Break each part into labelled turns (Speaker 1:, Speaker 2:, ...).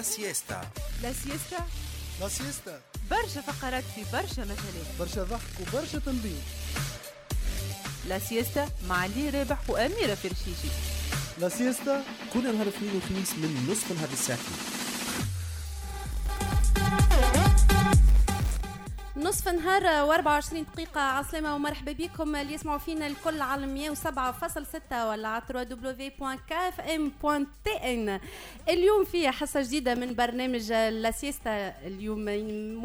Speaker 1: لا سيستا
Speaker 2: لا سيستا
Speaker 3: لا سيستا
Speaker 2: برشا فقرات في برشا مثلات
Speaker 3: برشا ضحك وبرشا تنبيه.
Speaker 2: لا سيستا مع علي رابح وأميرة فرشيشي.
Speaker 3: لا سيستا
Speaker 1: كل نهار اثنين وخميس من نصف نهار
Speaker 4: الساعة نهار و24 دقيقة. عسلامة ومرحبا بكم. اللي يسمعوا فينا الكل على 107.6 ولا على www.kfm.tn اليوم في حصة جديدة من برنامج لاسيستا اليوم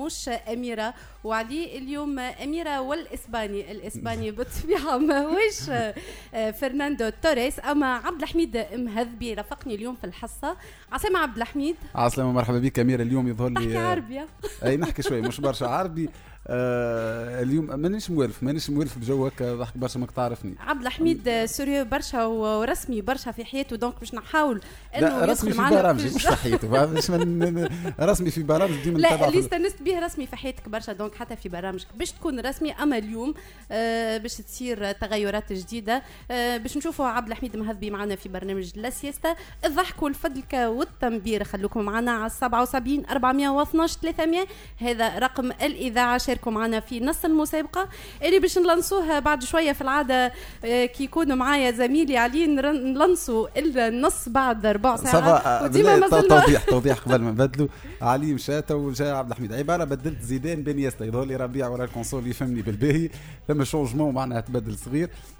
Speaker 4: مش أميرة وعلي اليوم أميرة والإسباني. الإسباني بالطبيعة ماهوش آه، فرناندو توريس أما عبد الحميد مهذبي رافقني اليوم في الحصة. عسلامة عبد الحميد.
Speaker 5: عسلامة مرحبا بك أميرة. اليوم يظهر لي
Speaker 4: نحكي عربي.
Speaker 5: آه، أي نحكي شوي مش برشا. عربي آه اليوم مانيش موالف مانيش موالف بجو هكا ضحك برشا ماك تعرفني.
Speaker 4: عبد الحميد sérieux برشا ورسمي برشا في حياته donc باش نحاول
Speaker 5: إنه رسمي في برامجي مش في؟ مش من رسمي في برامج ديما
Speaker 4: لا اللي استانست به رسمي في حياتك برشا donc حتى في برامجك. باش تكون رسمي أما اليوم آه باش تصير تغيرات جديدة آه باش نشوفوا عبد الحميد مهذبي معنا في برنامج لا سياستا الضحك والفدلكه والتنبير خلوكم معنا على 77 412 300 هذا رقم الإذاعة شاركوا معنا في نص المسابقة. اللي باش نلنسوها بعد شوية في العادة آه كي يكون معايا زميلي علي نلنسوا النص بعد ربع
Speaker 5: ساعة.
Speaker 4: وديما
Speaker 5: بالله
Speaker 4: مازلنا
Speaker 5: توضيح توضيح قبل ما نبدلوا علي مشات وجاء عبد الحميد. عبارة بدلت زيدان بين ياستا يظهر لي ربيع ورا ال console يفهمني بالباهي. ثم changement معناها تبدل صغير. آه،.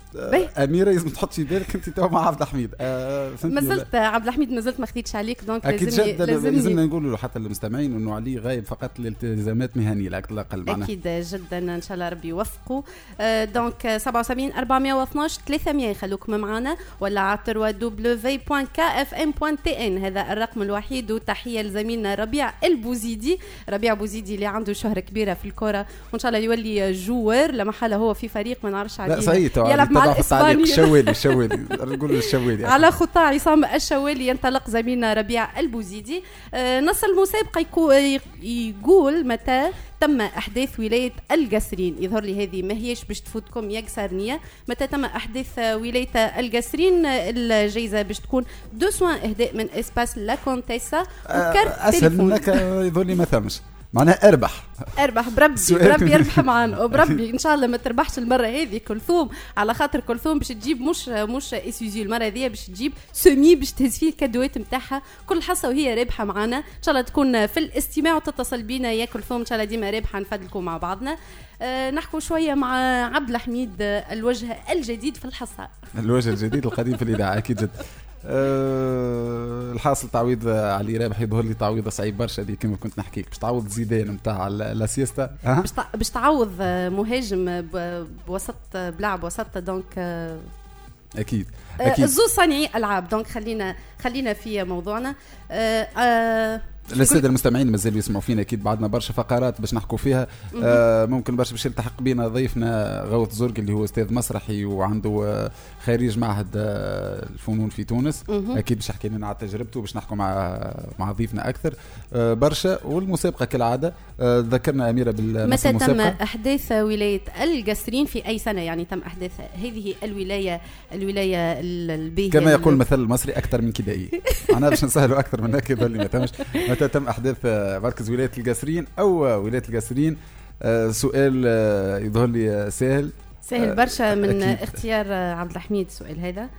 Speaker 5: أميرة لازم تحط في بالك أنت تو مع عبد الحميد. آه، ولا؟
Speaker 4: مازلت عبد الحميد مازلت ما خديتش عليك donc
Speaker 5: أكيد
Speaker 4: لازمني
Speaker 5: لازمنا نقول له حتى للمستمعين إنه علي غايب فقط لالتزامات مهنية لا أكثر لا أقل معناها
Speaker 4: أكيد جدا إن شاء الله ربي يوفقوا آه، donc 77 412 300 خلوكم معنا ولا على www.kfm.tn هذا الرقم الوحيد وتحية لزميلنا ربيع البوزيدي. ربيع بوزيدي اللي عنده شهره كبيرة في الكره وإن شاء الله يولي joueur لا محالة هو في فريق ما نعرفش عليه. يلعب مع
Speaker 5: التعليق
Speaker 4: الاسباني
Speaker 5: الشوالي الشوالي نقول الشوالي
Speaker 4: على خطى عصام الشوالي ينطلق زميلنا ربيع البوزيدي. آه، نص المسابقة يكو- يقول متى تم أحداث ولاية القسرين يظهر لي هذه ما هيش باش تفوتكم يكسرنيه متى تم أحداث ولاية القسرين الجائزه باش تكون deux soins إهداء من espace لا كونتيسا وكارت أسهل
Speaker 5: منك يظهر لي ما ثمش. معناها أربح.
Speaker 4: أربح بربي بربي يربح معانا وبربي إن شاء الله ما تربحش المرة هذه كلثوم. على خاطر كلثوم باش تجيب مش مش essuyez المرة هذه باش تجيب سمي باش تهز فيه ال cadeau ات نتاعها كل حصة وهي رابحة معانا. إن شاء الله تكون في الاستماع وتتصل بينا يا كلثوم. إن شاء الله ديما رابحة نفدلكم مع بعضنا. أه نحكوا شوية مع عبد الحميد آه، الوجه الجديد في الحصة.
Speaker 5: الوجه الجديد القديم في الإذاعة أكيد جدا أه الحاصل تعويض علي رابح يظهر لي تعويضه صعيب برشا دي كما كنت نحكي. لك باش تعوض زيدان نتاع لا سيستا
Speaker 4: باش تع- باش تعوض آه، مهاجم بوسط بلعب وسط donc آه،
Speaker 5: أكيد
Speaker 4: آه،
Speaker 5: أكيد.
Speaker 4: الزوز صانعي ألعاب. donc خلينا خلينا في موضوعنا. آه، آه،
Speaker 5: للساده المستمعين مازالوا يسمعوا فينا أكيد بعدنا برشا فقرات باش نحكوا فيها. آه ممكن برشا باش يلتحق بينا ضيفنا غوث زرق اللي هو أستاذ مسرحي وعنده آه خريج معهد آه الفنون في تونس.
Speaker 4: مهم.
Speaker 5: أكيد باش يحكي لنا على تجربته باش نحكوا مع مع ضيفنا أكثر. آه برشا والمسابقه كالعادة. آه ذكرنا أميرة بالنص
Speaker 4: متى تم أحداث ولاية القسرين في أي سنة؟ يعني تم أحداث هذه الولاية الولاية ال- الباهية
Speaker 5: كما يقول
Speaker 4: ال-
Speaker 5: المثل المصري أكثر من كدائي. أنا باش نسهلوا أكثر من هيك يظل ما تمش. متى تم أحداث مركز ولاية القاسرين أو ولاية القاسرين آه، سؤال يظهر لي سهل
Speaker 4: سهل برشا من
Speaker 5: أكيد.
Speaker 4: اختيار عبد الحميد السؤال هذا.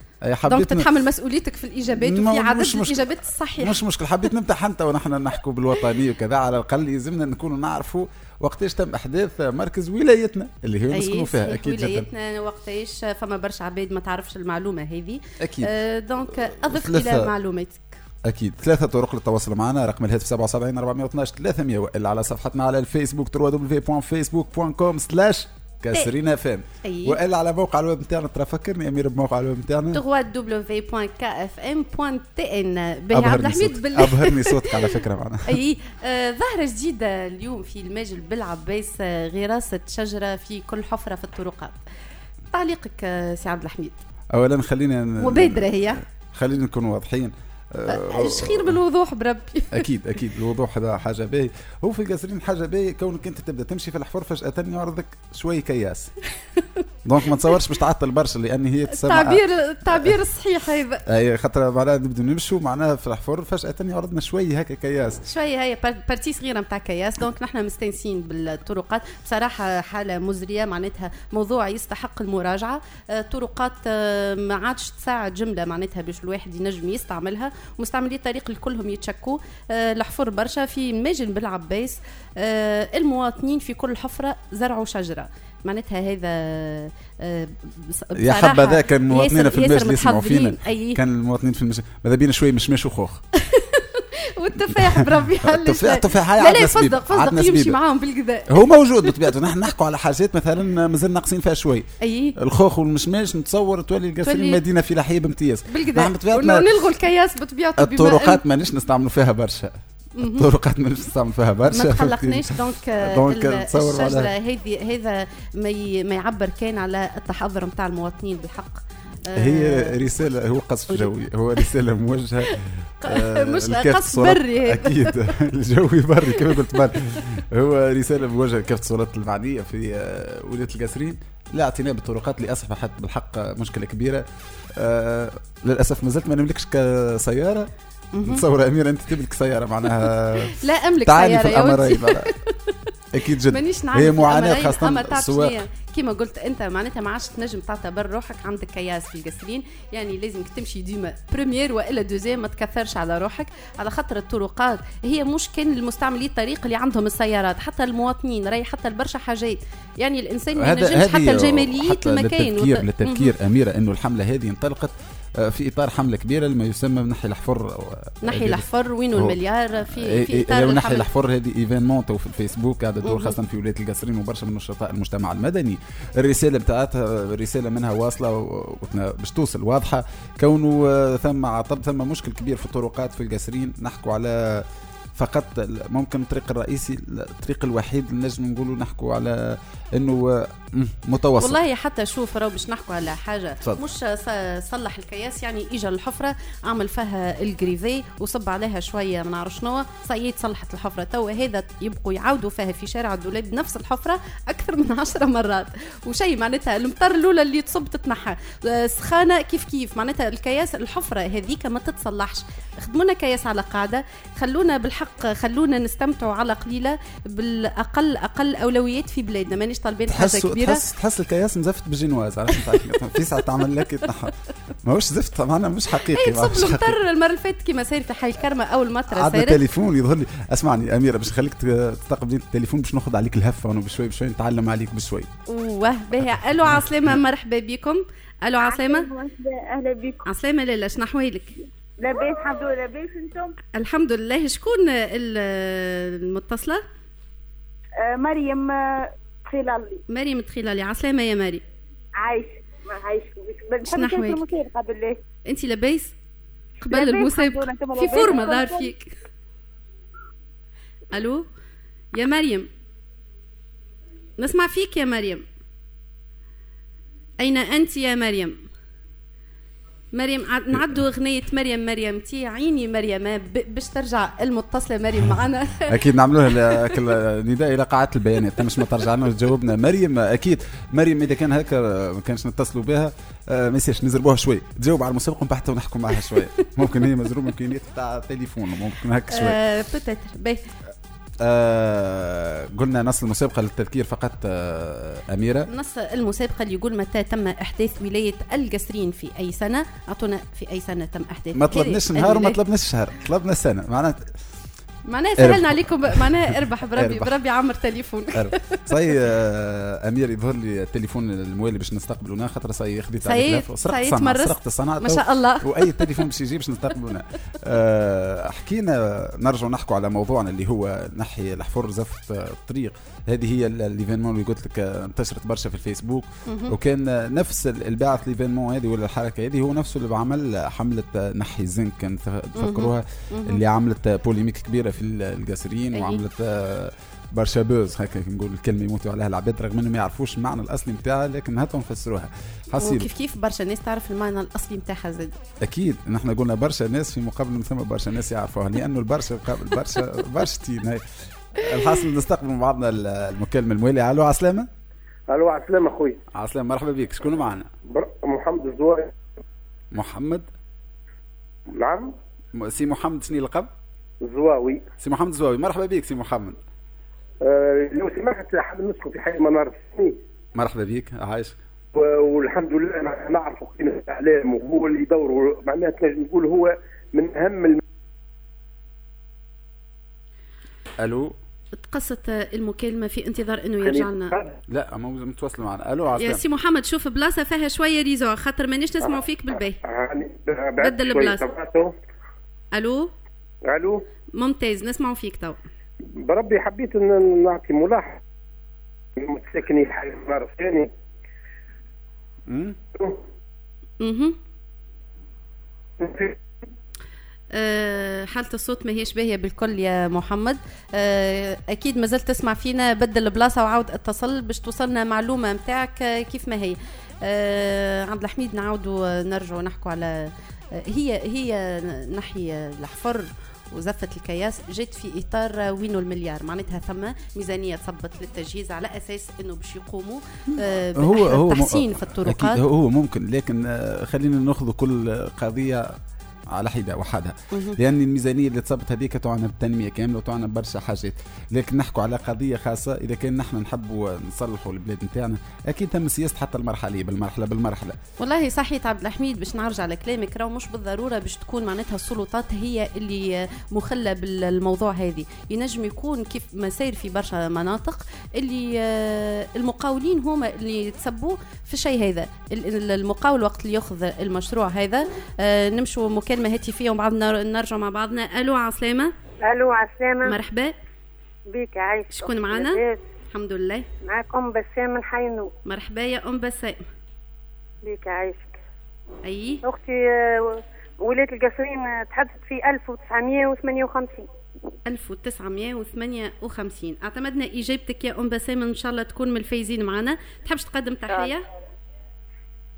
Speaker 4: دونك تتحمل مسؤوليتك في
Speaker 5: الإجابات
Speaker 4: وفي عدد
Speaker 5: مش.
Speaker 4: الإجابات الصحيحة.
Speaker 5: مش مشكل حبيت نمتح انت ونحن نحكوا بالوطني وكذا. على الأقل يلزمنا نكونوا نعرفوا وقتاش تم أحداث مركز ولايتنا اللي هي نسكنوا فيها. أكيد
Speaker 4: ولايتنا وقتاش فما برشا عباد ما تعرفش المعلومة هذه.
Speaker 5: أكيد.
Speaker 4: آه، donc
Speaker 5: أضف.
Speaker 4: إلى معلوماتك.
Speaker 5: أكيد. ثلاثة طرق للتواصل معنا. رقم الهاتف 77 412 300 وإلا على صفحتنا على الفيسبوك www.facebook.com كاسرين FM
Speaker 4: أي.
Speaker 5: وإلا على موقع الويب نتاعنا ترى فكرني أمير بموقع الويب نتاعنا
Speaker 4: www.kfm.tn باهي عبد الحميد
Speaker 5: صوتك.
Speaker 4: بالله.
Speaker 5: أبهرني صوتك على فكرة معنا.
Speaker 4: أي. آه، ظاهرة جديدة اليوم في الماجل بالعباس آه، غراسة شجرة في كل حفرة في الطرقات. تعليقك آه، سي عبد الحميد.
Speaker 5: اولا خلينا
Speaker 4: مبادرة هي.
Speaker 5: خلينا نكون واضحين. آه،
Speaker 4: إيش خير بالوضوح بربي؟
Speaker 5: أكيد أكيد. الوضوح هذا حاجة باهي هو في القاسرين حاجة باهي كونك أنت تبدأ تمشي في الحفر فجأة يعرضك شوي كياس. donc ما تصورش باش تعطل برشا لأن هي تسمع.
Speaker 4: التعبير التعبير الصحيح هذا.
Speaker 5: أي خاطر معناها نبدو نمشوا معناها في الحفر فجأة عرضنا شوية هكا كياس.
Speaker 4: شوية هي par- partie صغيرة نتاع كياس. donc نحن مستانسين بالطرقات. بصراحة حالة مزرية معناتها موضوع يستحق المراجعة. آه، طرقات آه، ما عادش تساعد جملة معناتها باش الواحد ينجم يستعملها. مستعملي الطريق الكلهم يتشكوا آه، الحفر برشا في ماجن بالعباس آه، المواطنين في كل حفرة زرعوا شجرة. معناتها هذا آه،
Speaker 5: يا حبذا كان مواطنين
Speaker 4: ياسر-
Speaker 5: في المجلس يسمعوا فينا. كان المواطنين في المجلس ماذا بينا شوية مشمش وخوخ.
Speaker 4: والتفاح بربي
Speaker 5: التفاح. التفاح هاي
Speaker 4: لا لا
Speaker 5: عندنا
Speaker 4: فصدق يمشي معاهم بالقذاء
Speaker 5: هو موجود بطبيعته. نحن نحكوا على حاجات مثلا مازال ناقصين فيها شوي.
Speaker 4: أي.
Speaker 5: الخوخ والمشماش نتصور تولي القصرين
Speaker 4: تولي-
Speaker 5: مدينه في لحية بامتياز. نحن بطبيعتنا
Speaker 4: ونلغوا الكياس بطبيعته
Speaker 5: الطرقات مانيش نستعملوا فيها برشا. الطرقات مانيش نستعمل فيها برشا
Speaker 4: ما تخلقناش. دونك
Speaker 5: دونك الشجرة.
Speaker 4: هذه هذا ما ما يعبر كان على التحضر نتاع المواطنين بالحق
Speaker 5: هي رسالة هو قصف جوي هو رسالة موجهة. آه،
Speaker 4: مش قصف. بري.
Speaker 5: أكيد. الجوي بري كما قلت بري. هو رسالة موجهة لكافة السلطات المعنية في آه، ولاية القصرين للاعتناء بالطرقات اللي أصبحت بالحق مشكلة كبيرة. آه، للأسف ما زلت ما نملكش كسيارة.
Speaker 4: مهم.
Speaker 5: نتصور أميرة أنت تملك سيارة معناها
Speaker 4: لا أملك
Speaker 5: تعاني في الأمرين. أكيد جدا
Speaker 4: مانيش نعرف
Speaker 5: هي معاناة خاصة السواق.
Speaker 4: كيما قلت أنت معناتها ما عادش تنجم تعتبر روحك عندك كياس في القصرين يعني لازمك تمشي ديما première وإلا deuxième ما تكثرش على روحك. على خاطر الطرقات هي مش كان المستعملي الطريق اللي عندهم السيارات حتى المواطنين راهي حتى برشا حاجات. يعني الإنسان ما ينجمش حتى الجماليات المكان
Speaker 5: للتذكير
Speaker 4: وت-
Speaker 5: للتذكير أميرة أنه الحملة هذه انطلقت في إطار حملة كبيرة لما يسمى بنحي الحفر أو-
Speaker 4: نحي الحفر وينو
Speaker 5: هو-
Speaker 4: المليار في
Speaker 5: إيه
Speaker 4: في
Speaker 5: إيه
Speaker 4: إطار
Speaker 5: ونحي
Speaker 4: الحملة.
Speaker 5: الحفر هذه événement تو في الفيسبوك قاعدة تدور. خاصه في ولاية القصرين وبرشا من نشطاء المجتمع المدني الرسالة بتاعتها رسالة منها واصلة باش توصل واضحة كونه آه، ثم عطب ثم مشكل كبير في الطرقات في القصرين نحكوا على فقط ممكن الطريق الرئيسي الطريق الوحيد اللي نجم نقولوا نحكوا على إنه متوسط.
Speaker 4: والله حتى شوف راهو باش نحكوا على حاجة.
Speaker 5: تفضل.
Speaker 4: مش صلح الكياس يعني اجى الحفرة عمل فيها الجريفي وصب عليها شوية ما نعرف شنو صيد صلحت الحفرة. توا هذا يبقوا يعاودوا فيها في شارع الدولاب نفس الحفرة أكثر من عشرة مرات. وشيء معناتها المطر الأولى اللي تصب تتنحى. آه، سخانة كيف كيف؟ معناتها الكياس الحفرة هذيك ما تتصلحش. خدمونا كياس على قاعدة خلونا بالحق خلونا نستمتعوا على قليلة بالأقل أقل أولويات في بلادنا. مانيش طالبين
Speaker 5: حاجة
Speaker 4: كبيرة.
Speaker 5: تحس تحس الكياس مزفت بالجنواز عرفت؟ في ساعة تعمل لك يتنحى ماهوش زفت معناها مش حقيقي
Speaker 4: اي تصب
Speaker 5: مش.
Speaker 4: المطر المرة اللي فاتت كيما صاير في حي الكرمة اول مطره
Speaker 5: عندنا
Speaker 4: صارت
Speaker 5: تليفون يظهر لي. اسمعني أميرة باش نخليك ت- تستقبلي التليفون باش ناخذ عليك الهفة وأنا بشوي بشوي نتعلم عليك بشوي.
Speaker 4: واه باهي. ألو عسلامة مرحبا بكم. ألو عسلامة.
Speaker 6: أهلا بكم.
Speaker 4: عسلامة لاله شنو أحوالك؟
Speaker 6: لاباس الحمد لله لاباس. أنتم؟
Speaker 4: الحمد لله. شكون ال- المتصلة؟
Speaker 6: آه مريم آه، خلالي
Speaker 4: مريم تخيلالي. عسلامة يا مريم.
Speaker 6: عايش عايش.
Speaker 4: شنو؟
Speaker 6: المسابقه بالله
Speaker 4: أنت لاباس؟ قبل المسابقه في؟ فورمة ظهر. فيك. ألو؟ يا مريم. نسمع فيك يا مريم. أين أنت يا مريم؟ مريم نعدوا أغنية مريم مريم. تي عيني مريم ب- باش ترجع المتصلة مريم معنا.
Speaker 5: أكيد نعملوها نداء إلى قاعة البيانات. مش ما ترجع لنا وتجاوبنا مريم أكيد. مريم إذا كان هكا ما كانش نتصلوا بها آه، ما يصيرش نزربوها شوي. تجاوب على المسابقه ومن بعد ونحكوا معها شوية ممكن هي مزروبة امكانيات تاع تليفون ممكن هكا شوي.
Speaker 4: آه، بوتيتر
Speaker 5: آه قلنا نص المسابقة للتذكير فقط آه أميرة.
Speaker 4: نص المسابقة اللي يقول متى تم إحداث ولاية القسرين في أي سنة؟ أعطونا في أي سنة تم إحداث
Speaker 5: ما طلبناش نهار وما. طلبناش شهر طلبنا سنة. معناتها
Speaker 4: معناها سهلنا. عليكم معناها إربح. بربي. بربي عمر تليفون.
Speaker 5: صاي آه أمير يظهر لي التليفون الموالي باش نستقبلونا خاطر صاي الخلاف سرقت الصنعه. سرقت الصنعه
Speaker 4: ما شاء الله.
Speaker 5: وأي تليفون باش يجي باش نستقبلونا. آه حكينا نرجع نحكوا على موضوعنا اللي هو نحي الحفر زفت الطريق. هذه هي ال- ال événement اللي قلت لك آه، انتشرت برشا في الفيسبوك. وكان آه، نفس ال- البعث ال événement هذه ولا الحركة هذه هو نفسه اللي عمل حملة آه، نحي الزنك كان تفكروها. اللي عملت polémique كبيرة في ال- القاسرين
Speaker 4: أي.
Speaker 5: وعملت برشا بوز هكا نقول الكلمة يموتوا عليها العباد رغم إنهم ما يعرفوش المعنى الأصلي نتاعها لكن هاتهم فسروها. حسيب
Speaker 4: وكيف كيف برشا ناس تعرف المعنى الأصلي نتاعها زاد؟
Speaker 5: أكيد. نحن قلنا برشا ناس في مقابل ثم برشا ناس يعرفوها لأنه البرشا برشا برشا تين هاي. الحاصل نستقبل مع بعضنا ال- المكالمة الموالي ألو عسلامة؟
Speaker 7: ألو عسلامة أخوي.
Speaker 5: عسلام مرحبا بك. شكون معنا؟
Speaker 7: بر... محمد الزواري
Speaker 5: محمد.
Speaker 7: نعم.
Speaker 5: سي محمد شنو اللقب
Speaker 7: الزواوي.
Speaker 5: سي محمد الزواوي. مرحبا بك سي محمد.
Speaker 7: آه لو سمحت حاب نسكن في حي منار
Speaker 5: مرحبا بك. عايش.
Speaker 7: و- والحمد لله نع- نعرف قيمة الإعلام وهو اللي يدور معناها تنجم نقول هو من أهم الم...
Speaker 5: ألو؟
Speaker 4: تقصت المكالمة في انتظار إنه يرجع لنا
Speaker 5: لا ما متواصل معنا. ألو
Speaker 4: يا
Speaker 5: عسلام
Speaker 4: سي محمد شوف بلاصة فيها شوية réseau خاطر مانيش نسمعوا فيك بالباهي.
Speaker 7: يعني
Speaker 4: بدل البلاصة. ألو؟
Speaker 7: ألو؟
Speaker 4: ممتاز نسمعوا فيك تو.
Speaker 7: بربي حبيت إن نعطي ملاحظة. متساكني حي منار الثاني.
Speaker 5: أمم؟
Speaker 4: أها حالة الصوت ما هيش باهية بالكل يا محمد. أه أكيد ما زلت تسمع فينا بدل البلاصة وعاود اتصل باش توصلنا معلومة متاعك آه، كيف ما هي. عبد الحميد نعاودوا نرجعوا نحكوا على آه، هي هي نحي الحفر وزفة الكياس جات في إطار وينو المليار. معناتها ثم ميزانية تصبت للتجهيز على أساس أنه باش يقوموا آه،
Speaker 5: هو هو
Speaker 4: تحسين في الطرقات.
Speaker 5: هو ممكن لكن آه، خلينا نأخذ كل قضية على حدة وحدها. لأن الميزانية اللي تصبت هذيك تعنى بالتنمية كاملة وتعنى برشا حاجات. لكن نحكوا على قضية خاصة إذا كان نحن نحبوا نصلحوا البلاد نتاعنا أكيد تم سياسة حتى المرحليه بالمرحلة بالمرحلة.
Speaker 4: والله صحيح عبد الحميد باش نرجع على كلامك راهو مش بالضرورة باش تكون معناتها السلطات هي اللي مخلة بالموضوع هذه. ينجم يكون كيف ما ساير في برشا مناطق اللي آه، المقاولين هما اللي تسبوا في الشيء هذا. ال- ال- المقاول وقت اللي ياخذ المشروع هذا آه، نمشوا مكالمه هاتفيه ومن بعد نرجع مع بعضنا. ألو عسلامه
Speaker 6: ألو عسلامة
Speaker 4: مرحبا.
Speaker 6: بيك عايش
Speaker 4: شكون معنا؟ الحمد لله.
Speaker 6: معاكم بسام من حينو.
Speaker 4: مرحبا يا أم بسام.
Speaker 6: بيك عايشك
Speaker 4: أي.
Speaker 6: أختي آه، ولاية القصرين آه، تحدثت في 1958
Speaker 4: 1958 أعتمدنا إجابتك يا أم بسام إن شاء الله تكون من الفايزين معنا تحبش تقدم تحية؟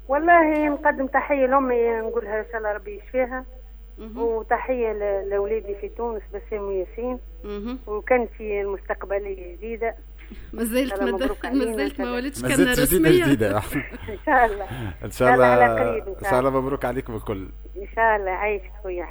Speaker 6: والله نقدم تحية لأمي نقولها إن شاء الله ربي يشفيها.
Speaker 4: مهم.
Speaker 6: وتحية ل- لأولادي في تونس بسام وياسين
Speaker 4: مهم.
Speaker 6: وكان في المستقبلية جديدة.
Speaker 4: ما. ولدتش كان
Speaker 5: جديدة
Speaker 4: رسمية.
Speaker 5: جديدة.
Speaker 6: إن شاء الله.
Speaker 5: إن شاء الله ان
Speaker 6: شاء
Speaker 5: الله مبروك عليكم الكل.
Speaker 6: إن شاء الله عايشك خويا.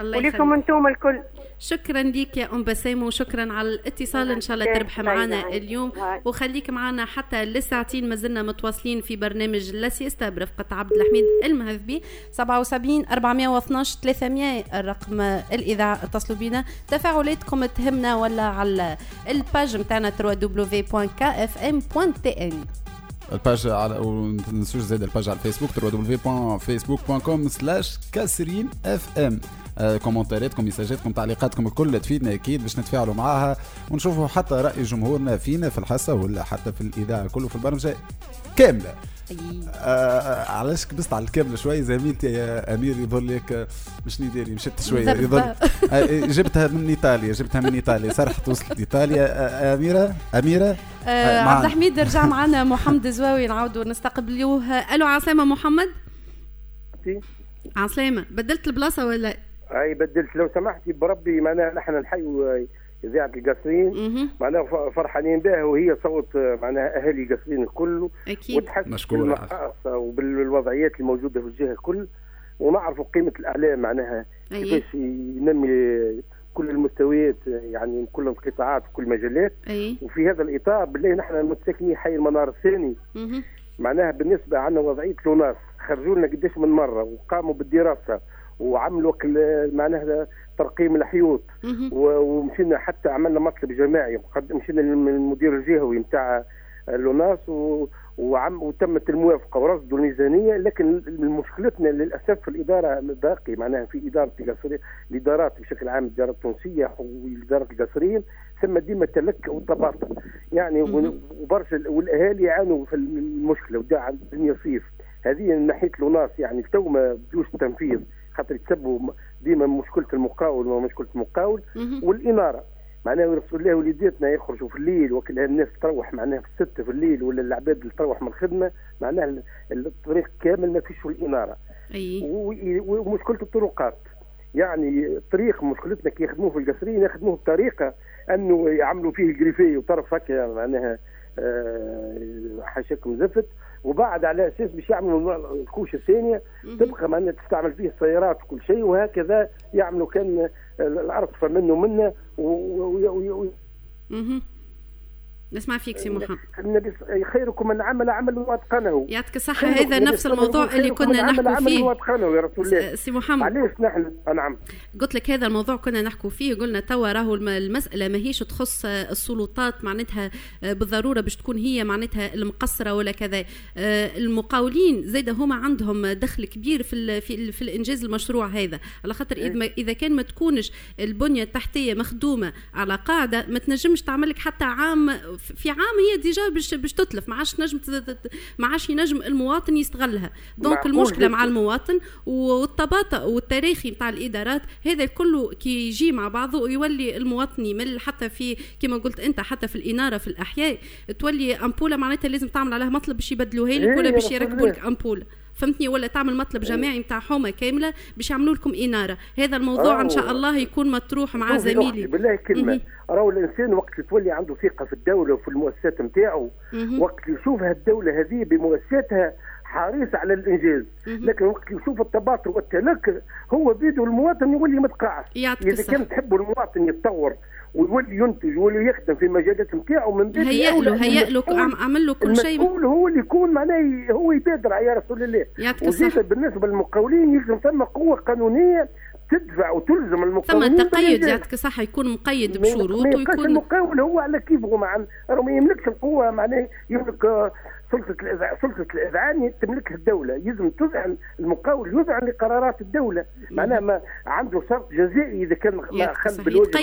Speaker 4: الله
Speaker 6: وليكم
Speaker 4: يخليك.
Speaker 6: أنتم الكل.
Speaker 4: شكرا ليك يا أم بسام وشكرا على الاتصال إن شاء الله
Speaker 6: طيب،
Speaker 4: تربح
Speaker 6: طيب،
Speaker 4: معنا
Speaker 6: هاي.
Speaker 4: اليوم. وخليك معنا حتى لساعتين ما زلنا متواصلين في برنامج لا سيستا برفقة عبد الحميد المهذبي. 77 412 300 الرقم الإذاعة اتصلوا بنا تفاعلاتكم تهمنا ولا على ال page نتاعنا www.kfm.tn
Speaker 5: ال page على وما تنسوش زاد ال page على الفيسبوك www.facebook.com slash Kasserine FM commentaire اتكم message اتكم تعليقاتكم الكل تفيدنا أكيد باش نتفاعلوا معاها ونشوفوا حتى رأي جمهورنا فينا في الحصة ولا حتى في الإذاعة كله في البرمجه كامله. آه علاش كبست على الكامله شوي زميلتي يا أمير يظهر لك آه، مش نديري مشت شوية
Speaker 4: ذبة.
Speaker 5: يظهر آه جبتها من إيطاليا جبتها من إيطاليا سرحت وصلت إيطاليا. آه أميرة؟ أميرة؟
Speaker 4: آه. عبد الحميد رجع معنا محمد زواوي نعاودوا نستقبلوه. ألو عسلامة محمد؟ عسلامة بدلت البلاصة ولا
Speaker 7: أي بدلت لو سمحتي بربي معناها نحن نحيوا اذاعه القصرين. معناها فرحانين بها وهي صوت معناها أهالي القصرين الكل.
Speaker 4: أكيد.
Speaker 7: وتحس
Speaker 5: مشكور.
Speaker 7: بالمقاصة وبالوضعيات الموجودة في الجهة الكل. ونعرفوا قيمة الإعلام معناها.
Speaker 4: اي
Speaker 7: كيفاش ينمي كل المستويات يعني كل القطاعات وكل المجالات.
Speaker 4: أي.
Speaker 7: وفي هذا الإطار بالله نحن متساكنين حي المنار الثاني. معناها بالنسبة عندنا وضعية لوناس خرجوا لنا قداش من مرة وقاموا بالدراسة. وعملوا معناها ترقيم الحيوط. ومشينا حتى عملنا مطلب جماعي. مشينا للمدير الجهوي نتاع لوناس و... وعم وتمت الموافقه ورصدوا الميزانية لكن مشكلتنا للأسف في الإدارة باقي معناها في إدارة القصرية الإدارات بشكل عام الإدارة التونسية والاداره القصريين ثم ديما تلك وتباطؤ يعني. وبرشا والأهالي يعانوا في المشكلة ودا الدنيا صيف هذه من ناحية لوناس يعني تو ما بدوش التنفيذ. خاطر يتسبوا ديما مشكلة المقاول ومشكله المقاول. والاناره معناها رسول الله وليداتنا يخرجوا في الليل وكل الناس تروح معناها في الستة في الليل ولا العباد اللي تروح من الخدمة معناها ال- الطريق كامل ما فيش الاناره
Speaker 4: أي.
Speaker 7: و- و- ومشكلة الطرقات. يعني الطريق مشكلتنا كي يخدموه في القصرين يخدموه بطريقة أنه يعملوا فيه جريفي وطرف هكا معناها آه، حاشاكم زفت. وبعد على أساس باش يعملوا الكوشه الثانية تبقى معناها تستعمل فيه السيارات وكل شيء وهكذا يعملوا كان العرصفه منه منه
Speaker 4: مهم. نسمع فيك سي محمد.
Speaker 7: النبي خيركم من عمل عمل وأتقنه.
Speaker 4: يعطيك الصحة هذا نفس الموضوع اللي كنا نحكوا فيه.
Speaker 7: وأتقنه يا رسول الله.
Speaker 4: سي محمد.
Speaker 7: علاش نحن؟ نعم.
Speaker 4: قلت لك هذا الموضوع كنا نحكوا فيه قلنا توا راهو المسألة ماهيش تخص السلطات معناتها بالضرورة باش تكون هي معناتها المقصرة ولا كذا. المقاولين زيد هما عندهم دخل كبير في في, في الإنجاز المشروع هذا. على خاطر إذا إذا كان ما تكونش البنية التحتية مخدومة على قاعدة ما تنجمش تعمل لك حتى عام في عام هي déjà باش باش تتلف. ما عادش نجم ما عادش ينجم المواطن يستغلها. donc المشكلة مع المواطن والتباطؤ والتاريخي نتاع الإدارات هذا كله كي يجي مع بعضه يولي المواطن يمل. حتى في كما قلت أنت حتى في الإنارة في الأحياء تولي أمبولة معناتها لازم تعمل عليها مطلب باش يبدلوها لك ولا باش يركبوا لك أمبولة. فهمتني؟ ولا تعمل مطلب جماعي نتاع حومة كاملة باش يعملوا لكم إنارة. هذا الموضوع إن شاء الله يكون مطروح مع زميلي.
Speaker 7: بالله كلمه راهو الإنسان وقت تولي عنده ثقة في الدولة وفي المؤسسات نتاعو وقت يشوفها الدولة هذه بمؤسساتها حريص على الإنجاز. لكن وقت يشوف التباطؤ والتنكر هو بيده المواطن يولي متقاعد. إذا كان تحبوا المواطن يتطور ويولي ينتج ويولي يخدم في المجالات نتاعو من
Speaker 4: بين هيأ له هيأ له عمل له كل شيء.
Speaker 7: المسؤول هو اللي يكون معناه هو يبادر يا رسول الله. وزيد بالنسبة للمقاولين يلزم ثم قوة قانونية تدفع وتلزم المقاولين
Speaker 4: ثم تقيد يعطيك صح يكون مقيد بشروط
Speaker 7: ويكون المقاول هو على كيفه مع ما يملكش القوة معناه يملك سلطة الإذع... سلطة الإذعان تملكها الدولة. يلزم تذعن المقاول يذعن لقرارات الدولة. معناها ما عنده شرط جزائي إذا كان ما خل بالوجه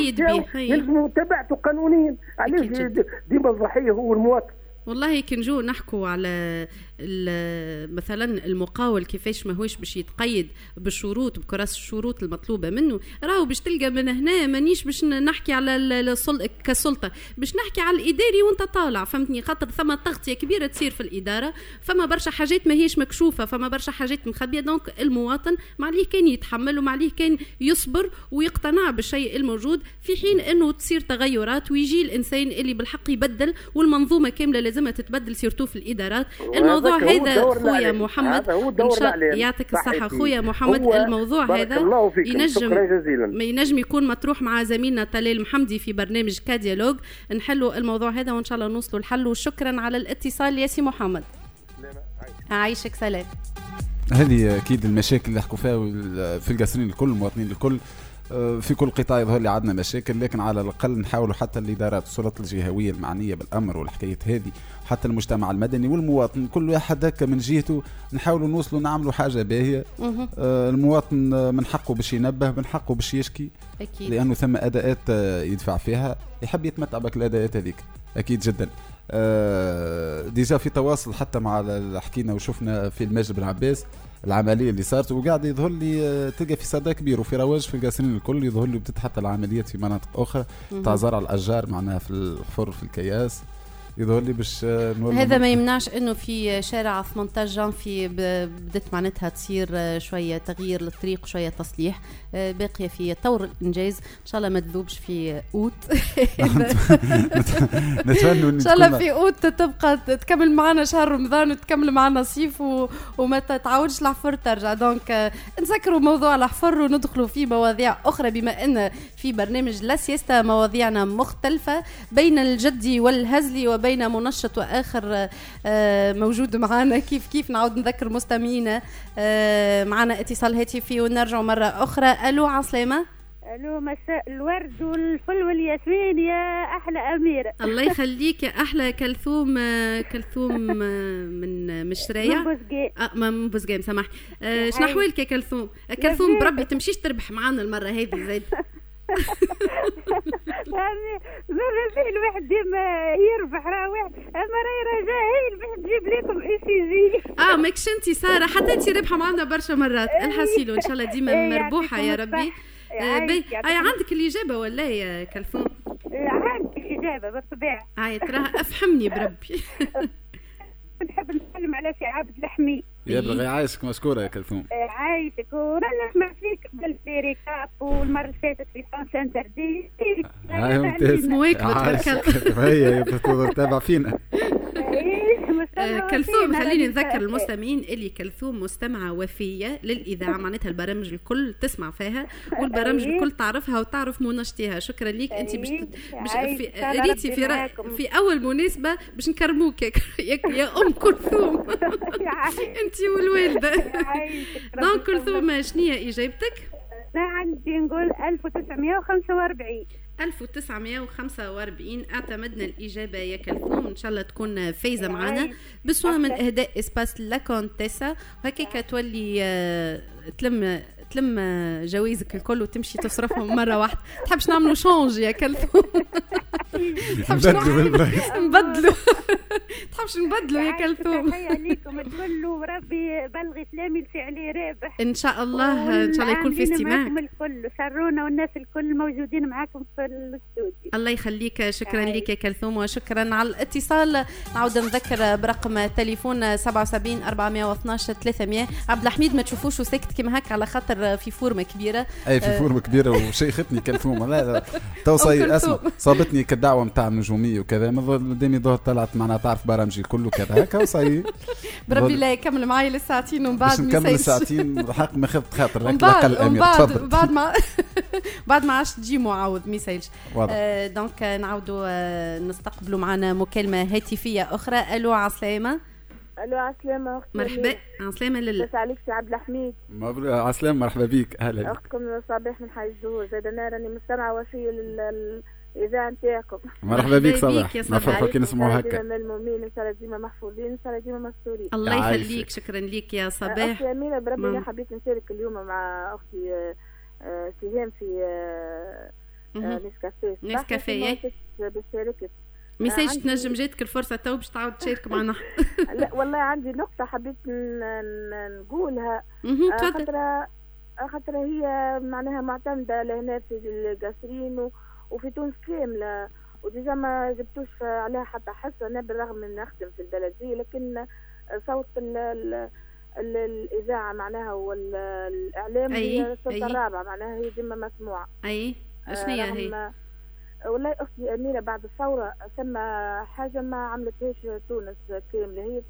Speaker 7: يلزم متابعته قانونيا. علاش ديما الضحية هو المواطن.
Speaker 4: والله كي نجو نحكوا على مثلا المقاول كيفاش ماهوش باش يتقيد بالشروط بكراس الشروط المطلوبة منه راهو باش تلقى من هنا مانيش باش نحكي على كسلطة باش نحكي على الإداري وأنت طالع فهمتني؟ خاطر ثم تغطيه كبيره تصير في الإدارة فما برشا حاجات ماهيش مكشوفة فما برشا حاجات مخبية donc المواطن ما عليه كان يتحمل وما عليه كان يصبر ويقتنع بالشيء الموجود في حين إنه تصير تغيرات ويجي الإنسان اللي بالحق يبدل والمنظومة كاملة لازمها تتبدل surtout في الإدارات. الموضوع الموضوع هذا خويا محمد
Speaker 7: إن شاء
Speaker 4: يعطيك الصحة. خويا محمد الموضوع هذا ينجم ما ينجم يكون مطروح مع زميلنا طلال محمدي في برنامج K Dialogue. نحلوا الموضوع هذا وإن شاء الله نوصلوا الحل وشكرا على الاتصال يا سي محمد. عايشك سلام.
Speaker 5: هذه أكيد المشاكل اللي حكوا فيها في القاسرين الكل المواطنين الكل. في كل قطاع يظهر لي عندنا مشاكل لكن على الأقل نحاولوا حتى الإدارات السلطات الجهوية المعنية بالأمر والحكايات هذه حتى المجتمع المدني والمواطن كل واحد هكا من جهته نحاولوا نوصلوا نعملوا حاجة باهية. آه المواطن من حقه باش ينبه من حقه باش يشكي أكيد. لأنه ثم أداءات آه، يدفع فيها يحب يتمتع بك الأداءات هذيك. أكيد جدا. آه déjà في تواصل حتى مع حكينا وشفنا في المجد بن عباس. العملية اللي صارت وقاعد يظهر لي آه، تلقى في صدى كبير وفي رواج في القاسرين الكل يظهر لي بتتحط العمليات في مناطق أخرى. تاع زرع الأشجار معناها في الحفر في الكياس. يظهر لي باش
Speaker 4: هذا ما يمنعش إنه في شارع 18 جانفي بدات معناتها تصير شوية تغيير للطريق وشويه تصليح آه، باقية في طور الإنجاز. إن شاء الله ما تذوبش في أوت.
Speaker 5: نتمنى
Speaker 4: إن شاء الله في أوت تبقى تكمل معنا شهر رمضان وتكمل معنا صيف و... وما تعاودش الحفر ترجع. donc آه، نسكروا موضوع الحفر وندخلوا في مواضيع أخرى بما إن في برنامج لا سيستا مواضيعنا مختلفة بين الجدي والهزلي وبين بين منشط وآخر آه، موجود معنا كيف كيف نعود نذكر مستمعينا؟ آه، معنا اتصال هاتفي ونرجع مرة أخرى. ألو عسلامه
Speaker 8: ألو مساء الورد والفل والياسمين يا أحلى أميرة.
Speaker 4: الله يخليك يا أحلى كلثوم آه، كلثوم من مش رايع
Speaker 8: من بوزقام
Speaker 4: آه من بوزقام سامح شنو احوالك يا كلثوم؟ كلثوم بربي تمشيش تربح معانا المرة هذه زيد.
Speaker 8: يعني ماذا الواحد ديما يربح راه واحد. أما راهي رجاء باش تجيب لكم اي سي جي
Speaker 4: آه ماكش انت سارة. حتى انت رابحه معنا برشا مرات. الحسيلو ان شاء الله ديما إيه، مربوحة يا ربي. آه بي هاي عندك الإجابة ولا يا كلثوم؟
Speaker 8: عندك الإجابة بالطبيعة.
Speaker 4: هاي تراها أفهمني بربي.
Speaker 8: نحب نتكلم على سي عابد لحمي.
Speaker 5: يا بلغي عايشك مشكورة يا كلثوم.
Speaker 8: إيه، عايشك ورانا نسمع فيك. قبل في ريكاب والمرة اللي فاتت في فرانس انتر دي.
Speaker 5: هاي ممتاز.
Speaker 4: هيك
Speaker 5: هي تابع فينا.
Speaker 4: آه، كلثوم خليني نذكر المستمعين اللي كلثوم مستمعة وفية للإذاعة. معناتها البرامج الكل تسمع فيها والبرامج. الكل تعرفها وتعرف منشطيها. شكرا ليك. أنت باش. باش. في ريتي في. في أول مناسبة باش نكرموك يا يا, أم كلثوم. أنت والوالدة
Speaker 8: يعيشك. ربي
Speaker 4: donc كلثوم شنو هي إجابتك؟
Speaker 8: أنا عندي نقول 1945
Speaker 4: 1945 اعتمدنا الإجابة يا كلثوم. إن شاء الله تكون فايزة معنا بسوا من إهداء إسباس لا كونتيسا. وهكاك تولي آه، تلم تلم جوائزك الكل وتمشي تصرفهم مرة واحدة. تحبش نعملوا شونج يا كلثوم. تحبش
Speaker 5: نبدلوا.
Speaker 4: نبدلوا تحبش نبدلوا يا كلثوم.
Speaker 8: تحية ليكم الكل وربي بلغي سلامي الفعلي رابح.
Speaker 4: إن شاء الله إن شاء الله يكون في استماع
Speaker 8: معكم الكل سرونا والناس الكل موجودين معاكم في الاستوديو.
Speaker 4: الله يخليك شكرا. لك يا كلثوم وشكرا على الاتصال. نعود نذكر برقم تليفون 77 412 300 عبد الحميد ما تشوفوش وساكت كيما هكا على خاطر في فورمة كبيرة.
Speaker 5: أي في. فورمة كبيرة وشيختني كلثوم. لا لا. تو صابتني كالدعوه نتاع النجومية وكذا. مدامي ظهر طلعت معناها تعرف برامجي الكل وكذا هكا وصاي
Speaker 4: بربي لا يكمل معايا للساعتين ومن
Speaker 5: باش
Speaker 4: بعد
Speaker 5: نكمل
Speaker 4: message.
Speaker 5: الساعتين حق ما خذت خاطر
Speaker 4: ومن
Speaker 5: هيك
Speaker 4: بعد
Speaker 5: الاقل
Speaker 4: ومن
Speaker 5: امير
Speaker 4: بعد
Speaker 5: تفضل.
Speaker 4: بعد ما بعد ما عادش تجي معاود message
Speaker 5: واضح.
Speaker 4: آه donc نعاودوا آه نستقبلوا معنا مكالمة هاتفية أخرى. ألو عسلامه
Speaker 9: ألو عسلامة أختي
Speaker 4: مرحبا. عسلامه لله
Speaker 9: بس عليك سي عبد الحميد.
Speaker 5: مبروك عسلام مرحبا بيك. أهلا.
Speaker 9: أختكم صباح من حي الزهور. زاد أنا راني مستمعة وفية لل- للاذاعة نتاعكم
Speaker 5: مرحبا بك صباح. نفرحوا كي نسمعوا هكا.
Speaker 9: ديما المؤمنين إن شاء الله ديما محفوظين إن شاء الله ديما مستورين
Speaker 4: الله. يخليك شكرا لك يا صباح.
Speaker 9: أختي أميرة بربي حبيت نشارك اليوم مع أختي آه، آه، سهام في آه، آه،. نسكافيه.
Speaker 4: نسكافيه،
Speaker 9: باش شاركت
Speaker 4: message
Speaker 9: عندي-
Speaker 4: تنجم جاتك الفرصة تو باش تعاود تشارك معنا.
Speaker 9: لا والله عندي نقطة حبيت نقولها. آه، خاطر خاطر هي معناها معتمدة لهنا في القاسرين و- وفي تونس كاملة. و déjà ما جبتوش عليها حتى حصة أنا بالرغم من نخدم في البلدية لكن صوت ال ال ال الإذاعة معناها والإعلام
Speaker 4: أي،
Speaker 9: هي الصوت
Speaker 4: أي.
Speaker 9: الرابع معناها هي ديما مسموعة. آه،
Speaker 4: شنو هي
Speaker 9: رغم- والله أختي أميرة بعد الثورة ثم حاجة ما عملتهاش تونس كاملة. هي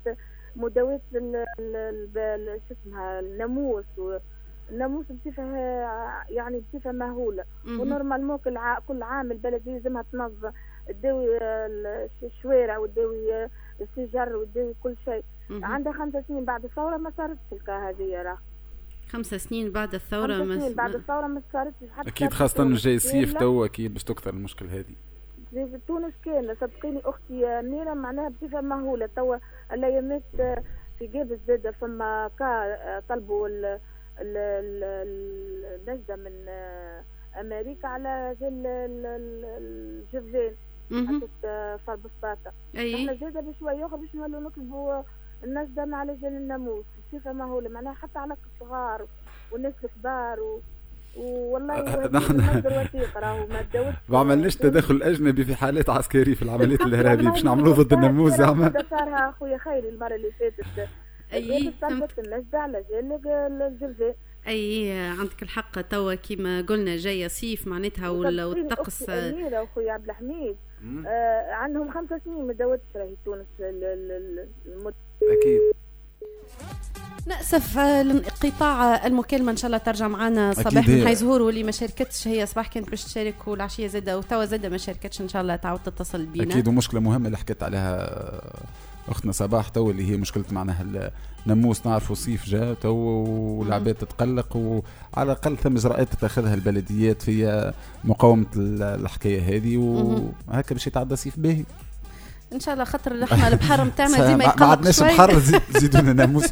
Speaker 9: مداواة شو اسمها الناموس الناموس بصفة يعني بصفة مهولة
Speaker 4: مهم.
Speaker 9: و normalement كل كل عام البلدية لازمها تنظم تداوي ال- الشوارع وتداوي الشجر وتداوي كل شيء. عندها خمس سنين بعد الثورة ما صارتش ال cas هذه راه
Speaker 4: خمس سنين بعد الثورة
Speaker 9: خمس
Speaker 4: ما
Speaker 9: سنين بعد الثورة ما صارتش حتى
Speaker 5: خاصة
Speaker 9: تونس
Speaker 5: جاي الصيف. تو أكيد باش تكثر المشكل هذه
Speaker 9: في تونس كاملة صدقيني أختي أميرة معناها بصفة مهولة توا الأيامات آه، في جابس زادة فما cas آه، طلبوا النجدة من آه، أمريكا على جل ال- ال- الجرذان
Speaker 4: مهم.
Speaker 9: حطت في البسطاطة
Speaker 4: إحنا
Speaker 9: زادة بشوية أخرى باش نولوا نطلبوا النجدة على جل الناموس. بصفة مهولة معناها حتى على الصغار والناس الكبار و... والله
Speaker 5: نحن-
Speaker 9: ما
Speaker 5: عملناش تدخل أجنبي في حالات عسكرية في العمليات الإرهابية باش نعملوه ضد الناموس زعما
Speaker 9: أخويا خيري المرة اللي فاتت. أي
Speaker 4: فهمت.
Speaker 9: النجدة على جال
Speaker 4: أي عندك الحق توا كيما قلنا جاية صيف معناتها وال- والطقس.
Speaker 9: أختي أميرة وأخويا عبد الحميد. آه عندهم خمسة سنين ما داوتش راهي تونس ال- ال- ال- المد
Speaker 5: أكيد.
Speaker 4: نأسف لانقطاع المكالمة. إن شاء الله ترجع معنا
Speaker 5: أكيد
Speaker 4: صباح من حي زهور واللي ما شاركتش. هي صباح كانت باش تشارك والعشية زادة وتوا زادة ما شاركتش. إن شاء الله تعاود تتصل بينا.
Speaker 5: أكيد ومشكلة مهمة اللي حكيت عليها أختنا صباح تو اللي هي مشكلة معناها الناموس نعرفوا صيف جاء تو والعباد تتقلق وعلى الأقل ثم اجراءات تاخذها البلديات في مقاومة ال- الحكاية هذه. وهكا باش يتعدى صيف باهي.
Speaker 4: إن شاء الله خاطر إحنا البحر نتاعنا ديما
Speaker 5: ما- ما
Speaker 4: يقلق
Speaker 5: عندناش بحر زيد- زيدوا لنا ناموس.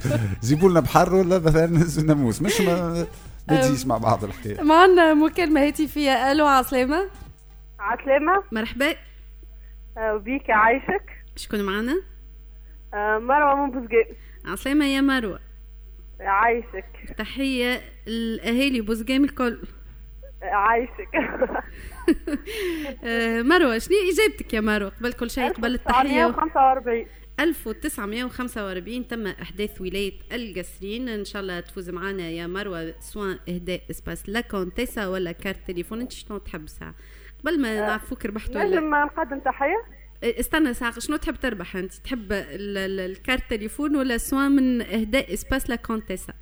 Speaker 5: جيبوا لنا بحر ولا مثلا نهزوا ناموس. مش ما تجيش مع بعض الحكاية.
Speaker 4: معنا مكالمة هاتفية. ألو عسلامة
Speaker 6: عسلامة
Speaker 4: مرحبا.
Speaker 6: آه، بيك عايشك.
Speaker 4: شكون معنا
Speaker 6: آه، مروة من بوزقيم
Speaker 4: عسلامة يا مروة.
Speaker 6: عايشك.
Speaker 4: تحية الأهالي بوزقام الكل.
Speaker 6: عايشك.
Speaker 4: آه، مروة شنو إجابتك يا مروة؟ قبل كل شيء قبل التحية.
Speaker 6: 945
Speaker 4: 1945 تم أحداث ولاية القصرين. إن شاء الله تفوز معنا يا مروة. سواء إهداء espace La Contessa ولا كارت تليفون إنت شنو تحب ساعة؟ قبل ما نعرفوك ربحت ولا
Speaker 6: نجم نقدم تحية.
Speaker 4: استنى ساعة شنو تحب تربح أنت؟ تحب ال- ال- الكارت تليفون ولا سوا من اهداء espace La Contessa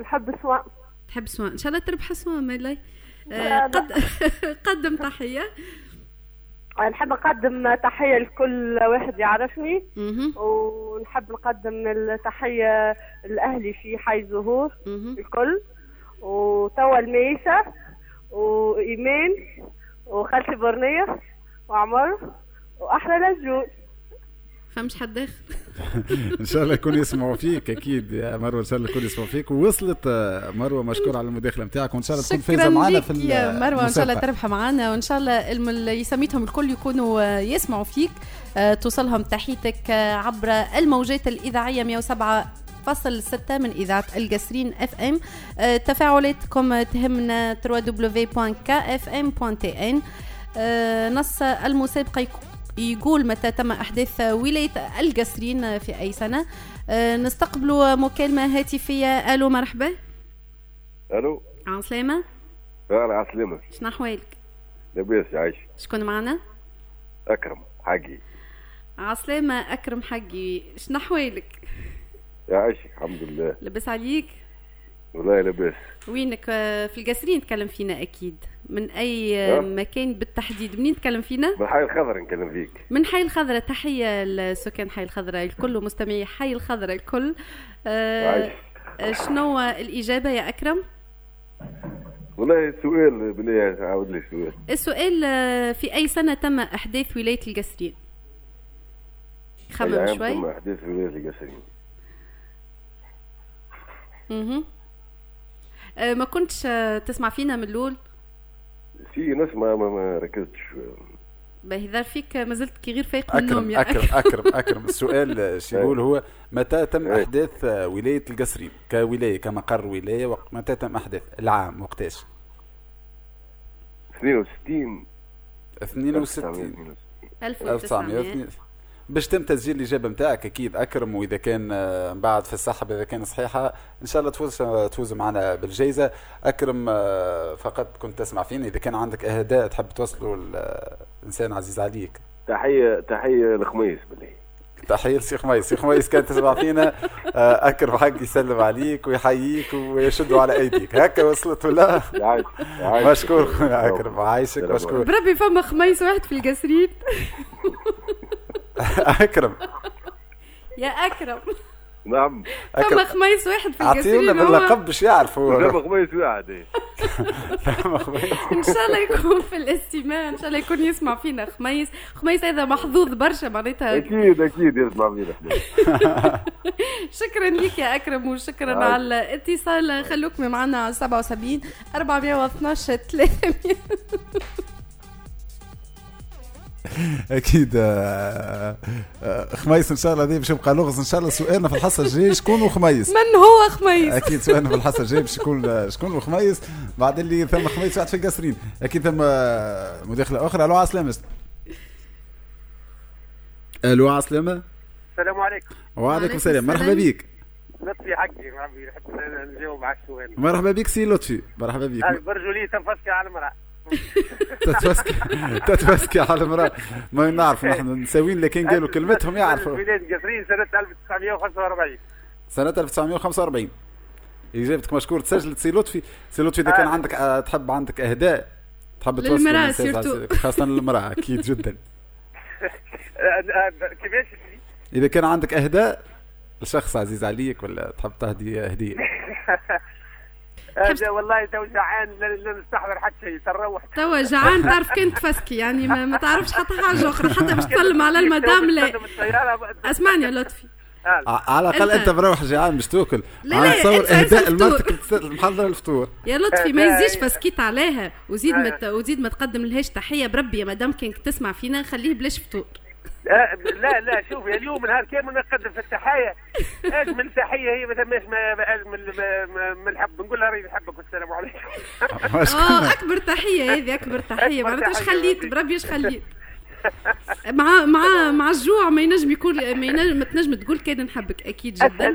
Speaker 6: نحب سواء
Speaker 4: تحب سوا. إن شاء الله تربح سوا ميلاي
Speaker 6: لا،
Speaker 4: آه،. قد قدم تحية.
Speaker 6: نحب نقدم تحية لكل واحد يعرفني. ونحب نقدم التحية لأهلي في حي زهور. الكل. وتوا الميسة وإيمان وخالتي برنية وعمر. وأحلى لجون
Speaker 4: فمش حد اخر
Speaker 5: إن شاء الله يكون يسمعوا فيك أكيد. يا مروة إن شاء الله يكون يسمعوا فيك. ووصلت آه، مروة مشكور على المداخلة نتاعك وإن شاء الله تكون
Speaker 4: فايزة
Speaker 5: معنا في
Speaker 4: يا مروة. إن شاء الله. تربح معنا وإن شاء الله الم- اللي سميتهم الكل يكونوا آه، يسمعوا فيك. آه، توصلهم تحيتك عبر الموجات الإذاعية 107 فصل ستة من إذاعة القسرين FM تفاعلاتكم تهمنا www.kfm.tn نص المسابقة يقول متى تم أحداث ولاية القسرين في أي سنة؟ آه، نستقبل مكالمة هاتفية. ألو مرحبا.
Speaker 10: ألو.
Speaker 4: عسلامة
Speaker 10: عسلامة
Speaker 4: شنو أحوالك؟
Speaker 10: لاباس عايش.
Speaker 4: شكون معنا؟
Speaker 10: أكرم حقي.
Speaker 4: عسلامة أكرم حقي. شنو أحوالك؟
Speaker 10: يا عايش الحمد لله.
Speaker 4: لبس عليك؟
Speaker 10: والله لاباس
Speaker 4: وينك؟ آه، في القاسرين تكلم فينا أكيد. من أي
Speaker 10: أه.
Speaker 4: مكان بالتحديد؟ منين تكلم فينا؟
Speaker 10: من حي الخضر نكلم فيك.
Speaker 4: من حي الخضراء تحية لسكان حي الخضراء الكل ومستمعي حي الخضراء الكل. آه، آه، شنو الإجابة يا أكرم؟
Speaker 10: والله سؤال بالله عاود لي سؤال.
Speaker 4: السؤال آه، في أي سنة تم إحداث ولاية القاسرين؟ خمم شوي.
Speaker 10: تم أحداث ولاية القصرين؟
Speaker 4: مهم. آه، ما كنتش آه، تسمع فينا من الأول
Speaker 10: في نسمع ما, ما ركزتش.
Speaker 4: باهي ظهر فيك ما زلت كي غير فايق من النوم يا
Speaker 5: أكرم أكرم أكرم. السؤال شو يقول هو متى تم
Speaker 10: إيه.
Speaker 5: أحداث آه، ولاية القصرين كولاية كمقر ولاية وق- متى تم أحداث؟ العام وقتاش؟
Speaker 10: 62
Speaker 5: 62
Speaker 4: 1900
Speaker 5: 1900 باش تم تسجيل الإجابة نتاعك أكيد أكرم. وإذا كان آه، من بعد في السحب إذا كان صحيحة إن شاء الله تفوز تفوز معنا بالجائزة. أكرم آه، فقط كنت تسمع فينا. إذا كان عندك أهداء تحب توصله لانسان عزيز عليك.
Speaker 10: تحية تحية لخميس بالله.
Speaker 5: تحية لسي خميس. سي خميس كان تسمع فينا. آه، أكرم حق يسلم عليك ويحييك ويشدوا على أيديك. هكا وصلت ولا؟ مشكور خويا أكرم. عايشك مشكور.
Speaker 4: بربي فما خميس واحد في القسرين
Speaker 5: اكرم.
Speaker 4: يا أكرم.
Speaker 10: نعم.
Speaker 4: فما
Speaker 5: اكرم
Speaker 4: خميس واحد في
Speaker 5: أعطيونا
Speaker 4: القسرين هو؟
Speaker 5: باللقب باش يعرف هو
Speaker 10: جاب خميس واحد.
Speaker 4: إن شاء الله يكون في الاستماع إن شاء الله يكون يسمع فينا خميس. خميس هذا محظوظ برشا معناتها.
Speaker 10: أكيد أكيد يسمع فينا
Speaker 4: شكرا لك يا أكرم وشكرا
Speaker 10: عادي.
Speaker 4: على الاتصال. خلوك معنا على 77 412 300
Speaker 5: أكيد آه، آه، خميس إن شاء الله هذه باش يبقى لغز إن شاء الله سؤالنا في الحصة الجاية شكون خميس
Speaker 4: من هو خميس؟
Speaker 5: أكيد سؤالنا في الحصة الجاية باش يكون آه، شكون خميس بعد اللي ثم خميس واحد في القصرين أكيد ثم آه، مداخلة أخرى. ألو عسلامة ألو عسلامة
Speaker 11: السلام عليكم.
Speaker 5: وعليكم السلام. مرحبا بك
Speaker 11: لطفي حقي مرحبا نحب نجاوب على السؤال.
Speaker 5: مرحبا بك سي لطفي. مرحبا بك
Speaker 11: هذه برجولية تنفسك على المرأة.
Speaker 5: تتفسكي تتفسكي على المرأة ما نعرف نحن نساوين لكن قالوا كلمتهم يعرفوا.
Speaker 11: بلاد قصرين سنة 1945
Speaker 5: سنة 1945 إجابتك مشكور. تسجلت سي لطفي سي لطفي إذا كان
Speaker 11: آه.
Speaker 5: عندك آه، تحب عندك أهداء تحب
Speaker 4: سيرتو.
Speaker 5: عزيز، خاصة للمرأة أكيد جدا.
Speaker 11: كيفاش؟
Speaker 5: إذا كان عندك أهداء لشخص عزيز عليك ولا تحب تهدي هدية؟
Speaker 11: هذا والله تو جعان لا نستحضر حتى شيء تروح
Speaker 4: توا جعان تعرف كان تفسكي يعني ما, ما تعرفش حتى حاجة أخرى حتى باش تسلم على المدام لا. أسمعني يا لطفي.
Speaker 5: ع- على الأقل
Speaker 4: أنت-
Speaker 5: أنت مروح جعان مش تأكل.
Speaker 4: لا، لا،
Speaker 5: تصور
Speaker 4: الفطور.
Speaker 5: لمرتك محضرة الفطور.
Speaker 4: يا لطفي ما
Speaker 11: آه،
Speaker 4: يزيدش
Speaker 11: آه.
Speaker 4: فسكيت عليها. وزيد ما وزيد ما تقدم لهاش تحية. بربي يا مدام كانك تسمع فينا خليه بلاش فطور.
Speaker 11: لا لا شوفي اليوم نهار كامل نقدم في التحية أجمل تحية هي ما ثماش ما- ما أجمل ما- ما- من الحب نقول لها ريت نحبك والسلام عليكم.
Speaker 4: آه أكبر تحية هذه أكبر تحية.
Speaker 11: أكبر
Speaker 4: معناتها اش خليت؟
Speaker 11: بربي.
Speaker 4: اش خليت؟ مع مع مع الجوع ما ينجم يكون ما ينجم ما تنجم تقول كان نحبك
Speaker 11: أكيد
Speaker 4: جدا.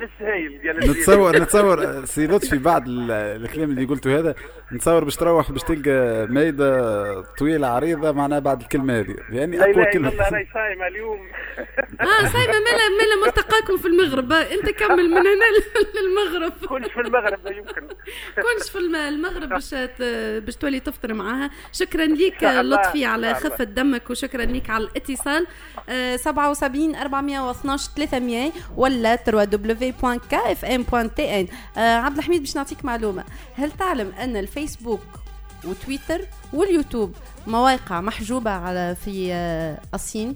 Speaker 5: نتصور نتصور سي لطفي بعد ال- الكلام اللي قلته هذا نتصور باش تروح باش تلقى مايده طويلة عريضة معناها بعد الكلمة هذه. يعني
Speaker 11: لا
Speaker 5: أقوى
Speaker 11: كلمة. راهي صايمة اليوم.
Speaker 4: آه صايمة مالا مالا ملتقاكم في المغرب. أنت كمل من هنا للمغرب.
Speaker 11: كلش في المغرب لا يمكن.
Speaker 4: كلش في الم- المغرب باش باش تولي تفطر معاها. شكرا ليك لطفي على. خفة دمك وشكرا ليك على الاتصال. آه، 77 412 300 ولا www.kfm.tn آه، عبد الحميد باش نعطيك معلومة. هل تعلم أن الفيسبوك وتويتر واليوتيوب. مواقع محجوبة على في آه، الصين.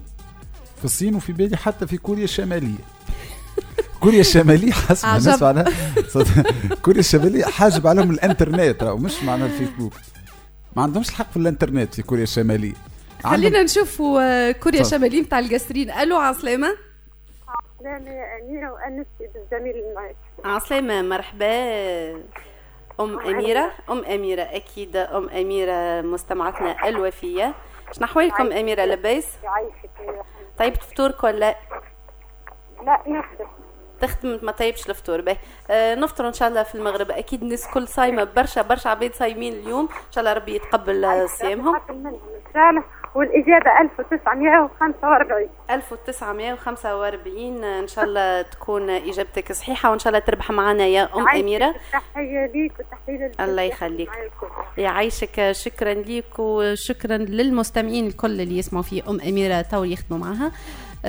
Speaker 5: في الصين وفي بالي حتى في كوريا الشمالية. كوريا الشمالية حسب. الناس معناها كوريا الشمالية حاجب عليهم الإنترنت مش معناها الفيسبوك. ما عندهمش الحق في الإنترنت في كوريا الشمالية.
Speaker 4: خلينا نشوفوا آه، كوريا
Speaker 5: تفضل.
Speaker 4: الشمالية نتاع القاسرين ألو عسلامه
Speaker 6: لا لا أميرة وأنستي بالجميل اللي معك
Speaker 4: عسلامة مرحبا. أم أميرة. أم أميرة أكيد أم أميرة مستمعتنا الوفية. شنو أحوالكم أميرة لباس طيب فطورك ولا؟
Speaker 6: لا نخدم
Speaker 4: تخدم ما طيبش الفطور آه نفطر إن شاء الله في المغرب. أكيد الناس كل صايمة برشا برشا عباد صايمين اليوم. إن شاء الله ربي يتقبل صيامهم.
Speaker 6: والإجابة 1945
Speaker 4: 1945 آه، إن شاء الله تكون إجابتك صحيحة وإن شاء الله تربح معنا يا أم أميرة.
Speaker 6: تحية ليك وتحية.
Speaker 4: الله يخليك. يعيشك شكرا ليك وشكرا للمستمعين الكل اللي يسمعوا في أم أميرة تو يخدموا معها.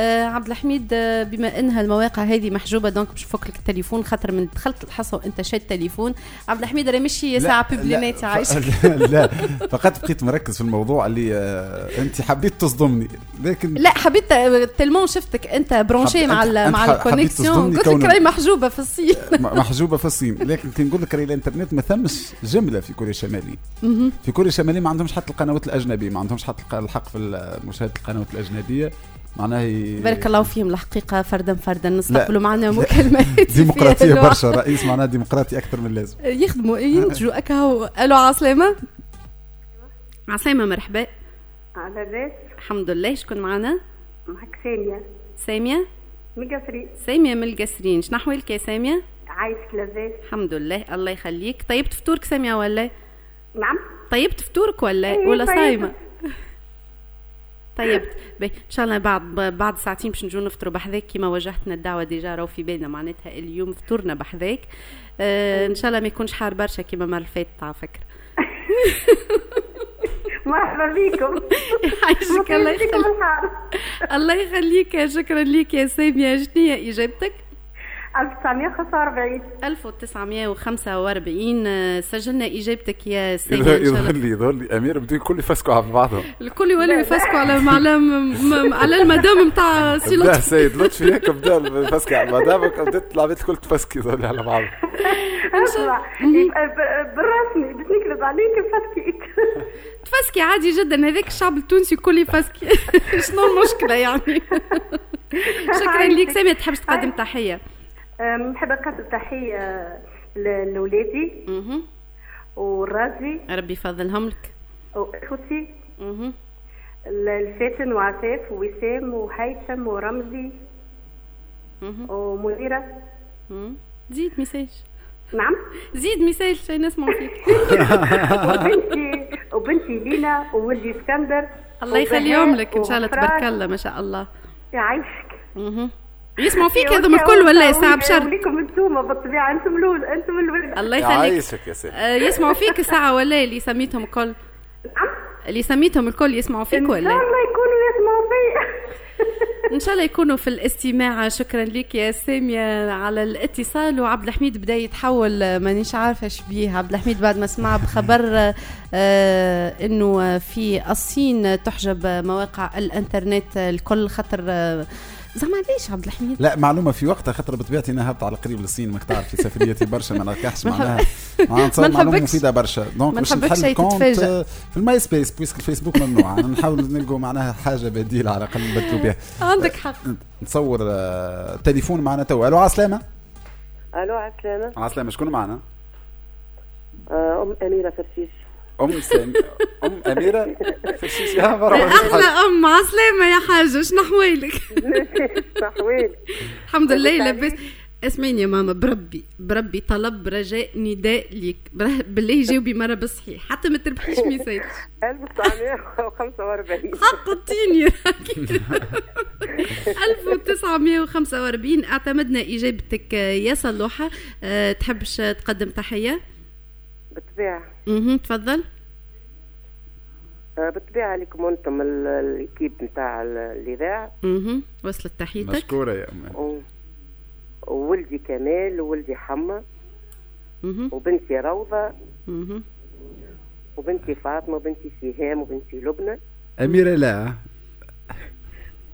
Speaker 4: عبد الحميد آه، بما إنها المواقع هذه محجوبة دونك باش نفك لك التليفون خاطر من دخلت الحصة وأنت شاد التليفون عبد الحميد راه مشي
Speaker 5: لا- ساعة
Speaker 4: بيبلينات يعيشك
Speaker 5: لا, لا فقط بقيت مركز في الموضوع اللي آه أنت حبيت تصدمني. لكن
Speaker 4: لا حبيت تلمون شفتك أنت برونشي مع ال مع الكونيكسيون. قلت لك راهي محجوبة في الصين.
Speaker 5: محجوبة في الصين. لكن كي نقول لك راهي الإنترنت ما ثمش جملة في كوريا الشماليه. في كوريا الشماليه ما عندهمش حتى القنوات الأجنبية ما عندهمش حتى الحق في مشاهدة القنوات الأجنبية. معناها ي-
Speaker 4: بارك الله فيهم الحقيقة فردا فردا. نستقبلوا معنا. مكالمات ديمقراطية
Speaker 5: برشا رئيس معناها ديمقراطي أكثر من اللازم
Speaker 4: يخدموا ينتجوا. أكا هو. ألو عسلامة عسلامة مرحبا.
Speaker 6: على باس
Speaker 4: الحمد لله. شكون معنا؟
Speaker 6: معك سامية.
Speaker 4: سامية؟
Speaker 6: من قصري.
Speaker 4: سامية من القسرين شنو أحوالك يا سامية؟
Speaker 6: عايشك لاباس
Speaker 4: الحمد لله. الله يخليك. طيبت فطورك سامية ولا؟
Speaker 6: نعم.
Speaker 4: طيبت فطورك ولا؟
Speaker 6: إيه،
Speaker 4: ولا
Speaker 6: طيبت.
Speaker 4: باهي إن شاء الله بعد بعد ساعتين باش نجوا نفطروا بحذاك كيما وجهتنا الدعوة déjà راهو في بالنا معناتها اليوم فطورنا بحذاك. آه إن شاء الله ما يكونش حار برشا كيما المرة اللي فاتت على فكرة.
Speaker 6: مرحبا بكم.
Speaker 4: يعيشك الله يخليك. الله يخليك شكرا ليك يا سامية شنو هي إجابتك؟
Speaker 6: 1945
Speaker 4: 1945 آه، سجلنا إجابتك يا سامية
Speaker 5: يظهر لي يظهر لي أمير بده الكل يفسكوا على بعضهم.
Speaker 4: الكل يولوا يفسكوا على معلم م- على المدام نتاع سي
Speaker 5: لا
Speaker 4: لطفي
Speaker 5: سيد لطفي هيك بدا يفسكي على مدامك بدات العباد الكل تفسكي يظهر لي على بعضهم.
Speaker 6: ب- بالرسمي باش نكذب عليك نفسكيك
Speaker 4: تفسكي عادي جدا هذاك الشعب التونسي الكل يفسكي شنو المشكلة يعني؟ شكرا ليك سامية تحبش تقدم تحية.
Speaker 6: أم، نحب نقدم تحية ل- لولادي. والراجي
Speaker 4: ربي يفضلهم لك.
Speaker 6: ال- الفاتن وعفاف ووسام وهيثم ورمزي. ومنيرة
Speaker 4: مهم. زيد message
Speaker 6: نعم.
Speaker 4: زيد message عشان نسمع فيك
Speaker 6: وبنتي وبنتي لينا وولدي اسكندر.
Speaker 4: الله يخليهم لك إن شاء الله تبارك الله ما شاء الله.
Speaker 6: يعيشك.
Speaker 4: يسمعوا فيك هذوما الكل ولا ساعة بشر.
Speaker 6: وليكم أنتم بالطبيعة أنتم الأول أنتم الولد
Speaker 4: الله يخليك.
Speaker 5: يعيشك يا سيدي.
Speaker 4: آه، يسمعوا فيك ساعة ولا اللي سميتهم الكل؟ اللي سميتهم الكل يسمعوا فيك
Speaker 6: إن شاء
Speaker 4: ولا
Speaker 6: الله يكونوا يسمعوا فيا
Speaker 4: إن شاء الله يكونوا في الاستماع. شكرا لك يا سامية على الاتصال. وعبد الحميد بدأ يتحول آه، مانيش عارفة إيش بيه. عبد الحميد بعد ما سمع بخبر آه إنه في الصين تحجب مواقع الإنترنت الكل خطر آه، زعما ليش عبد الحميد؟
Speaker 5: لا معلومة في وقتها خاطر بطبيعتي أنا هبط على قريب للصين ماك تعرف في سفريتي برشا ما نركحش معناها. معناها
Speaker 4: معلومة
Speaker 5: مفيدة برشا. donc
Speaker 4: ما
Speaker 5: باش نحل compte
Speaker 4: تتفاجأ.
Speaker 5: آه، في الماي سبيس puisque الفيسبوك ممنوع. نحاول نلقوا معناها حاجة بديلة على الأقل نبدلوا بها.
Speaker 4: عندك حق.
Speaker 5: نتصور آه، تليفون معنا تو. ألو عسلامة؟
Speaker 12: ألو عسلامة.
Speaker 5: عسلامة شكون معنا؟
Speaker 12: آه، أم أميرة فرشيش
Speaker 5: أم سامي أم أميرة؟ فرشيش يا مرة
Speaker 4: أحلى أم عسلامة يا حاجة شنو
Speaker 12: أحوالك؟
Speaker 4: الحمد لله لاباس. اسمعيني يا ماما بربي بربي طلب رجاء نداء ليك. بره- بالله جاوبي مرة بالصحيح حتى ما تربحيش message.
Speaker 12: 1945
Speaker 4: حقتيني راكي 1945 اعتمدنا إجابتك. يا صلوحة. أه تحبش تقدم تحية؟
Speaker 12: بالطبيعة
Speaker 4: أها تفضل.
Speaker 12: آه، بالطبيعة لكم أنتم ال- الكيب نتاع ال- الإذاعة
Speaker 4: أها وصلت تحيتك.
Speaker 5: مشكورة يا أمي.
Speaker 12: و- وولدي كمال وولدي حما
Speaker 4: أها
Speaker 12: وبنتي روضة.
Speaker 4: أها
Speaker 12: وبنتي فاطمة وبنتي سهام وبنتي لبنى.
Speaker 5: أميرة لا.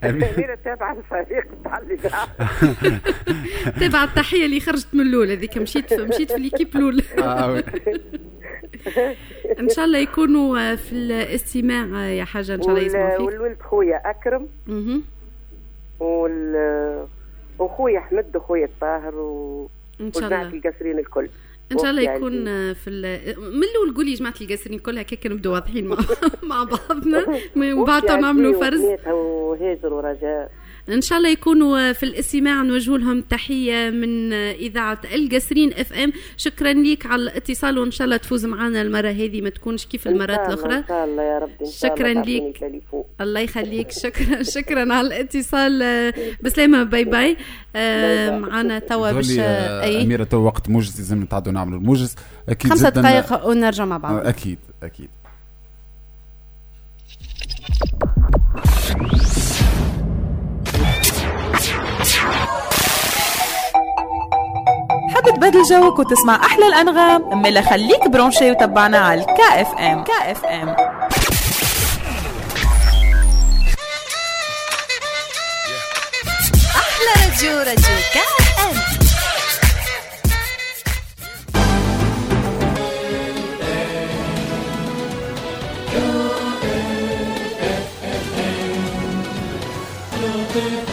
Speaker 5: أميرة.
Speaker 12: أميرة تابعة الفريق بتاع الإذاعة
Speaker 4: تبع التحية اللي خرجت من الاولى هذيك مشيت في مشيت في ليكيب الاولى
Speaker 5: آه، وي.
Speaker 4: إن شاء الله يكونوا في الاستماع يا حاجة إن شاء الله يسمعوا فيك.
Speaker 12: والولد خويا أكرم.
Speaker 4: أها
Speaker 12: وال وخويا أحمد وخويا الطاهر و...
Speaker 4: إن شاء الله.
Speaker 12: القصرين الكل.
Speaker 4: إن شاء الله يكون في ال- من الأول قولي جماعة القاسرين كلها كيك نبدو واضحين مع مع بعضنا. وبعدها
Speaker 12: وفي
Speaker 4: نعملوا فرز
Speaker 12: وهاجر ورجاء
Speaker 4: إن شاء الله يكونوا في الاستماع نوجه لهم تحية من إذاعة القاسرين إف إم. شكرا ليك على الاتصال وإن شاء الله تفوز معنا المرة هذه ما تكونش كيف
Speaker 12: إن
Speaker 4: المرات
Speaker 12: شاء الله-
Speaker 4: الأخرى.
Speaker 12: إن شاء الله يا ربي إن شاء الله
Speaker 4: شكراً ليك. الله يخليك. شكرا شكرا على الاتصال. بسلامة bye bye. آه، معنا توا باش آه، أي.
Speaker 5: أميرة تو وقت موجز لازم نتعدوا نعملوا الموجز. أكيد
Speaker 4: خمسة دقائق ونرجع مع بعض.
Speaker 5: آه، أكيد.
Speaker 13: حاب تبدل جوك وتسمع أحلى الأنغام ملا خليك branché وتبعنا على الكا اف ام كا اف ام
Speaker 14: أحلى راديو راديو كاف ام افرش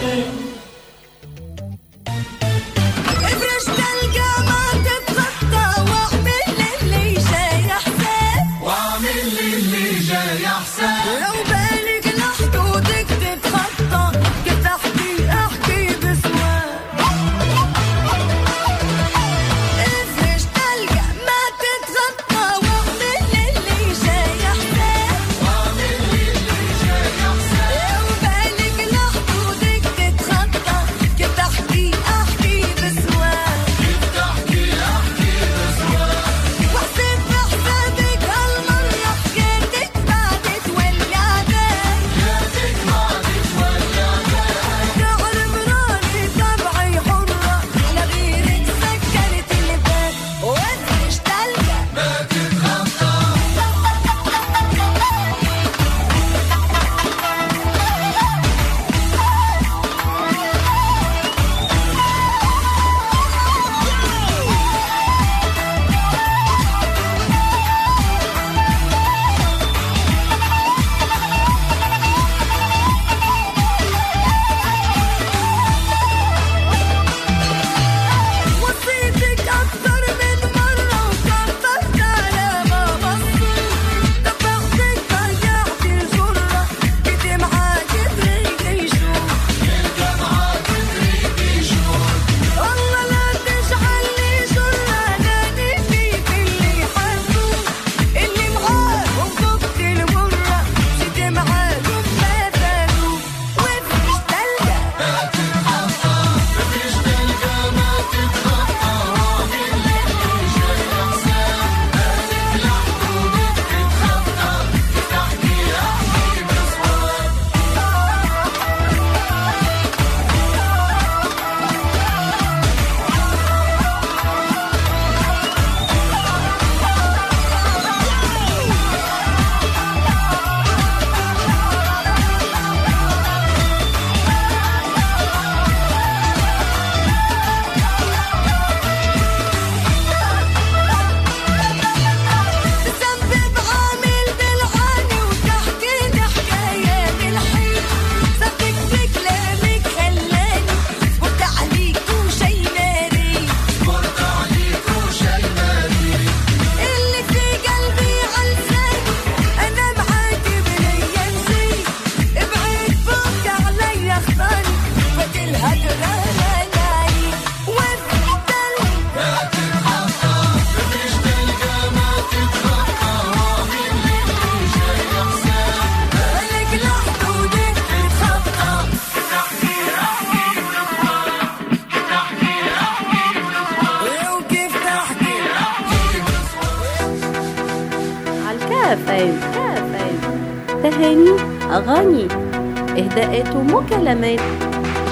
Speaker 4: ومكالمات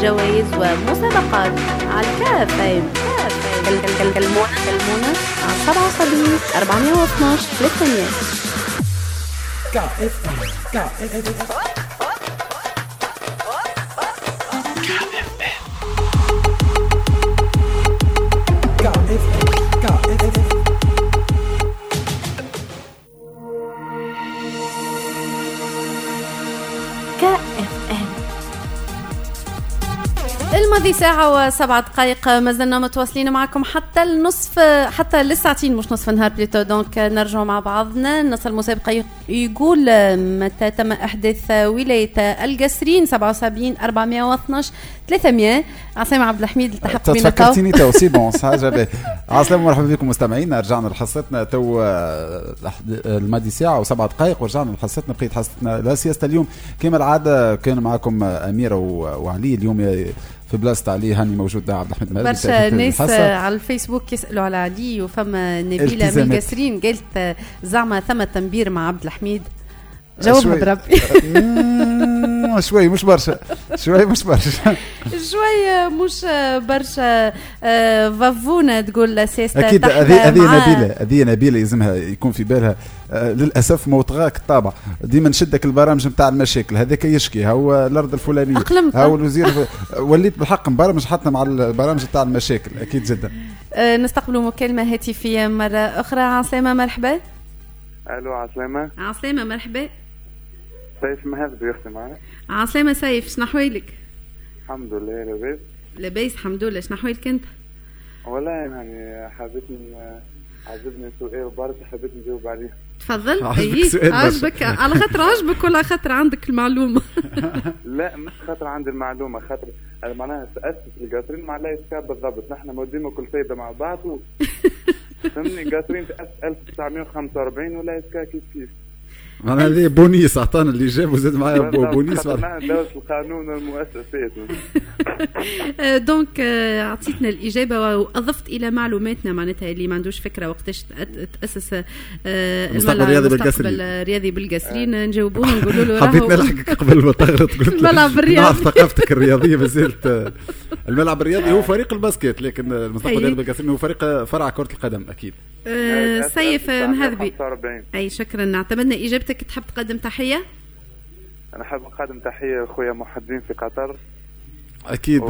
Speaker 4: جوائز ومسابقات على الكافين كلمونا كلمونا على 77 412 300 الماضي ساعة وسبع دقائق. ما زلنا متواصلين معكم حتى النصف حتى للساعتين مش نصف النهار plutôt. donc نرجع مع بعضنا. النص المسابقة يقول متى تم إحداث ولاية القسرين 77 412 300 عصام عبد الحميد التحق بنا تو
Speaker 5: تفكرتيني تو سي bon عسلامة مرحبا بكم مستمعينا رجعنا لحصتنا تو آه، الماضي ساعة وسبع دقائق. ورجعنا لحصتنا بقيت حصتنا لا سياسة اليوم. كما العادة كان معكم أميرة و- وعلي. اليوم في بلاصه علي هاني موجود عبد الحميد مالك.
Speaker 4: برشا ناس على الفيسبوك يسألوا على علي وفما نبيلة من. القسرين قالت زعما ثم تنبير مع عبد الحميد. جاوبها. بربي.
Speaker 5: مم، شوي مش برشا. شوي مش برشا.
Speaker 4: شوية مش برشا آه، فافونة تقول سياسة أكيد
Speaker 5: هذه هذه نبيلة هذه نبيلة يلزمها يكون في بالها. آه، للأسف موطغاك الطابع ديما نشدك البرامج نتاع المشاكل هذاك يشكي. هو الأرض الفلانية.
Speaker 4: أقلمت.
Speaker 5: هو الوزير وليت بالحق مبرمج حتى مع البرامج نتاع المشاكل أكيد جدا.
Speaker 4: آه، نستقبل مكالمة هاتفية مرة أخرى. عسلامة مرحبا.
Speaker 15: ألو عسلامة.
Speaker 4: عسلامة مرحبا.
Speaker 15: سيف مهذب يا أختي معايا
Speaker 4: عسلامة سيف شنو أحوالك؟
Speaker 15: الحمد لله لاباس
Speaker 4: لاباس الحمد لله شنو أحوالك أنت؟
Speaker 15: والله يعني حبيت عجبني سؤال برشا حبيت نجاوب عليه
Speaker 4: تفضل
Speaker 5: عجبك.
Speaker 4: عجبك على خاطر عجبك ولا خاطر عندك المعلومة
Speaker 15: لا مش خاطر عندي المعلومة خاطر معناها تأسس القاطرين مع لا يسكاب بالضبط نحن مودين كل سيدة مع بعض. فهمني قاطرين تأسس 1945 ولا كيف كيف
Speaker 5: معناها هذه بونيس اعطانا اللي جاب وزاد معايا بونيس
Speaker 15: نحن دولة القانون والمؤسسات
Speaker 4: آه، donc آه، اعطيتنا الاجابه واضفت إلى معلوماتنا معناتها اللي ما عندوش فكره وقتاش تاسس آه،
Speaker 5: المستقبل
Speaker 4: الملعب-
Speaker 5: الرياضي
Speaker 4: المستقبل
Speaker 5: بالقسرين.
Speaker 4: الرياضي بالقسرين نجاوبوه نقولوا له
Speaker 5: حبيت نلحقك قبل ما تغلط قلت
Speaker 4: الملعب الرياضي.
Speaker 5: نعرف ثقافتك الرياضيه ما زلت آه، الملعب الرياضي هو فريق ال basket لكن المستقبل. الرياضي بالقسرين هو فريق فرع كره القدم أكيد
Speaker 4: آه، سيف مهذبي
Speaker 15: 45
Speaker 4: اي شكرا اعتمدنا اجابتك تحب تقدم تحية؟
Speaker 15: أنا حاب نقدم تحية لأخويا محي الدين في قطر.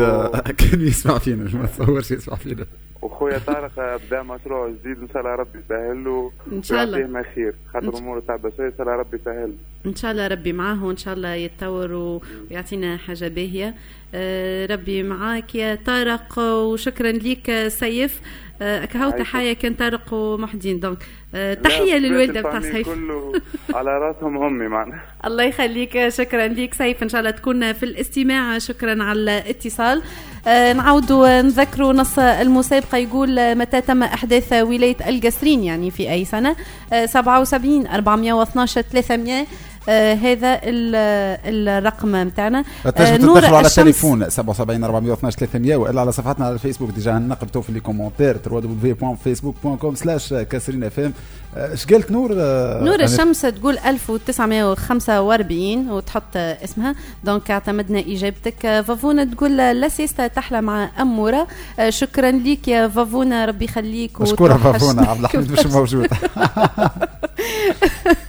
Speaker 5: آه، كان يسمع فينا ما تصورش يسمع فينا.
Speaker 15: وخويا طارق بدا مشروع جديد إن شاء الله ربي يسهل له
Speaker 4: إن شاء الله.
Speaker 15: ويعطيه ما خير خاطر اموره صعبة شوية إن شاء الله ربي يسهل
Speaker 4: إن شاء الله ربي معاه وإن شاء الله يتطور و- ويعطينا حاجة باهية. آه، ربي معاك يا طارق وشكرا ليك سيف. آه، كهو
Speaker 15: عايشة.
Speaker 4: تحيه كان طارق ومحدين. دونك
Speaker 15: بيت
Speaker 4: للوالدة بتاع سيف.
Speaker 15: كله على راسهم أمي معنا
Speaker 4: الله يخليك شكرا ليك سيف. إن شاء الله تكون في الاستماع. شكرا على الاتصال. آه، نعاودوا نذكروا نص المسابقة. يقول آه، متى تم إحداث ولاية القسرين يعني في أي سنة؟ آه، 77 412 300 آه، هذا ال- الرقم نتاعنا
Speaker 5: تنجم تدخلوا على التليفون 77 412 300 وإلا على صفحتنا على الفيسبوك déjà نقب تو في les commentaires www.facebook.com slash كاسرين اف ام اش قالت نور؟ آه،
Speaker 4: نور
Speaker 5: أنا-
Speaker 4: الشمس تقول 1945 وتحط اسمها. donc اعتمدنا إجابتك. آه، فافونا تقول لا سيستا تحلى مع أمورة. آه، شكرا ليك يا فافونا. ربي يخليك وتوحشنا.
Speaker 5: فافونا عبد الحميد مش موجود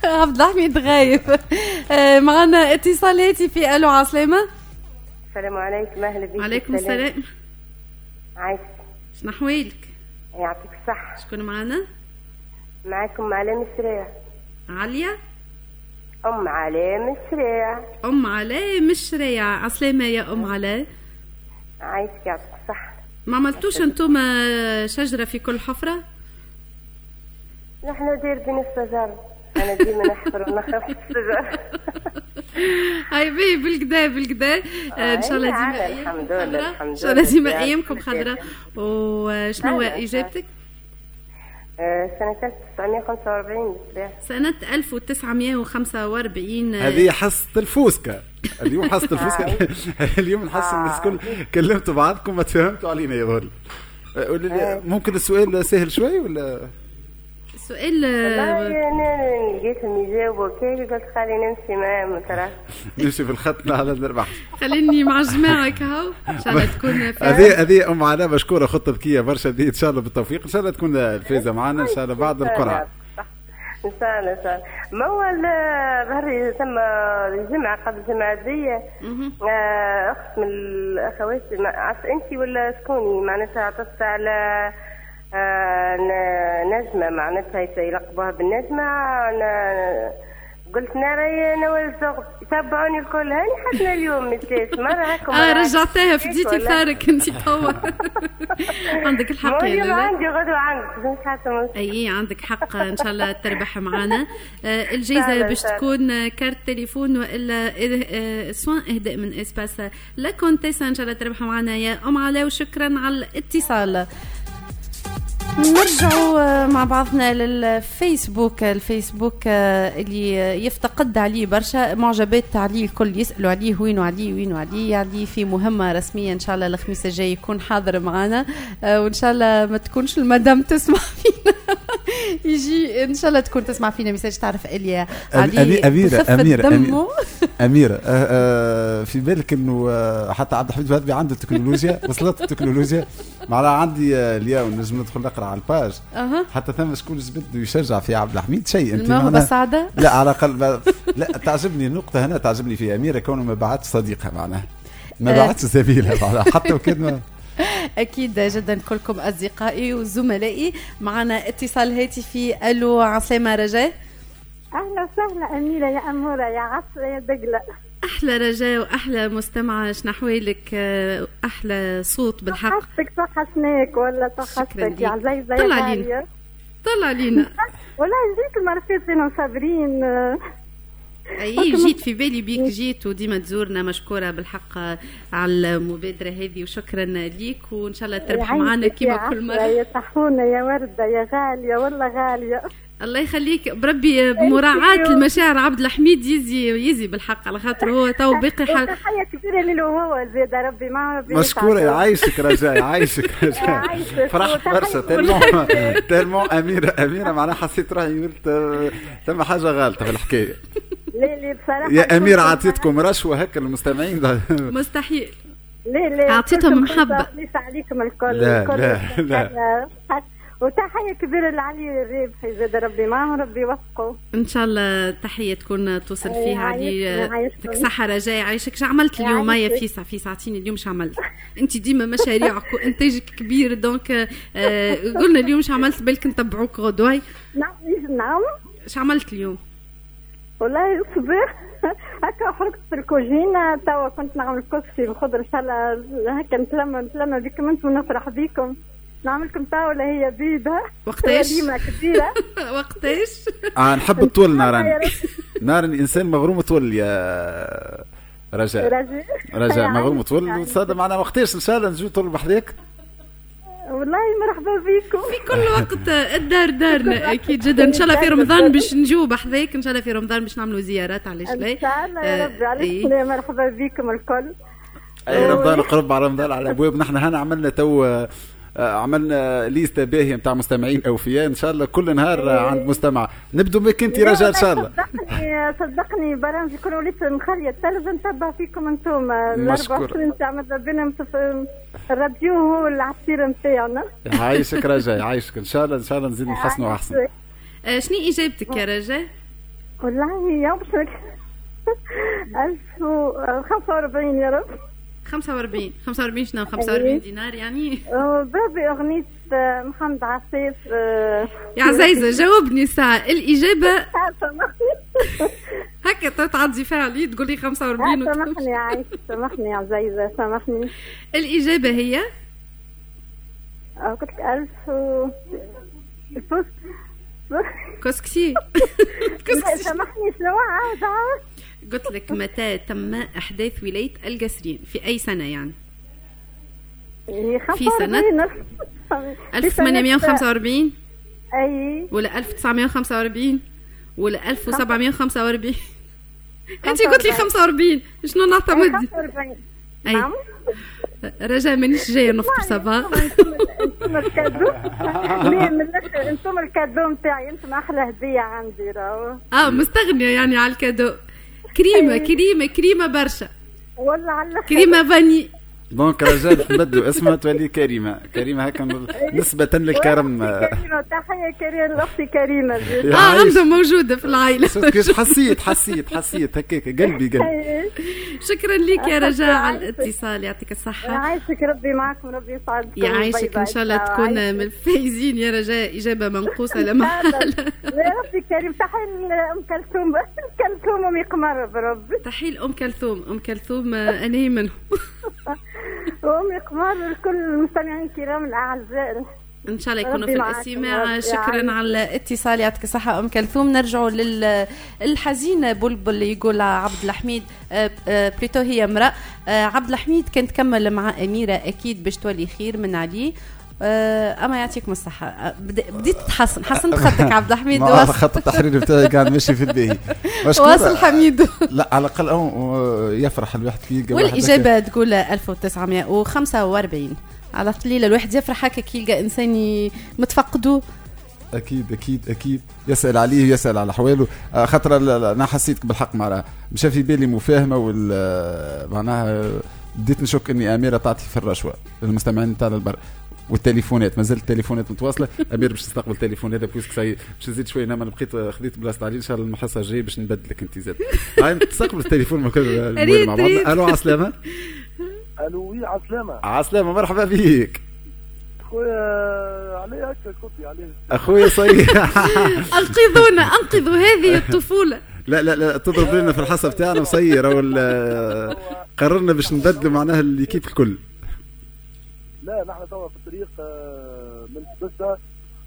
Speaker 4: عبد الحميد غايب. آه، معنا اتصال هاتفي ألو عسلامه
Speaker 6: السلام عليكم أهلا بك
Speaker 4: عليكم السلام.
Speaker 6: عايش.
Speaker 4: شنو أحوالك؟
Speaker 6: يعطيك الصحة.
Speaker 4: شكون معنا؟
Speaker 6: معكم علام السريع
Speaker 4: عليا
Speaker 6: أم علام السريع
Speaker 4: أم علاء مش ريع عسلامه يا أم علاء
Speaker 6: عايشك يعطيك الصحة.
Speaker 4: ما عملتوش أنتم شجرة في كل حفرة؟
Speaker 6: نحن دير بين الشجر أنا ديما نحفر ونخاف الشجر
Speaker 4: هاي بي بالكدا بالكدا آه، إن شاء الله
Speaker 6: أي
Speaker 4: ديما
Speaker 6: الحمد لله،. الحمد
Speaker 4: إن شاء الله
Speaker 6: لله.
Speaker 4: ديما
Speaker 6: يا أيامكم
Speaker 4: خضراء وشنو هو إجابتك؟
Speaker 6: آه، سنة 1945 بالصباح
Speaker 4: سنة 1945 آه،
Speaker 5: هذه حصة الفوسكا. اليوم حصة الفوسكا. اليوم نحس الناس الكل كلمتوا بعضكم ما تفهمتوا علينا قولي لي، ممكن السؤال سهل شوي ولا؟
Speaker 4: سؤال
Speaker 12: والله أنا لقيتهم يجاوبوا كيف قلت خلينا نمشي معاهم ترى.
Speaker 5: نمشي في الخط على نربح
Speaker 4: خليني مع جماعك هاو إن شاء الله تكون
Speaker 5: هذه هذه أم علاء مشكورة خطه ذكيه برشا هذه إن شاء الله بالتوفيق. إن شاء الله تكون الفائزه معنا إن شاء الله بعد القرعة.
Speaker 12: إن شاء الله إن شاء الله. ما هو ظهري ثم الجمعة قبل الجمعة دي آه، أخت من الأخوات عرفت انت ولا شكوني؟ معناتها عطست على آه، ن- نجمة معناتها يلقبوها بالنجمة. أنا قلت ناري نوال الزغب يتبعوني الكل هاني حتى اليوم مشيت مرة هكا
Speaker 4: آه رجعتها فديتي ثارك أنت توا عندك الحق يا لالا
Speaker 12: عندي غدوة عندك
Speaker 4: أي عندك حق. إن شاء الله تربح معنا آه، الجائزه باش. تكون كارت تليفون وإلا إه- آه، soin إهداء من espace La Contessa إن شاء الله تربح معنا يا أم علاء وشكرا على الاتصال. نرجعوا آه، مع بعضنا للفيسبوك الفيسبوك آه، اللي يفتقد عليه برشا معجبات عليه الكل يسألوا عليه وينو عليه وينو عليه عليه في مهمة رسمية إن شاء الله الخميس الجاي يكون حاضر معنا آه، وإن شاء الله ما تكونش المدام تسمع فينا. يجي إن شاء الله تكون تسمع فينا مساج تعرف إليا. عليه
Speaker 5: أمي- أميرة
Speaker 4: بخفة
Speaker 5: أميرة آه، في بالك إنه آه، حتى عبد الحميد الوهبي عنده التكنولوجيا وصلت التكنولوجيا. معناها عندي آه، اليوم نجم ندخل نقرأ على الباج. حتى ثم شكون بده يشجع في عبد الحميد شيء. أنت
Speaker 4: سعدة؟
Speaker 5: لا على الأقل لا تعجبني النقطه هنا تعجبني في أميرة كونه ما بعتش صديقها معناها. ما
Speaker 4: آه.
Speaker 5: بعتش زميلها معناها. حتى وكان
Speaker 4: أكيد جدا كلكم أصدقائي وزملائي. معنا اتصال هاتفي. ألو عسلامة رجاء؟
Speaker 8: أهلا وسهلا أميرة يا أمورة يا عصره يا دقله
Speaker 4: أحلى رجاء وأحلى مستمعه شنو أحوالك؟ أحلى صوت بالحق.
Speaker 8: صحتك صحتنيك ولا صحتك. يا عزيزه يا
Speaker 4: طلع. لينا. طلع لينا.
Speaker 8: والله جيت اللي فاتت آه،
Speaker 4: أي جيت في بالي بيك جيت وديما تزورنا مشكورة بالحق على المبادرة هذه وشكرا ليك وإن شاء الله تربح معنا كيما كل مرة.
Speaker 8: يا طحونه يا وردة يا غالية والله غالية.
Speaker 4: الله يخليك. بربي بمراعاة المشاعر عبد الحميد يزي يزي بالحق على خاطر هو تو باقي حال
Speaker 8: تحيه كبيرة له هو زاد ربي معه ربي
Speaker 5: مشكورة
Speaker 8: يسعده.
Speaker 5: يعيشك رجاء يعيشك رجاء. فرحت برشا
Speaker 8: كبيرة.
Speaker 5: تلمون تلمون أميرة أميرة. معناها حسيت روحي قلت ثم حاجة غالطة في
Speaker 8: الحكاية. بصراحة
Speaker 5: يا اميره
Speaker 8: كنت-
Speaker 5: عطيتكم رشوة هكا للمستمعين. ده-
Speaker 4: مستحيل.
Speaker 8: ليه ليه
Speaker 4: أعطيتهم
Speaker 8: كنتم
Speaker 4: محبة.
Speaker 8: خمسة عليكم الكل.
Speaker 5: لا،
Speaker 8: الكل
Speaker 5: لا، لا.
Speaker 8: وتحية كبيرة لعلي الرابحي زاد ربي معه ربي يوفقه.
Speaker 4: إن شاء الله تحية تكون توصل
Speaker 8: أي
Speaker 4: فيها. علي. يعطيك صحة رجاء يعيشك شو عملت اليوم؟ يا. فيسع فيسع أعطيني اليوم شو عملت. أنت ديما مشاريعك وإنتاجك كبير دونك آه قلنا اليوم شو عملت؟ بالك نتبعوك غدوي
Speaker 8: نعم نعم.
Speaker 4: شو عملت اليوم؟
Speaker 8: والله صبح هكا حرقت في الكوجينة توا كنت نعمل كسكسي بالخضر إن شاء الله هكا نتلم نتلم بكم أنتم ونفرح بكم نعملكم طاولة هي بيضة
Speaker 4: وقتاش؟
Speaker 8: كبيرة.
Speaker 4: وقتاش؟
Speaker 5: آه نحب الطول
Speaker 8: رب.
Speaker 5: نارا انسان مغروم طول يا رجاء.
Speaker 8: رجاء.
Speaker 5: رجاء مغروم
Speaker 8: يعني-
Speaker 5: طول صاد معنا وقتاش إن شاء الله نجي طول بحذاك
Speaker 8: والله مرحبا بكم.
Speaker 4: في كل وقت الدار دارنا أكيد جدا. إن شاء الله في رمضان باش نجوا بحذاك إن شاء الله في رمضان باش نعملوا زيارات علاش لا
Speaker 8: ان شاء الله يا
Speaker 4: آه،
Speaker 8: ربي علاش
Speaker 4: إيه.
Speaker 8: مرحبا بكم الكل.
Speaker 5: أي رمضان قرب على رمضان على الابواب نحن هنا عملنا تو عملنا ليسته باهيه نتاع مستمعين أوفياء إن شاء الله كل نهار آه، عند مستمع. نبدو بك
Speaker 8: أنت
Speaker 5: رجاء إن شاء الله.
Speaker 8: صدقني صدقني برامج كل وليت مخلية. التلفزيون نتبع فيكم أنتم
Speaker 5: مشكور.
Speaker 8: 24 ساعة ماذا بينا الراديو هو العصير نتاعنا.
Speaker 5: يعيشك رجاء يعيشك إن شاء الله إن شاء الله نزيد نحسنوا أحسن.
Speaker 4: آه، شنو إجابتك يا رجاء؟
Speaker 8: والله يوم شك 1045 يا رب.
Speaker 4: 45 45 شنو؟ 45 دينار يعني؟
Speaker 8: بابي أغنية آه، محمد عسيف آه،
Speaker 4: يا عزيزة جاوبني ساعة الإجابة
Speaker 8: سامحني
Speaker 4: هكا تعدي فيها علي تقول لي 45
Speaker 8: آه،
Speaker 4: وتقول-
Speaker 8: سامحني يا عايشة سامحني يا عزيزة سامحني.
Speaker 4: الإجابة هي؟
Speaker 8: آه، قلت لك 1000 و
Speaker 4: كسكسي.
Speaker 8: لا، سامحني شنو؟ عاود عاود
Speaker 4: قلت لك متى تم إحداث ولاية القصرين؟ في أي سنة يعني؟
Speaker 8: هي
Speaker 4: في سنة؟
Speaker 8: 45 في سنة-
Speaker 4: 1845
Speaker 8: أي.
Speaker 4: ولا 1945 ولا 1745 انت قلت لي 45 شنو نعتمد؟
Speaker 8: 45
Speaker 4: أي.
Speaker 8: نعم.
Speaker 4: رجاء مانيش جاية نفطر صباح
Speaker 8: أنتم الكادو. أنتم الكادو نتاعي أنتم أحلى هدية عندي راهو.
Speaker 4: آه مستغنية يعني على ال cadeau. كريمة كريمة كريمة برشا.
Speaker 8: ولا على
Speaker 4: كريمة فاني.
Speaker 5: donc رجاء باش نبدلوا اسمها تولي كريمة. كريمة هكا نسبة للكرم.
Speaker 8: كريمة. تحية كريمه لاختي
Speaker 5: كريمة.
Speaker 4: آه
Speaker 5: عايش.
Speaker 4: عنده موجودة في
Speaker 5: العائلة. كيفاش حسيت حسيت حسيت هكاك قلبي قلبي.
Speaker 4: شكرا لك يا رجاء على. الاتصال يعطيك الصحة.
Speaker 8: يعيشك ربي معكم ربي يسعدكم.
Speaker 4: يعيشك إن شاء الله تكون من الفايزين يا رجاء. إجابة منقوصة لا محاله
Speaker 8: يا ربي كريم تحية ام كلثوم. كلثوم أم قمر بربي.
Speaker 4: تحيه أم كلثوم. أم كلثوم أنا هي منهم
Speaker 8: وام قمر لكل المستمعين الكرام الأعزاء.
Speaker 4: إن شاء الله يكونوا في الاستماع شكرا
Speaker 8: يعينك.
Speaker 4: على الاتصال يعطيك الصحه أم كلثوم. نرجعوا للحزين. بلبل اللي يقول عبد الحميد. آه، آه، plutôt هي امرأة. آه، عبد الحميد كان تكمل مع أميرة أكيد باش تولي خير من علي. أما يعطيكم الصحه بد- بديت تحسن حسنت خطك عبد الحميد. واصل.
Speaker 5: خط التحرير بتاعي قاعد ماشي في الباهي.
Speaker 4: واصل حميد.
Speaker 5: لا على الأقل يفرح الواحد كي.
Speaker 4: والإجابة تقول 1945 على قليله الواحد يفرح هكا كي يلقى انسان متفقده.
Speaker 5: أكيد أكيد أكيد. يسأل عليه يسال على احواله آه، خاطر أنا حسيت بالحق معناها مشى في بالي مفاهمة وال آه، معناها بديت نشك إني اميره تعطي في الرشوة للمستمعين تاع البر. والتليفونات. مازال التليفونات متواصلة. أمير باش تستقبل تليفونات puisque سي باش نزيد شوية. نعم أنا بقيت خذيت بلاصة علي. إن شاء الله الحصة الجاية باش نبدلك أنت زاد. هاي تستقبل التليفون ما كل الموال مع بعض
Speaker 4: ريت.
Speaker 5: ألو عسلامة؟
Speaker 7: ألو oui عسلامة.
Speaker 5: عسلامة مرحبا بك.
Speaker 7: خويا علي هكا كنت عليه
Speaker 5: اخويا صي
Speaker 4: أنقذونا أنقذوا هذه الطفولة.
Speaker 5: لا لا لا تضرب لنا في الحصة بتاعنا مصير قررنا باش نبدلوا معناها l'équipe الكل.
Speaker 7: لا نحن توا في الطريق آه، من تبسة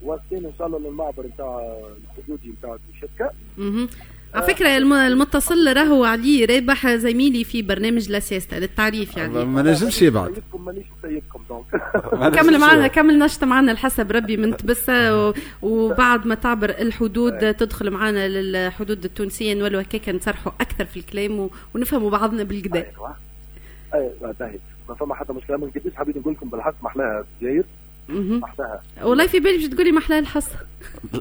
Speaker 7: واصلين إن شاء الله للمعبر نتاع الحدودي نتاع بوشبكة.
Speaker 4: مهم. على فكرة الم- المتصل راهو علي رابح زميلي في برنامج La Siesta للتعريف يعني.
Speaker 5: ما نجمش يبعد
Speaker 7: مانيش donc.
Speaker 4: كمل معنا كمل نشط معنا الحسب ربي من تبسة وبعد ما تعبر الحدود تدخل معنا للحدود التونسية نولوا هكاك نصرحوا أكثر في الكلام ونفهموا بعضنا بالقدا
Speaker 7: اي باهي ما فما حتى مشكلة. من قديش حبيت نقول لكم بالحق محلاها الجزائر. محلاها
Speaker 4: والله في بالي باش تقولي محلى الحصة.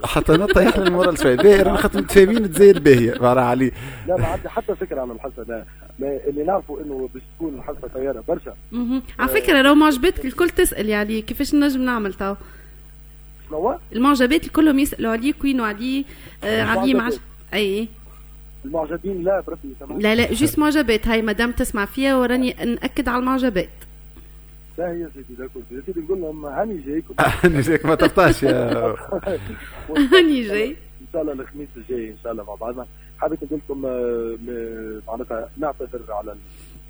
Speaker 5: حتى أنا طيح لي ال moral شوي باهي رانا خاطر متفاهمين تزايد باهيه معناها علي.
Speaker 7: لا ما عندي حتى فكرة عن الحصة. لا ما اللي نعرفوا إنه باش تكون الحصة طيارة برشا.
Speaker 4: على فكرة لو معجباتك الكل تسأل يعني كيفاش نجم نعمل تو؟
Speaker 7: شنو
Speaker 4: المعجبات كلهم يسألوا عليك وينو علي آه علي مع
Speaker 7: المعجبات.
Speaker 4: أي.
Speaker 7: المعجبين لا بربي سامحني
Speaker 4: لا لا juste معجبات. هاي مدام تسمع فيها وراني نأكد على المعجبات.
Speaker 7: لا هي سيدي ذاك يا سيدي نقول لهم هاني جايكم
Speaker 5: هاني جايك ما تقطعش يا
Speaker 4: هاني جاي.
Speaker 7: إن شاء الله الخميس الجاي إن شاء الله مع بعضنا. حبيت نقول لكم آه، معناتها نعتذر على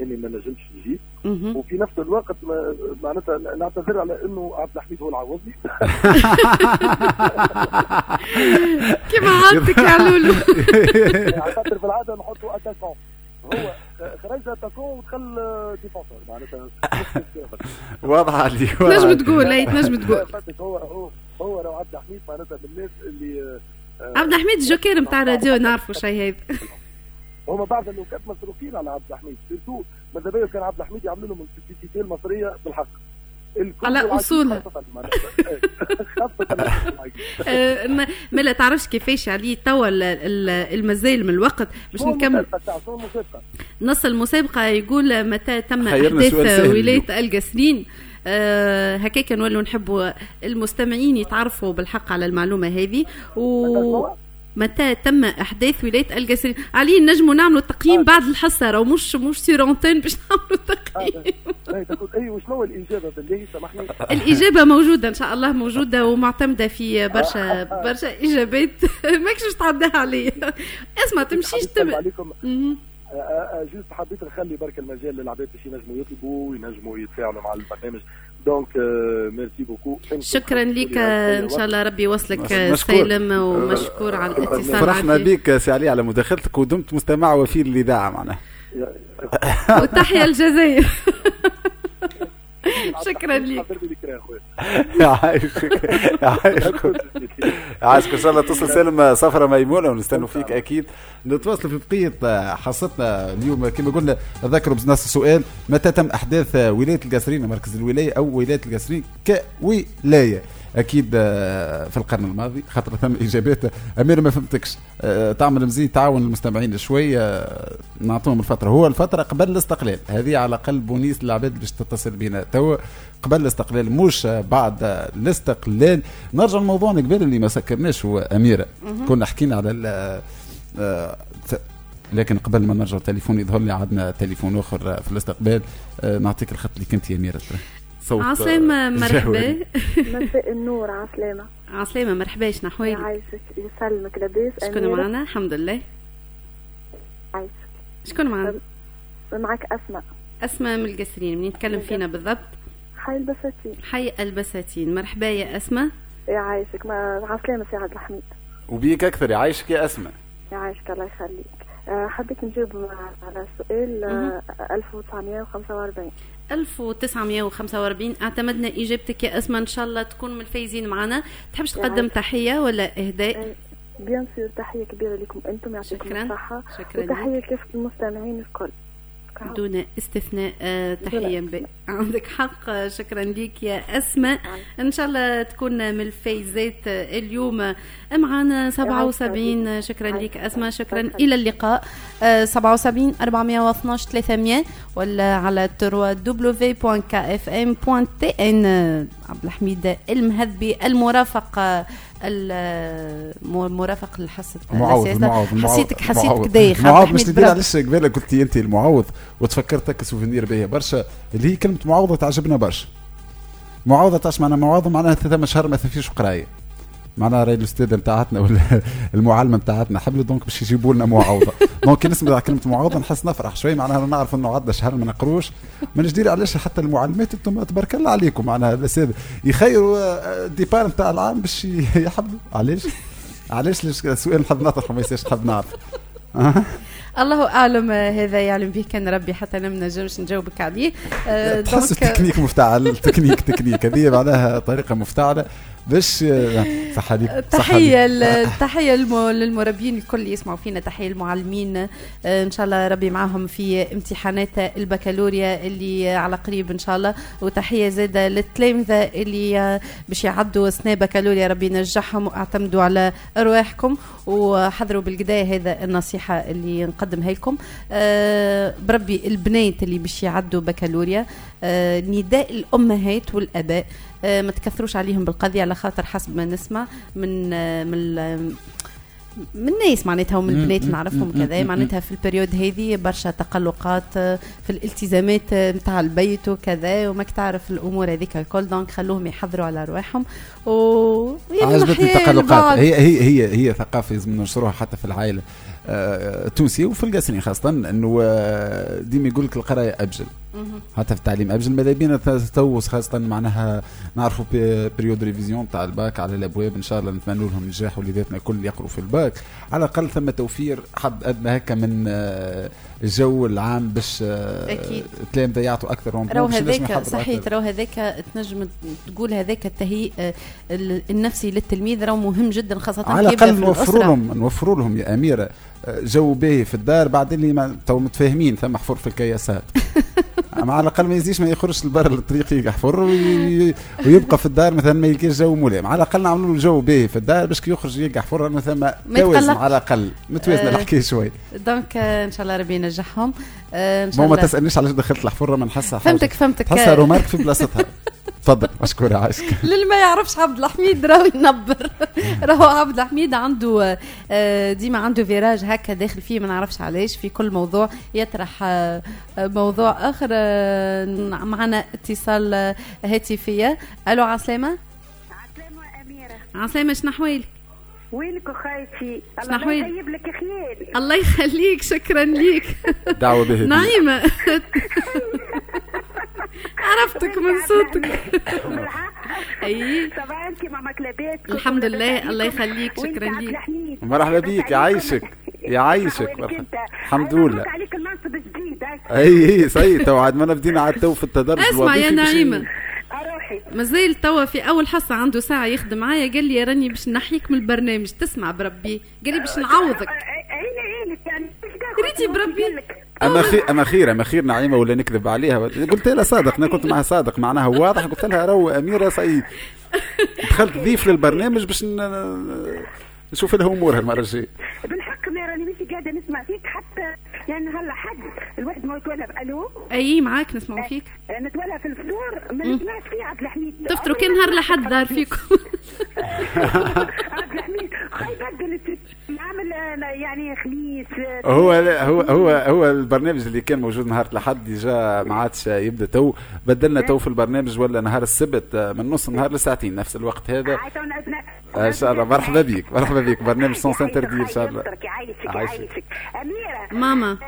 Speaker 7: اني ما نجمش نجي.
Speaker 4: مهم.
Speaker 7: وفي نفس الوقت ما- معناتها نعتذر على إنه عبد الحميد هو اللي عوضني
Speaker 4: كيما عادتك يا علولو
Speaker 7: على خاطر في العادة نحطوا attaquant هو خرج attaquant ودخل défenseur معناتها
Speaker 5: واضح علي
Speaker 4: تنجم تقول أي تنجم تقول.
Speaker 7: هو هو هو لو عبد الحميد معناتها من الناس اللي آه،
Speaker 4: عبد الحميد جوكر نتاع الراديو نعرفوا شيء هذا
Speaker 7: هما بعض اللوكات مصروفين على عبد الحميد. surtout ماذا بيا كان عبد الحميد يعملوا لهم البيبيتي المصريه بالحق. الكل
Speaker 4: على.
Speaker 7: خاصة
Speaker 4: آه، ما- لا تعرفش كيفاش عليه توا ال- ال- المازال من الوقت باش نكمل؟ نص المسابقة يقول متى تم
Speaker 5: سهل
Speaker 4: ولاية القسرين آه هكاك نولوا نحبوا المستمعين يتعرفوا بالحق على المعلومة هذه. و متى تم أحداث ولاية القسرين علي نجموا نعملوا تقييم بعد الحصة راهو مش مش سيرونتين باش نعملوا تقييم.
Speaker 7: اي تقول اي وشنو الإجابة بالله؟ سامحني.
Speaker 4: الإجابة موجودة إن شاء الله موجودة ومعتمدة في برشا برشا إجابات. ماكش باش تعديها عليا اسمع تمشيش تم...
Speaker 7: عليكم. آه، آه، juste حبيت نخلي برك المجال للعباد باش ينجموا يطلبوا وينجموا يتفاعلوا مع البرنامج. donc merci beaucoup
Speaker 4: شكرا لك ان شاء الله ربي يوصلك. سالم ومشكور على الاتصال
Speaker 5: فرحنا
Speaker 4: عافية.
Speaker 5: بك سي علي على مداخلتك ودمت مستمع وفي الإذاعة معناها
Speaker 4: وتحيا الجزائر شكرا لك
Speaker 5: يعيشك يعيشك ان شاء الله تصل سالم سفرة ميمونة ونستنوا فيك أكيد. نتواصلوا في بقية حصتنا اليوم. كما قلنا ذكروا بنفس السؤال متى تم أحداث ولاية القصرين مركز الولاية أو ولاية القصرين كولاية. أكيد آه، في القرن الماضي خاطر ثم إجابات. أمير ما فهمتكش آه، تعمل مزيد تعاون المستمعين شوية آه، نعطوهم الفترة. هو الفترة قبل الاستقلال هذه على الاقل بونيس العباد باش تتصل بنا. توا قبل الاستقلال مش بعد الاستقلال. نرجع لموضوعنا قبل اللي ما سكرناش هو اميره. كنا حكينا على آه، لكن قبل ما نرجع التليفون يظهر لي عندنا تليفون آخر في الاستقبال. آه، نعطيك الخط اللي كنت يا اميره صوت
Speaker 4: عسلامة مرحبا.
Speaker 9: مساء النور عسلامة
Speaker 4: عسلامة مرحبا شنو أحوالك؟
Speaker 9: يعيشك يسلمك لاباس
Speaker 4: شكون؟ معنا؟ الحمد لله
Speaker 9: عايشك
Speaker 4: شكون معنا؟
Speaker 9: معك أسماء
Speaker 4: أسماء من القسرين منين نتكلم فينا بالضبط؟
Speaker 9: حي البساتين
Speaker 4: حي البساتين مرحبا يا أسماء
Speaker 9: يعيشك ما عسلامة سي عبد الحميد
Speaker 5: وبيك أكثر يعيشك يا أسماء
Speaker 9: يعيشك الله يخليك حبيت نجاوب مع- على السؤال آه، 1945
Speaker 4: 1945 أعتمدنا إجابتك يا اسماء إن شاء الله تكون من الفايزين معنا. تحبش تقدم تحية ولا إهداء؟
Speaker 9: bien sûr تحية كبيرة لكم أنتم يعطيكم. الصحة.
Speaker 4: شكراً
Speaker 9: وتحية كافة المستمعين الكل.
Speaker 4: دون استثناء آه، تحية ب... عندك حق. شكرا لك يا أسماء. إن شاء الله تكون من الفايزات اليوم. معنا 77 آه، شكرا لك أسماء. شكرا. إلى اللقاء. آه، 77 412 300 ولا على www.kfm.tn عبد الحميد المهذبي المرافق. المرافق لحصه
Speaker 5: معوض
Speaker 4: الأساسة.
Speaker 5: معوض
Speaker 4: حسيتك حسيتك. دايخ
Speaker 5: معوض
Speaker 4: عبد
Speaker 5: مش
Speaker 4: برافو.
Speaker 5: علاش قبيله قلت أنت المعوض وتفكرتك souvenir باهيه برشا اللي هي كلمة معوضة تعجبنا برشا معوضة تعش معناها معوضة معناها ثلاثة شهر ما فيش قراية معناها راهي الاستاذه نتاعتنا المعلمة نتاعتنا. حبلوا donc باش يجيبوا لنا معوضة. donc كي نسمع كلمة معوضة نحس نفرح شوي. معناها نعرف إنه عدى شهر ما نقروش. ما نجدير علاش حتى المعلمات أنتم تبارك الله عليكم. معناها الأستاذ يخيروا آه، ال départ نتاع العام باش ي- يحبوا. علاش؟ علاش السؤال نحب نطرحه ما يصيرش نحب نعرف. أه.
Speaker 4: الله أعلم آه، هذا يعلم به كان ربي حتى أنا ما نجمش نجاوبك عليه.
Speaker 5: تحس التكنيك مفتعل technique technique. هذه معناها طريقة مفتعلة. باش آه، صح عليك صح
Speaker 4: تحية
Speaker 5: عليك.
Speaker 4: ل- تحية للم- للمربين الكل اللي يسمعوا فينا. تحية للمعلمين. آه، إن شاء الله ربي معاهم في امتحانات البكالوريا اللي على قريب إن شاء الله. وتحية زادة للتلامذة اللي آه، باش يعدوا سنة بكالوريا. ربي ينجحهم واعتمدوا على أرواحكم. وحضروا بالقدا يا هذا النصيحة اللي نقدمها لكم. بربي البنات اللي باش يعدوا بكالوريا. نداء الأمهات والآباء. آه، ما تكثروش عليهم بالقضية على خاطر حسب ما نسمع من آه، من ال- من الناس معناتها ومن البنات نعرفهم كذا. معناتها في ال période هذه برشا تقلقات آه، في الالتزامات نتاع البيت وكذا وماك تعرف الأمور هذيك الكل. donc خلوهم يحضروا على أرواحهم. و
Speaker 5: عجبتني التقلقات. هي هي هي هي ثقافة لازم ننشروها حتى في العائلة. آه، التونسية وفي القاسرين خاصة إنه آه، ديما يقول لك القراية أبجل.
Speaker 4: مهم.
Speaker 5: حتى في التعليم ابجل ماذا بينا تو خاصة معناها نعرفوا période révision تاع الباك على الأبواب إن شاء الله نتمنى لهم النجاح وليداتنا الكل يقروا في الباك على الأقل ثم توفير حد أدنى هكا من آه، الجو العام باش آه،
Speaker 4: أكيد.
Speaker 5: التلامذه يعطوا أكثر ينجموا
Speaker 4: هذاك
Speaker 5: أكثر.
Speaker 4: راهو هذاك تنجم تقول هذاك التهيئ آه، ال- النفسي للتلميذ راهو مهم جدا خاصة
Speaker 5: على
Speaker 4: الأقل
Speaker 5: نوفروا. لهم نوفروا لهم يا أميرة جو باهي في الدار بعد اللي تو متفاهمين ثم حفر في الكياسات على الأقل ما يزيش ما يخرجش لبرا الطريق يحفر وي- ويبقى في الدار مثلا ما يلقاش جو ملائم على الأقل نعملوا له جو باهي في الدار باش كي يخرج يلقى حفر مثلا ما توازن. على الأقل متوازنه
Speaker 4: آه،
Speaker 5: الحكاية شوي.
Speaker 4: donc آه، إن شاء الله ربي ينجحهم. آه، إن شاء
Speaker 5: مو ما
Speaker 4: الله.
Speaker 5: تسألنيش علاش دخلت الحفره ما نحسها
Speaker 4: فهمتك- فهمتك.
Speaker 5: تحسها رومارك في بلاصتها. تفضل. مشكور عايشك.
Speaker 4: للي ما يعرفش عبد الحميد راهو ينبر. راهو عبد الحميد عنده آه، ديما عنده فيراج هكا داخل فيه ما نعرفش علاش في كل موضوع يطرح آه، آه، موضوع آخر معنا اتصال هاتفية. ألو عسلامة؟ عسلامة شنو احوالك
Speaker 16: وينك اخيتي
Speaker 4: شنو
Speaker 16: الله يطيب لك خيالي
Speaker 4: الله يخليك شكرا ليك.
Speaker 5: دعوة به.
Speaker 4: نعيمه عرفتك من صوتك. أي.
Speaker 16: صباح انت مامك لاباس
Speaker 4: الحمد لله. الله يخليك. شكرا ليك.
Speaker 5: مرحبا بيك. يعيشك يعيشك مرحبا. الحمد لله.
Speaker 16: عليك المنصب جديد
Speaker 5: أي اي صحيح تو عاد ما بدينا عاد تو في التدرج.
Speaker 4: اسمع يا نعيمة.
Speaker 16: أروحي.
Speaker 4: مازال توا في أول حصة عنده ساعة يخدم معايا. قال لي راني باش نحيك من البرنامج. تسمع بربي. قال لي باش نعوضك.
Speaker 17: عيني عينك يعني
Speaker 4: ريتي بربي؟
Speaker 5: اما خير اما خير اما خير نعيمة ولا نكذب عليها؟ قلت لها صادق أنا كنت معها صادق معناها واضح قلت لها رو أميرة صعيد. دخلت ضيف للبرنامج باش نشوف لها أمورها المره الجايه
Speaker 17: بالحق ما راني مش قاعدة نسمع فيك حتى يعني هلا حد الواحد ما يتولى بالو
Speaker 4: أي معاك نسمع فيك.
Speaker 17: آه، نتولى في الفطور؟ ما. نسمعش فيه عبد الحميد.
Speaker 4: تفطروا كان نهار لحد دار فيكم.
Speaker 17: عبد الحميد خاي بدل يعني خميس آه،
Speaker 5: هو هو هو هو البرنامج اللي كان موجود نهار الأحد ديجا ما عادش يبدأ تو. بدلنا تو في البرنامج ولا نهار السبت آه، من نص النهار لساعتين نفس الوقت هذا. آه، إن شاء الله. مرحبا بك مرحبا بك برنامج سون سنتردي إن شاء الله. عايشك.
Speaker 17: يعيشك أميرة.
Speaker 4: ماما.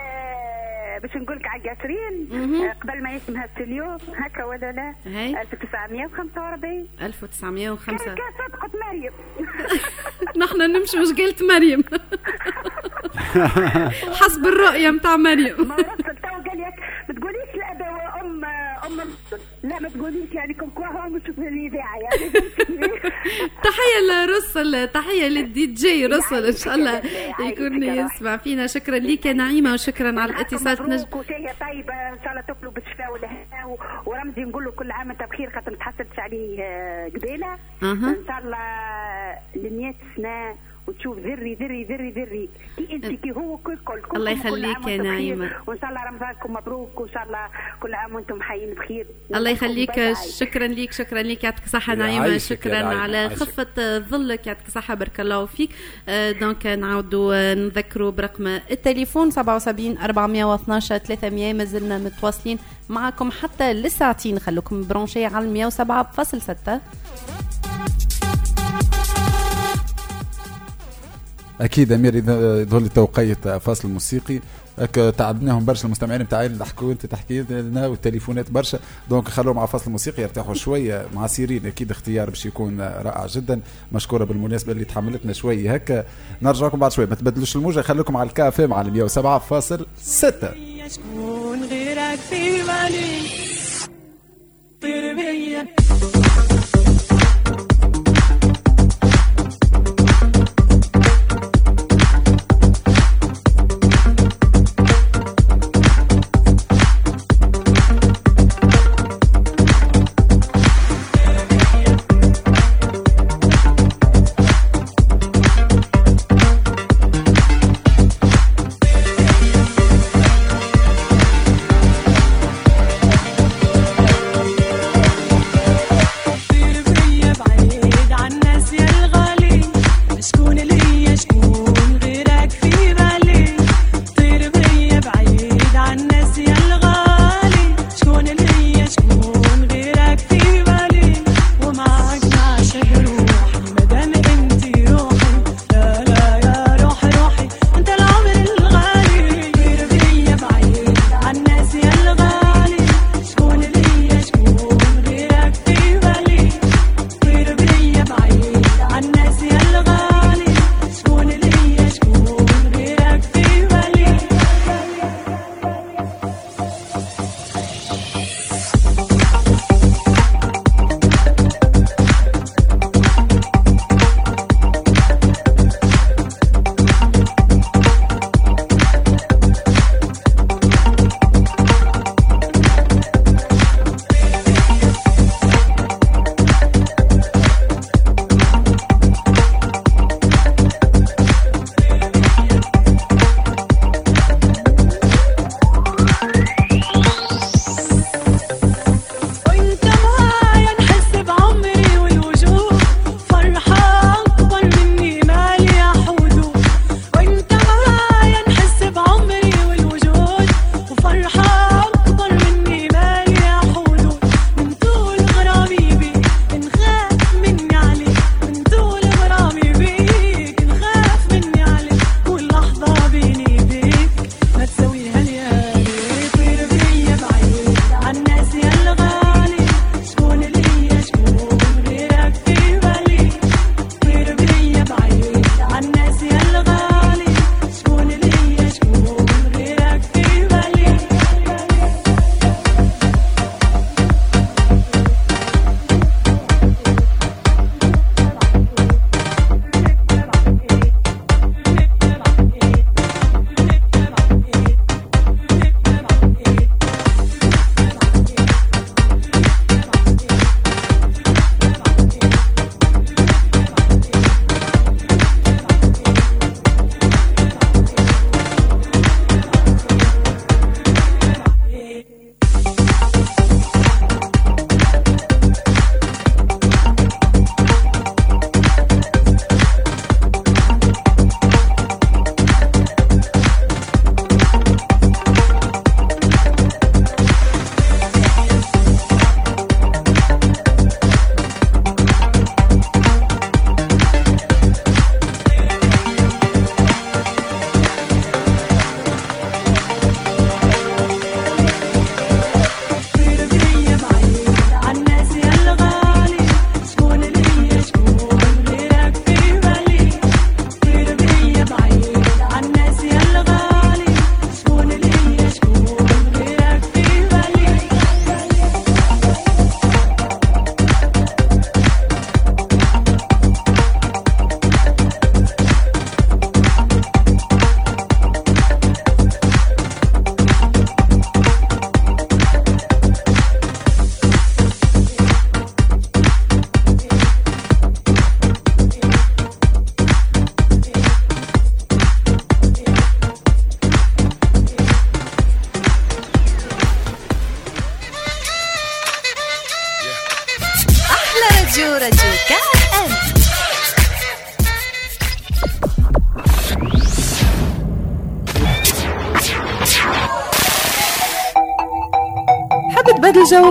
Speaker 17: باش نقول لك على القاسرين آه، قبل ما يسمها ستيليو هكا ولا لا؟
Speaker 4: هاي.
Speaker 17: 1945
Speaker 4: 1905
Speaker 17: كان صدقة مريم.
Speaker 4: نحن نمشي مش قلت مريم. حسب الرؤية متاع مريم.
Speaker 17: ما رسل تو قال لك وام ام الرسل. لا ما تقوليش يعني كم كوا هو مش في الإذاعة يعني
Speaker 4: تحية لرسل تحية للدي جي رسل إن شاء الله يكون يسمع فينا شكرا لك يا نعيمة وشكرا على الاتصال تنجم
Speaker 17: طيبة إن شاء الله تاكلوا بالشفاء والهنا ورمزي نقول له كل عام وأنت بخير خاطر ما تحسدش عليه آه،
Speaker 4: قبيلة.
Speaker 17: إن شاء الله لمية سنة وتشوف ذري ذري ذري ذري. كي انت كي هو كل كل كل
Speaker 4: الله يخليك يا. نعيمة.
Speaker 17: وان شاء الله رمضانكم مبروك وان شاء الله كل عام وأنتم حيين بخير.
Speaker 4: الله يخليك. شكرا ليك شكرا ليك. يعطيك صحة
Speaker 5: يا
Speaker 4: شكرا على. خفة ظلك. يعطيك صحة. بارك الله فيك. آه، donc نعاودوا آه، نذكروا برقم التليفون 77 412 300 مازلنا متواصلين معكم حتى لساعتين. خلوكم branchés على 107.6
Speaker 5: أكيد أمير إذا يظهر لي توقيت فاصل موسيقي. تعبناهم برشا المستمعين بتاعي ضحكوا أنت تحكي لنا والتليفونات برشا. donc خلوهم مع فاصل موسيقي يرتاحوا شوية. مع سيرين أكيد اختيار باش يكون رائع جدا. مشكورة بالمناسبة اللي تحملتنا شوية هكا. نرجع لكم بعد شوية ما تبدلوش الموجة. خليكم على ال KFM على 107.6
Speaker 14: شكون غيرك في طير بيا.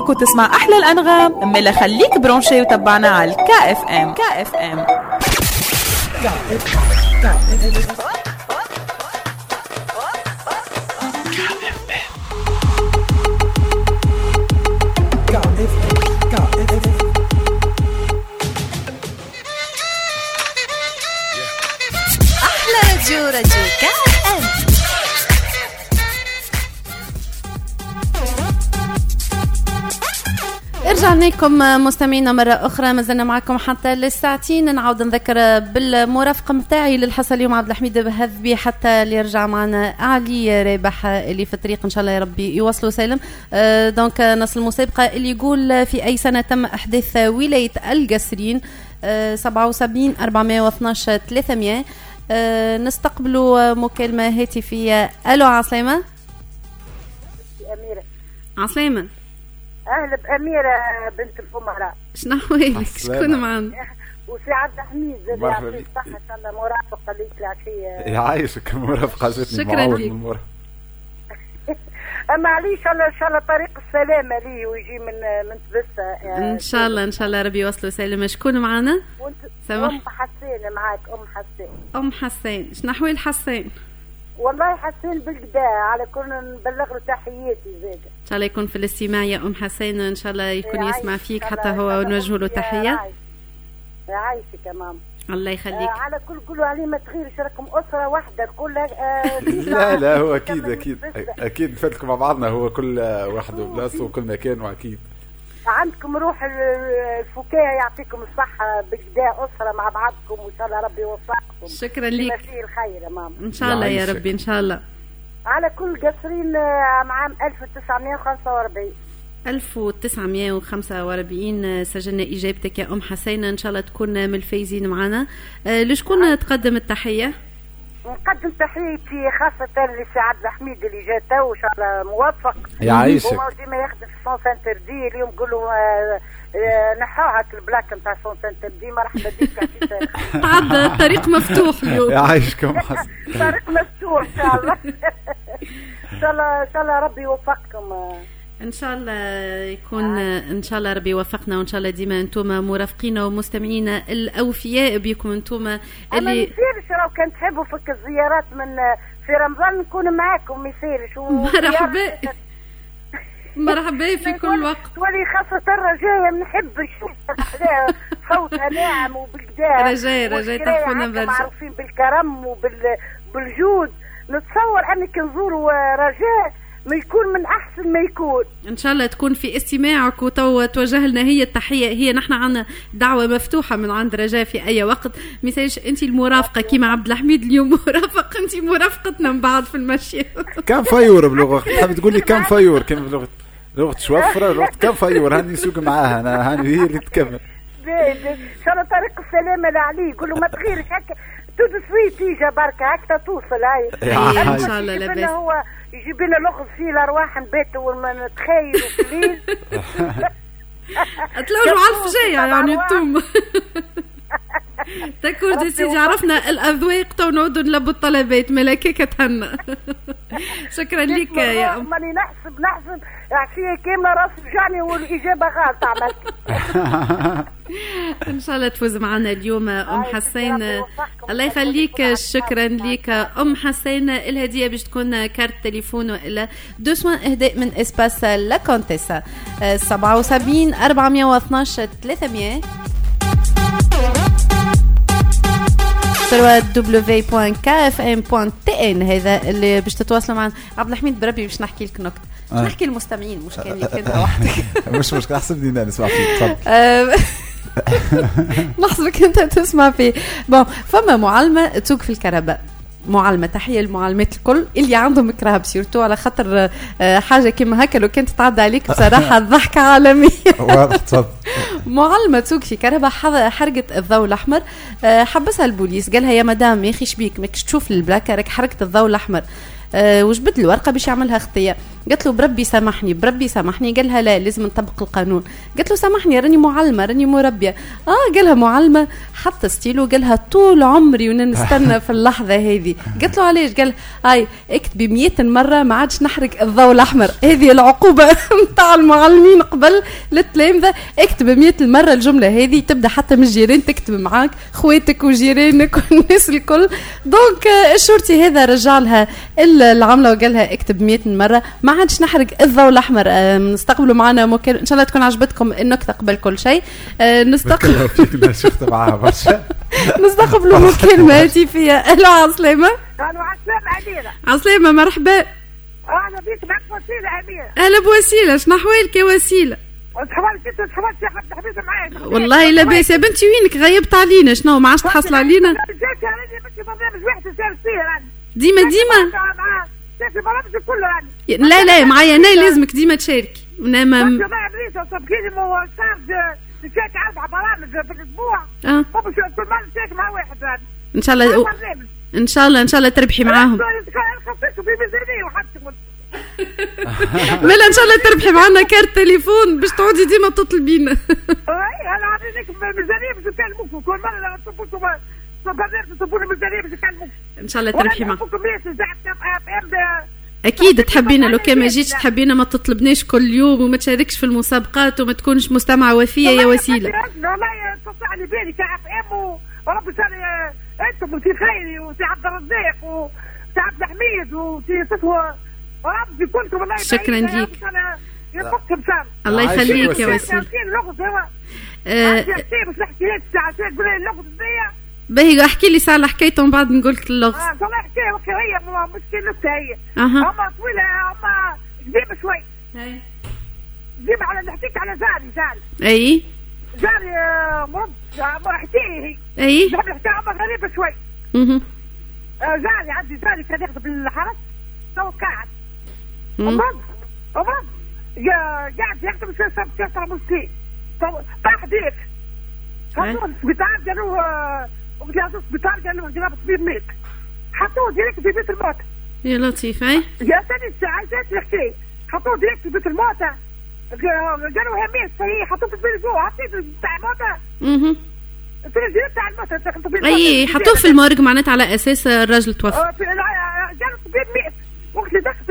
Speaker 13: جوك وتسمع أحلى الأنغام ملا خليك branché وتبعنا على
Speaker 18: ال KFM KFM
Speaker 4: رجعنا لكم مستمعينا مرة أخرى. ما زلنا معكم حتى للساعتين. نعاود نذكر بالمرافقة متاعي للحصة اليوم عبد الحميد بهذبي حتى اللي يرجع معنا علي رابح اللي في الطريق. إن شاء الله يا ربي يوصلوا سالم آه، دونك نص المسابقة اللي يقول في أي سنة تم إحداث ولاية القصرين؟ آه، 77 412 300 آه، نستقبلوا مكالمة هاتفية. ألو عسلامة.
Speaker 19: أميرة.
Speaker 4: عسلامة.
Speaker 19: أهلا بأميرة بنت الفمراء
Speaker 4: شنو أحوالك شكون معنا
Speaker 19: وسي عبد الحميد زاد
Speaker 5: مرحبا
Speaker 19: يعطيه
Speaker 5: بك.
Speaker 19: الصحة إن شاء الله مرافقة ليك العشية
Speaker 5: يعيشك المرافقة جاتني
Speaker 4: شكراً
Speaker 5: المرافقة
Speaker 19: أما عليه إن شاء الله إن شاء الله طريق السلامة ليه ويجي من من تبسة.
Speaker 4: إن شاء الله إن شاء الله ربي يوصلوا سالم شكون معنا
Speaker 19: وانت
Speaker 4: سمح.
Speaker 19: أم حسين معاك أم حسين.
Speaker 4: أم حسين. شنو احوال حسين؟
Speaker 19: والله حسين بالكدا على كل نبلغ له تحياتي زاد
Speaker 4: إن شاء الله يكون في الاستماع يا أم حسين ان شاء الله يكون يسمع فيك حتى هو ونوجه له
Speaker 19: تحية. يعيشك يا ماما
Speaker 4: الله يخليك.
Speaker 19: آه على كل قولوا عليه ما تغيرش راكم أسرة واحدة كلها آه
Speaker 5: لا لا هو أكيد
Speaker 19: أكيد.
Speaker 5: أكيد فاتكم مع بعضنا هو كل واحد وبلاصته وكل مكان وأكيد.
Speaker 19: عندكم روح ال- الفكاهة يعطيكم الصحة بكدا أسرة مع بعضكم وإن شاء الله ربي يوفقكم.
Speaker 4: شكراً ليك.
Speaker 19: فيه الخير يا ماما.
Speaker 4: إن شاء الله يا
Speaker 5: يعيشك.
Speaker 4: ربي إن شاء الله.
Speaker 19: على كل قصرين آه، عام 1945
Speaker 4: 1945 سجلنا إجابتك يا أم حسين إن شاء الله تكون من الفايزين معنا. آه، لشكون تقدم التحية؟
Speaker 19: نقدم تحياتي خاصة لسي عبد الحميد اللي جا تو وإن شاء الله موفق
Speaker 5: يعيشك.
Speaker 19: هو ديما يخدم في sens interdit اليوم نقولوا آه، آه، نحوها ال plaque نتاع sens interdit مرحبا بك.
Speaker 4: تعدى الطريق مفتوح اليوم.
Speaker 5: يعيشك ام حسن
Speaker 19: طريق مفتوح إن شاء الله. إن شاء الله إن شاء الله ربي يوفقكم.
Speaker 4: إن شاء الله يكون إن شاء الله ربي يوفقنا وإن شاء الله ديما أنتم مرافقينا ومستمعينا الأوفياء بكم
Speaker 19: أنتم
Speaker 4: اللي
Speaker 19: يصيرش راهو كان تحبوا فك الزيارات من في رمضان نكون معاكم ما يصيرش.
Speaker 4: مرحبا. مرحبا في كل وقت.
Speaker 19: ولي خاصة الرجاية نحب نشوف الأحلام صوتها ناعم وبالكدا
Speaker 4: رجاء- رجاء تحفونا برشا.
Speaker 19: معروفين بالكرم وبالجود نتصور انك نزوروا رجاء ما يكون من أحسن ما يكون.
Speaker 4: إن شاء الله تكون في استماعك وتو توجه لنا هي التحية. هي نحن عنا دعوة مفتوحة من عند رجاء في أي وقت. مثالش انت المرافقة كيما عبد الحميد اليوم. مرافق انت مرافقتنا من بعد في المشي.
Speaker 5: كم فيور بلغة. تحب تقول لي كم فيور كم بلغه لغه شوفرة لغه كم فيور. هاني نسوق معاها. أنا هاني هي اللي تكمل.
Speaker 19: باهي، باهي. إن شاء الله طريق السلامه لعلي يقول له ما تغيرش هكا. تو دو سويت تيجا بركة هكا توصل هاي.
Speaker 4: إن شاء الله لاباس.
Speaker 19: هو يجيب لنا لغز فيه الارواح نباتوا ونتخيلوا في الليل
Speaker 4: تلوجوا على الفجاية يعني أنتم تكور دي سيدي عرفنا الأذواق تو نعودوا نلبوا الطلبات ملاكيك تهنى شكرا لك يا أم.
Speaker 19: ماني نحسب نحسب عشية كاملة راس وجعني والإجابة غلط عملت
Speaker 4: إن شاء الله تفوز معنا اليوم أم حسين. الله يخليك. شكرا لك. أم حسين الهدية باش تكون carte téléphone والا deux soins إهداء من Espace La Contessa. 77 412 300 www.kfm.tn هذا اللي باش تتواصلوا معنا. عبد الحميد بربي باش نحكي لك نكته
Speaker 5: آه.
Speaker 4: نحكي للمستمعين مش كان لك انت وحدك
Speaker 5: مش مشكلة حسبني أنا نسمع فيك تفضل.
Speaker 4: آه، نحسبك انت تسمع فيه. bon فما معلمة تسوق في الكرهبة. معلمة. تحية للمعلمات الكل. اللي عندهم كرهب surtout على خاطر آه، حاجة كيما هكا. لو كانت تعدى عليك بصراحة ضحكه عالمية.
Speaker 5: واضح تفضل.
Speaker 4: معلمة تسوق في كرهبة حرقت الضوء الأحمر. آه، حبسها البوليس. قالها يا مدام يا أخي شبيك ماكش تشوف البلاكة راك حرقت الضوء الأحمر. آه، وجبد الورقة باش يعملها خطيه قالت له بربي سامحني بربي سامحني. قال لها لا لازم نطبق القانون. قالت له سامحني راني معلمة راني مربية. آه قالها معلمة حط ستيلو قالها طول عمري وأنا نستنى في اللحظة هذه. قالت له علاش؟ قال هاي اكتبي 100 مرة ما عادش نحرق الضوء الأحمر. هذه العقوبة نتاع المعلمين قبل للتلامذه اكتب 100 مرة الجملة هذه تبدأ حتى من الجيران تكتب معاك خواتك وجيرانك والناس الكل. donc الشرطي هذا رجع لها العملة وقال لها اكتب 100 مرة. ما عادش نحرق الضوء الاحمر آه، نستقبلوا معنا مكالمه ان شاء الله تكون عجبتكم النكته قبل كل شيء آه، نستقبل
Speaker 5: فيك شفت معاها برشا
Speaker 4: نستقبلوا مكالمه هاتفيه ألو عسلامه
Speaker 16: ألو عسلامة أميرة
Speaker 4: عسلامه مرحبا
Speaker 16: أنا بيك معك وسيلة أميرة
Speaker 4: أهلا بوسيله شنو احوالك يا وسيله
Speaker 16: تحولت تحولت يا حبيبي حبيبي معاك
Speaker 4: والله لاباس يا بنتي وينك غيبت علينا شنو ما عادش تحصل علينا ديما ديما
Speaker 16: شايف البرامج كله راني
Speaker 4: لا لا معايا أنا لازمك ديما تشاركي أنا ما
Speaker 16: ما صبحيني مو شارج نشارك أربع برامج في
Speaker 4: الأسبوع.
Speaker 16: آه. كل مرة نشارك مع واحد راني
Speaker 4: إن شاء الله إن شاء الله إن شاء الله تربحي معاهم.
Speaker 16: في
Speaker 4: ملا إن شاء الله تربحي معنا كارت تليفون باش تعودي ديما تطلبينا
Speaker 16: أي أنا عطيتك ميزانيه باش نكلموكم كل مرة تطلبوا برنامج تطلبوا ميزانيه باش نكلموكم
Speaker 4: إن شاء الله تربحي معنا أكيد تحبينا لو كان ما جيتش تحبينا ما تطلبناش كل يوم وما تشاركش في المسابقات وما تكونش مستمعة وفية يا وسيلة.
Speaker 16: والله تصل على بالي كعب إم ورب سنة أنتم وسي خيري وسي عبد الرزاق وسي عبد الحميد وسي تسوى ربي كلكم والله
Speaker 4: شكراً. ليك. الله يخليك يا وسيلة. آه، باهي احكي لي ساعه حكايته ومن بعد نقول لك اللغز
Speaker 16: آه هي مو- مشكلتها هي
Speaker 4: أها.
Speaker 16: اما طويلة اما قديمة شوي قديمة على نحكيك على جاري جاري
Speaker 4: اي
Speaker 16: جاري آه، مرض آه، حكاية هي
Speaker 4: أي.
Speaker 16: نحب نحكي اما غريبة شوي. آه، جاري عندي جاري كان ياخذ بالحرس تو قاعد ومرض يا- قاعد يخدم سب كسر مسكين طاح ديك حطوه السبيطار قالوا آه، له السبيطار قالوا جناب الطبيب ميت. حطوه direct في بيت الموت
Speaker 4: يا لطيف اي
Speaker 16: يا سيدي الساعة جات الحكاية حطوه direct في بيت الموتى. قالوا هي ميت صحيح. حطوه في البيت جوا حطيت بتاع الموتى؟ الموتى في
Speaker 4: أي حطوه في ال morgue معناتها على أساس الراجل توفى.
Speaker 16: آه، قالوا الطبيب ميت. وقت اللي دخلت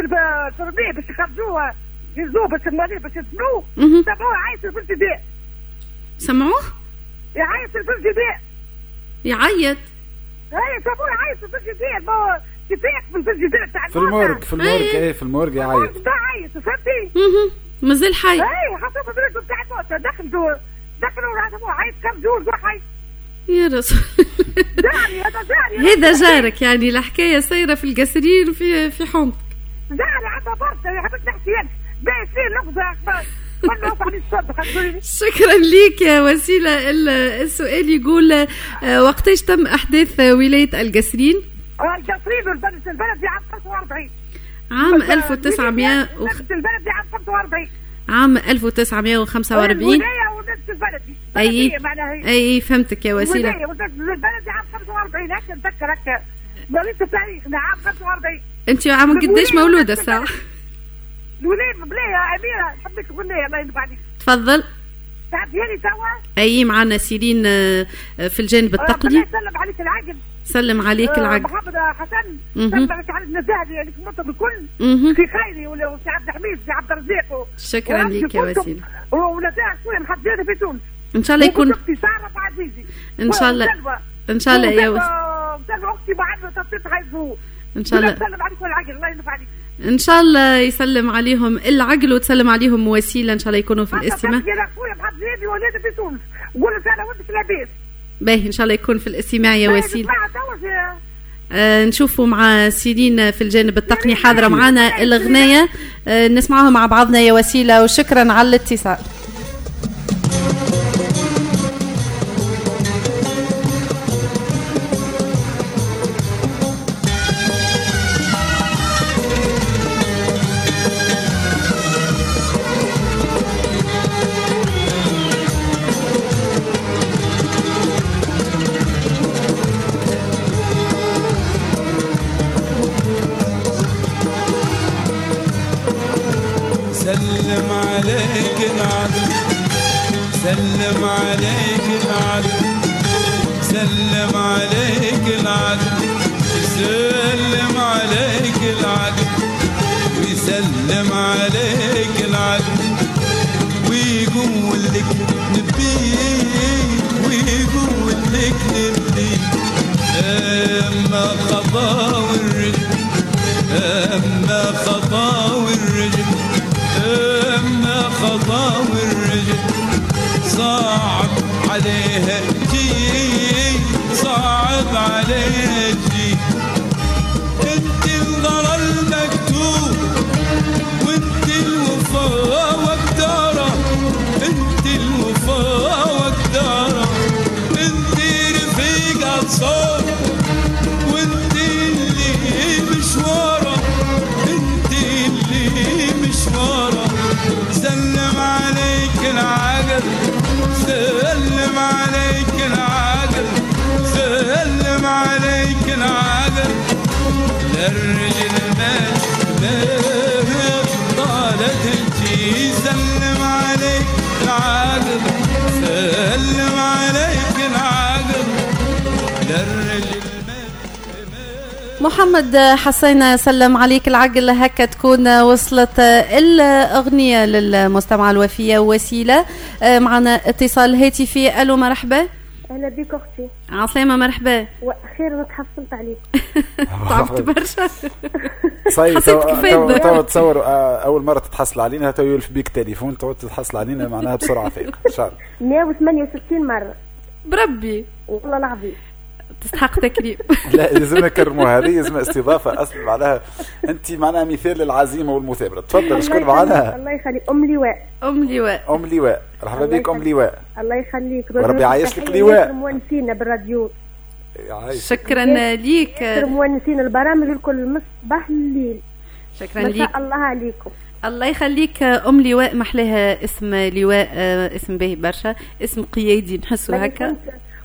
Speaker 16: الربيع باش يخرجوه يهزوه باش المريض باش يدفنوه. سمعوه عايش في الجرار
Speaker 4: سمعوه؟
Speaker 16: يعيط في الجرار
Speaker 4: يعيط.
Speaker 16: هاي سمعوه عايش في هو كيفاش في الجرار بتاع
Speaker 5: في ال morgue في ال morgue إيه. في ال morgue
Speaker 16: يعيط عايش فهمتي؟
Speaker 4: مازال حي.
Speaker 16: اي حطوه في البيت بتاع الموتى دخلوا دخلوا هذا عايش كم جوز وحي
Speaker 4: يا رسول
Speaker 16: جاري هذا جاري.
Speaker 4: هذا جارك يعني الحكاية سايره في القصرين في في حومتك
Speaker 16: جاري عندها برشا يا حبيبتي نحكي لك باهي فيه لغزه
Speaker 4: شكرا ليك يا وسيلة. ال- السؤال يقول آه، وقتاش تم أحداث ولاية القسرين
Speaker 16: القصرين والبلد البلد عام 45
Speaker 4: عام 1900 وخ...
Speaker 16: نفس البلد عام 45
Speaker 4: عام 1945
Speaker 16: الولاية ونفس البلد.
Speaker 4: أي
Speaker 16: معناها هي.
Speaker 4: أي فهمتك يا وسيلة.
Speaker 16: الولاية ونفس البلد عام 45 هكا نتذكر هكا مريت تاريخنا عام 45
Speaker 4: أنت عام قديش مولودة؟ الساعة
Speaker 16: الولاية بلاية يا أميرة نحبك لي الله ينفع عليك
Speaker 4: تفضل.
Speaker 16: تعرفيني توا
Speaker 4: أي معنا سيرين آه، آه، في الجانب التقني
Speaker 16: بالله يسلم عليك العقل.
Speaker 4: سلم عليك
Speaker 16: آه،
Speaker 4: العقل.
Speaker 16: محمد حسن. سلم عليك على النزاهة يعني في الكل. في خيري وسي عبد الحميد وسي عبد الرزاق
Speaker 4: شكرا ليك يا. وسيلة
Speaker 16: ونزاهة شوية محددة في تونس
Speaker 4: إن شاء الله يكون
Speaker 16: أختي سارة عزيزي.
Speaker 4: إن شاء الله إن شاء الله يا
Speaker 16: وسلوى أختي معنا تصير حيزو
Speaker 4: إن شاء الله.
Speaker 16: سلم عليك والعقل الله ينفع عليك
Speaker 4: إن شاء الله يسلم عليهم العقل وتسلم عليهم وسيلة إن شاء الله يكونوا في الاستماع. باهي إن شاء الله يكون في الاستماع يا
Speaker 16: يا-
Speaker 4: آه نشوفوا مع سيرين في الجانب التقني حاضرة معنا الأغنية. آه مع بعضنا يا وسيلة وشكرا على الاتصال.
Speaker 20: سلم عليك العدل. سلم عليك العدل. سلم عليك العدل. ويسلم عليك العدل. ويقول لك نبي. ويقول لك نبي. اما خطا صعب عليها جي صعب عليها جي. انت الغرى المكتوب وانت الوفاء وقدارة انت الوفاء وقدارة انت رفيق صوت
Speaker 4: محمد حسين سلم عليك العقل. هكا تكون وصلت الأغنية للمستمعة الوفية وسيلة. معنا اتصال هاتفي. ألو مرحبا.
Speaker 21: أهلا بك أختي
Speaker 4: عسلامة مرحبا.
Speaker 21: وأخيرا تحصلت عليك.
Speaker 4: تعبت برشا.
Speaker 5: صحيح
Speaker 4: حسيت
Speaker 5: تو تصور آه، أول مرة تتحصل علينا تو يلف بيك تليفون تو تتحصل علينا معناها بسرعة فيق إن شاء الله.
Speaker 21: 168 مرة.
Speaker 4: بربي.
Speaker 21: والله العظيم.
Speaker 4: تستحق تكريم.
Speaker 5: لا لازم نكرموا هذه لازم استضافة. أصلا معناها أنت معناها مثال للعزيمة والمثابرة. تفضل شكون
Speaker 21: الله يخليك-
Speaker 5: معنا
Speaker 21: الله يخليك. أم لواء.
Speaker 4: أم لواء.
Speaker 5: أم لواء. مرحبا بك
Speaker 21: أم.
Speaker 5: لواء.
Speaker 21: الله يخليك.
Speaker 5: وربي يعيش لك لواء.
Speaker 21: ياسر مونسين بالراديو.
Speaker 5: يعيش.
Speaker 4: شكرا ليك.
Speaker 21: ياسر مونسين البرامج الكل. من الصباح لليل
Speaker 4: شكرا
Speaker 21: ما
Speaker 4: ليك.
Speaker 21: شاء الله عليكم.
Speaker 4: الله يخليك أم لواء. محلاها اسم لواء آه، اسم باهي برشا. اسم قيادي نحسه هكا.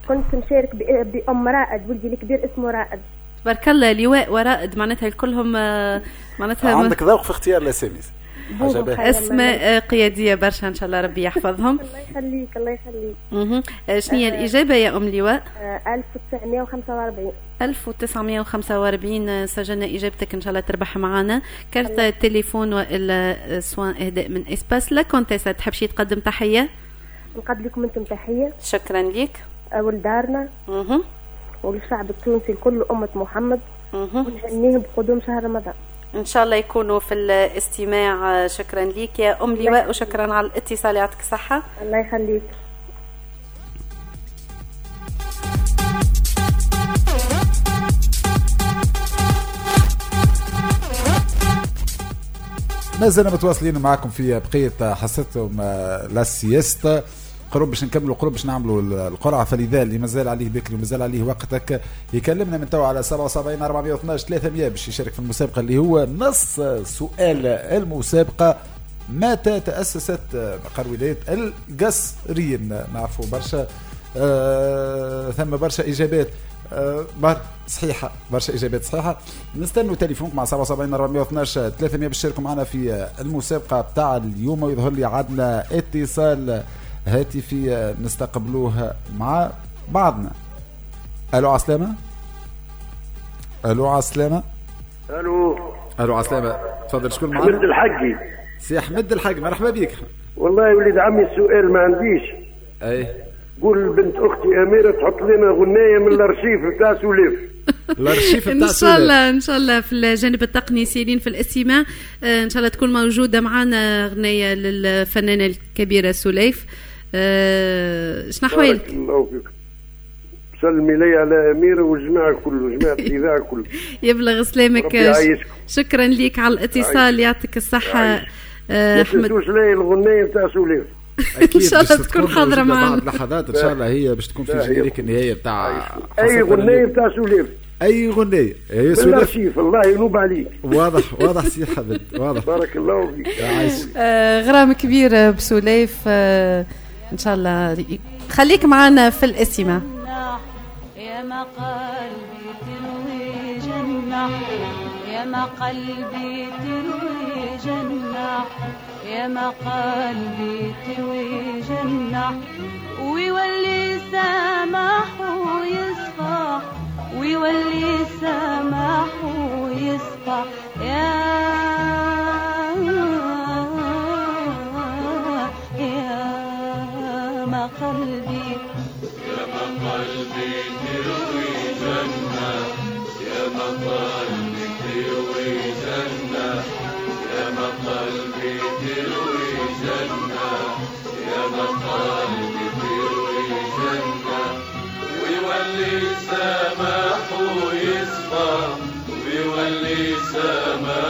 Speaker 21: كنت مشارك ب- بأم رائد ولدي الكبير اسمه رائد.
Speaker 4: تبارك الله لواء ورائد معناتها كلهم آه، معناتها
Speaker 5: عندك ذوق في اختيار الاسامي.
Speaker 4: أسماء آه، قيادية برشا إن شاء الله ربي يحفظهم.
Speaker 21: الله يخليك الله يخليك.
Speaker 4: آه، شنو هي الإجابة يا أم لواء؟
Speaker 21: آه، 1945
Speaker 4: 1945 آه، سجلنا إجابتك إن شاء الله تربح معنا كارت تليفون وإلا آه، soin إهداء من Espace. La Contessa تحب شي تقدم تحية؟
Speaker 21: نقدم لكم أنتم تحية.
Speaker 4: شكرا ليك.
Speaker 21: ولدارنا
Speaker 4: مهم.
Speaker 21: وللشعب التونسي الكل أمة محمد. ونهنيهم بقدوم شهر رمضان.
Speaker 4: إن شاء الله يكونوا في الاستماع شكرا ليك يا أم لواء وشكرا على الاتصال يعطيك الصحه
Speaker 21: الله يخليك.
Speaker 5: ما زلنا متواصلين معكم في بقية حصتهم آه، لا سياستا قرب باش نكملوا قرب باش نعملوا ال- القرعة. فلذا اللي مازال عليه بكري ومازال عليه وقتك. يكلمنا من تو على 77 412 300 باش يشارك في المسابقة اللي هو نص سؤال المسابقة. متى تأسست مقر ولاية القصرين نعرفوا برشا. آه ثم برشا إجابات. آه بر صحيحة برشا إجابات صحيحة. نستنوا تليفونكم مع 77 412 300 باش تشاركوا معنا في المسابقة بتاع اليوم. ويظهر لي عندنا اتصال هاتفي آه، نستقبلوه مع بعضنا. ألو عسلامة؟ ألو عسلامة؟
Speaker 22: ألو.
Speaker 5: ألو عسلامة تفضل شكون
Speaker 22: حمد
Speaker 5: معنا
Speaker 22: الحقي.
Speaker 5: سي أحمد الحاج مرحبا بك.
Speaker 22: والله وليد عمي السؤال ما عنديش.
Speaker 5: أي.
Speaker 22: قول بنت أختي أميرة تحط لنا غناية من الأرشيف بتاع سوليف.
Speaker 5: الأرشيف
Speaker 4: إن شاء الله إن شاء الله في الجانب التقني سيرين في الاستماع إن شاء الله تكون موجودة معنا اغنيه للفنانة الكبيرة سليف شنو احوالك
Speaker 22: بارك الله فيك. سلمي لي على اميره والجماعه كله جماعة الاذاعه كله
Speaker 4: يبلغ سلامك. شكرا لك على الاتصال يعطيك الصحة. آه،
Speaker 22: ما
Speaker 4: أحمد.
Speaker 22: تنسوش لي الغنايه بتاع سوليف
Speaker 5: أكيد
Speaker 4: إن شاء الله تكون حاضرة
Speaker 5: موجودة
Speaker 4: معنا.
Speaker 5: بعد لحظات ان شاء الله هي باش تكون في. générique النهاية بتاع
Speaker 22: أي
Speaker 5: اللي-
Speaker 22: بتاع سوليف
Speaker 5: أي هي سولف
Speaker 22: بالارشيف الله ينوب عليك.
Speaker 5: واضح واضح سي حمد واضح.
Speaker 22: بارك الله فيك.
Speaker 4: آه، غرام كبير بسليف آه، إن شاء الله. خليك معنا في الاستماع
Speaker 23: يا ما قلبي تروي جنة. يا ما قلبي تروي جنة.
Speaker 24: يا ما قلبي تروي جنح ويولي سمح ويصفح ويولي سمح ويصفح يا يا ما قلبي.
Speaker 23: يا ما قلبي تروي جنة يا قلبي تروي جنة يا قلبي تروي جنة يا قلبي تروي جنة. ويولي سماح ويصفى ويولي سماح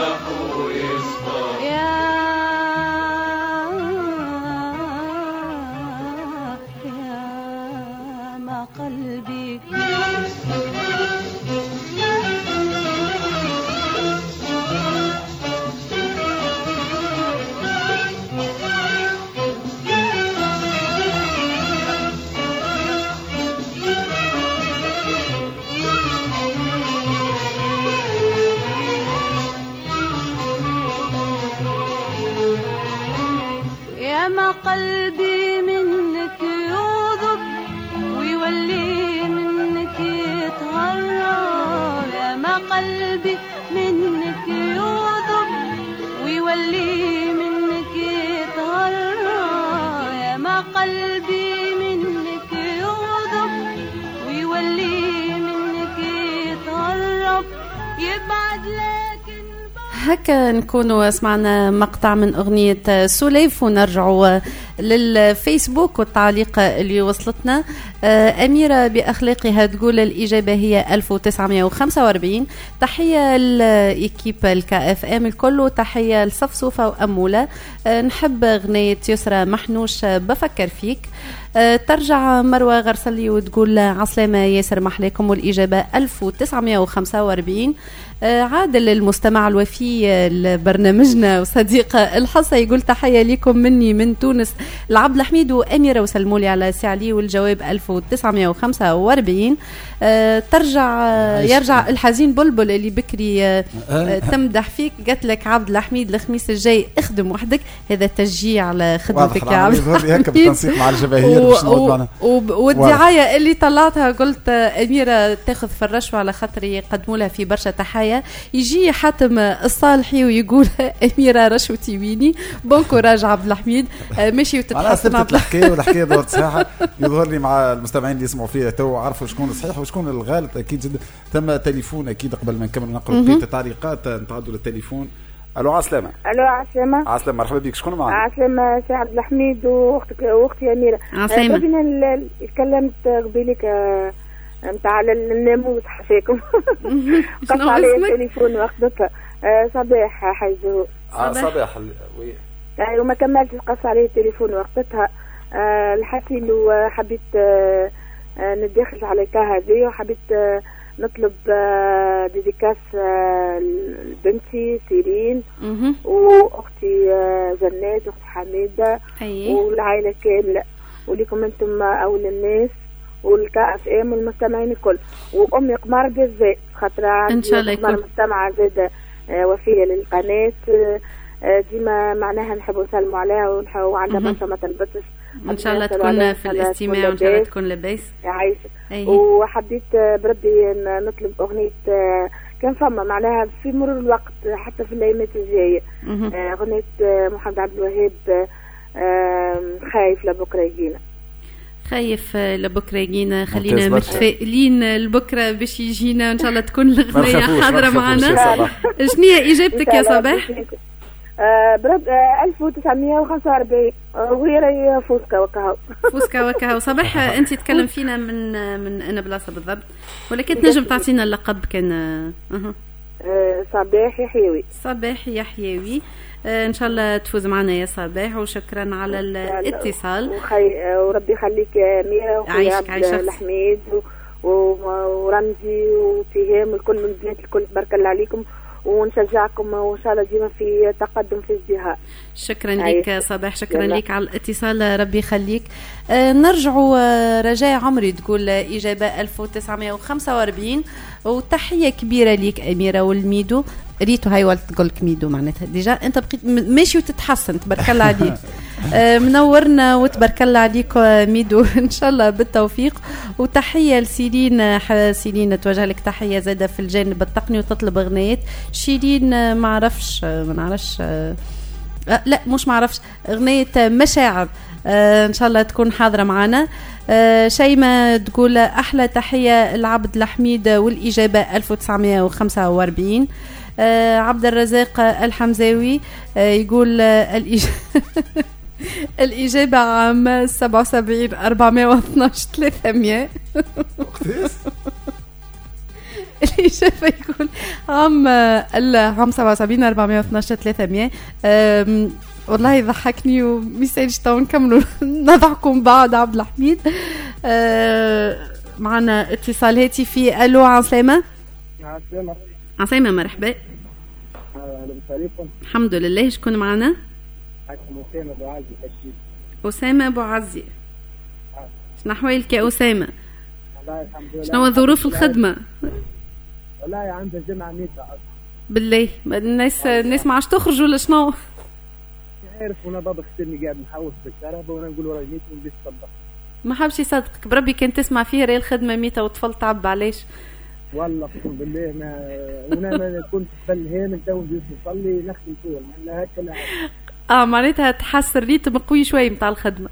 Speaker 4: نكونوا سمعنا مقطع من أغنية سليف ونرجعوا للفيسبوك والتعليق اللي وصلتنا آه، أميرة بأخلاقها تقول الإجابة هي 1945 تحية ل équipe ال K FM الكل وتحية لصفصوفة وأمولة. آه، نحب أغنية يسرى محنوش آه، بفكر فيك. ترجع مروة غرسلي وتقول عسلامة ياسر محليكم والإجابة 1945 آه، عادل المستمع الوفي لبرنامجنا وصديق الحصة يقول تحية لكم مني من تونس العبد الحميد وأميرة وسلموا لي على سعلي والجواب 1945 آه، ترجع آه،. يرجع الحزين بلبل اللي بكري آه،
Speaker 5: آه.
Speaker 4: آه، تمدح فيك قالت لك عبد الحميد الخميس الجاي اخدم وحدك. هذا تشجيع على خدمتك يا عبد
Speaker 5: هكا
Speaker 4: الحميد.
Speaker 5: بالتنسيق مع الجماهير
Speaker 4: و- و- والدعاية اللي طلعتها قلت آه، أميرة تاخذ في الرشوة على خاطر يقدموا لها في برشا تحايا. يجي حاتم آه، الصالحي ويقول أميرة رشوتي ويني bon courage عبد الحميد. آه، ماشي وتتحسن
Speaker 5: الحكاية والحكاية دورت صحيحة. يظهر لي مع المستمعين اللي يسمعوا فيها تو عرفوا شكون الصحيح وشكون الغالط أكيد جدا ثم تليفون أكيد قبل ما نكمل
Speaker 9: نقرأ.
Speaker 5: بقية التعليقات نتعدوا للتليفون. ألو عسلامة.
Speaker 9: ألو عسلامة.
Speaker 5: عسلامة مرحبا بك. شكون معنا؟
Speaker 9: عسلامة سي عبد الحميد واختك وأختي أميرة.
Speaker 4: عسلامة.
Speaker 9: آه، بينا ال- تكلمت قبيلك آه، نتاع ال- الناموس حشاكم قص
Speaker 4: شنو
Speaker 9: علي؟ التليفون وقتها آه، صباح حيزو
Speaker 5: آه صباح. وي.
Speaker 9: وما كملتش قص عليه التليفون وقتها آه الحسين وحبيت آه آه ندخل على الكا هذه وحبيت آه نطلب آه ديديكاس لبنتي سيرين. وأختي جنات وأختي
Speaker 4: حميدة.
Speaker 9: والعائلة كاملة وليكم أنتم أول الناس والكا أف إم والمستمعين الكل وامي قمر بالذات خاطر عندي
Speaker 4: شاء الله يكون.
Speaker 9: مستمعة زاده وفية للقناة ديما معناها نحبوا نسلموا عليها وعندها ما تلبسش
Speaker 4: إن شاء الله تكون في الاستماع وإن شاء الله. تكون لاباس
Speaker 9: يعيشك. وحبيت آه، بربي نطلب أغنية آه، كان فما معناها في مرور الوقت حتى في الأيامات
Speaker 4: الجاية.
Speaker 9: آه، أغنية محمد عبد الوهاب خايف لبكرة يجينا
Speaker 4: خايف لبكرة يجينا خلينا. متفائلين لبكره باش يجينا إن شاء الله تكون الأغنية
Speaker 9: حاضرة
Speaker 4: معنا. شنو هي إجابتك يا صباح؟
Speaker 9: برب آه، 1945 آه، وهي راهي فوسكا وكهو.
Speaker 4: فوسكا وكهو. صباح أنت تتكلم فينا من من أنا بلاصة بالضبط. ولكن تنجم تعطينا اللقب كان آه،.
Speaker 9: آه، صباح يحيوي.
Speaker 4: صباح يحيوي. آه، إن شاء الله تفوز معنا يا صباح وشكرا على الاتصال.
Speaker 9: وخي... وربي يخليك يا ميرا وخويا عبد. الحميد و... ورمزي وتيهام والكل البنات الكل تبارك الله عليكم. ونشجعكم وإن شاء الله ديما في تقدم في ازدهار
Speaker 4: شكرا لك. صباح شكرا. لك على الاتصال ربي يخليك آه نرجعوا آه، رجاء عمري تقول إجابة 1945 وتحية كبيرة لك أميرة والميدو ريتو هاي ولد تقول لك ميدو معناتها. déjà أنت بقيت ماشي وتتحسن تبارك الله عليك. آه، منورنا وتبارك الله عليك آه، ميدو. إن شاء الله بالتوفيق. وتحية لسيرين سيرين توجه لك تحية زادة في الجانب التقني وتطلب اغنيات شيرين آه، ما عرفش ما نعرفش لا مش معرفش أغنية مشاعر آه إن شاء الله تكون حاضرة معنا آه شيماء تقول أحلى تحية لعبد الحميد والإجابة 1945 آه عبد الرزاق الحمزاوي آه يقول آه الإج... الإجابة عام 77 412 300 الإجابة يقول عام عام 77 412 300 أم، والله يضحكني وميساج تو نكملوا. نضحكوا بعض عبد الحميد. معنا اتصال هاتفي. ألو عسلامة
Speaker 3: عسلامة
Speaker 4: عسلامة مرحبا.
Speaker 3: أهلا بكم
Speaker 4: الحمد لله شكون معنا؟
Speaker 3: معكم أسامة أبو عزي تشكيل
Speaker 4: أسامة أبو عزي. شنو أحوالك يا أسامة؟
Speaker 3: والله الحمد لله.
Speaker 4: شنو ظروف الخدمة؟
Speaker 3: والله عندها جمعة ميتة أصلا
Speaker 4: بالله. الناس الناس ما عادش تخرج ولا شنو؟
Speaker 3: عارف وأنا بابا خسرني قاعد نحوس بالكهرباء وأنا نقول وراي ميت ونبيش صدق
Speaker 4: ما حبش يصدقك. بربي كان تسمع فيه راهي الخدمة ميتة وطفل تعب علاش؟
Speaker 3: والله أقسم بالله ما وأنا ما كنت قبل هنا تو ندوس نصلي نخدم طول. ما هكا
Speaker 4: آه معناتها تحس الريتم قوي شوي متاع الخدمة.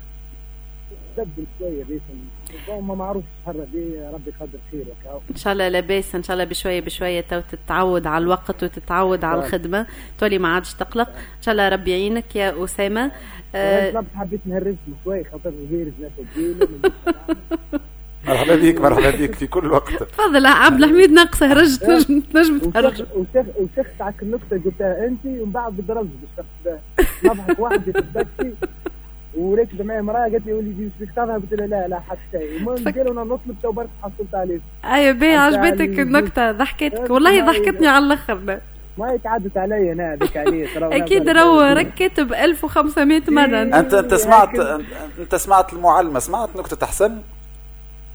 Speaker 3: تبدل شوية بيتهم ما معروف الشهر دي ربي يقدر خير وكاو
Speaker 4: إن شاء الله لاباس إن شاء الله بشوية بشوية تو تتعود على الوقت وتتعود على. الخدمة. تولي ما عادش تقلق. إن شاء الله ربي يعينك يا أسامة.
Speaker 3: آه
Speaker 4: آه
Speaker 3: حبيت نهرج شوي خاطر غير الجيل.
Speaker 5: مرحبا بك مرحبا بك في كل وقت.
Speaker 4: تفضل عبد الحميد ناقصه هرج تنجم تنجم تهرج
Speaker 3: وشخت على النقطة قلتها أنت ومن بعد ضربت بالشخص ده. نضحك واحد في التاكسي وركب معي امرأة قالت لي ولي جيب تختارها قلت لها لا لا حتى شيء. المهم قالوا أنا نطلب تو برك حصلت عليه.
Speaker 4: أيوه باهي عجبتك النكته ضحكتك. والله ضحكتني على الأخر
Speaker 3: ما يتعدت علي أنا هذيك عليه أكيد
Speaker 4: راهو ركت ب 1500 مره
Speaker 5: انت أنت سمعت أنت سمعت المعلمة سمعت نكته أحسن؟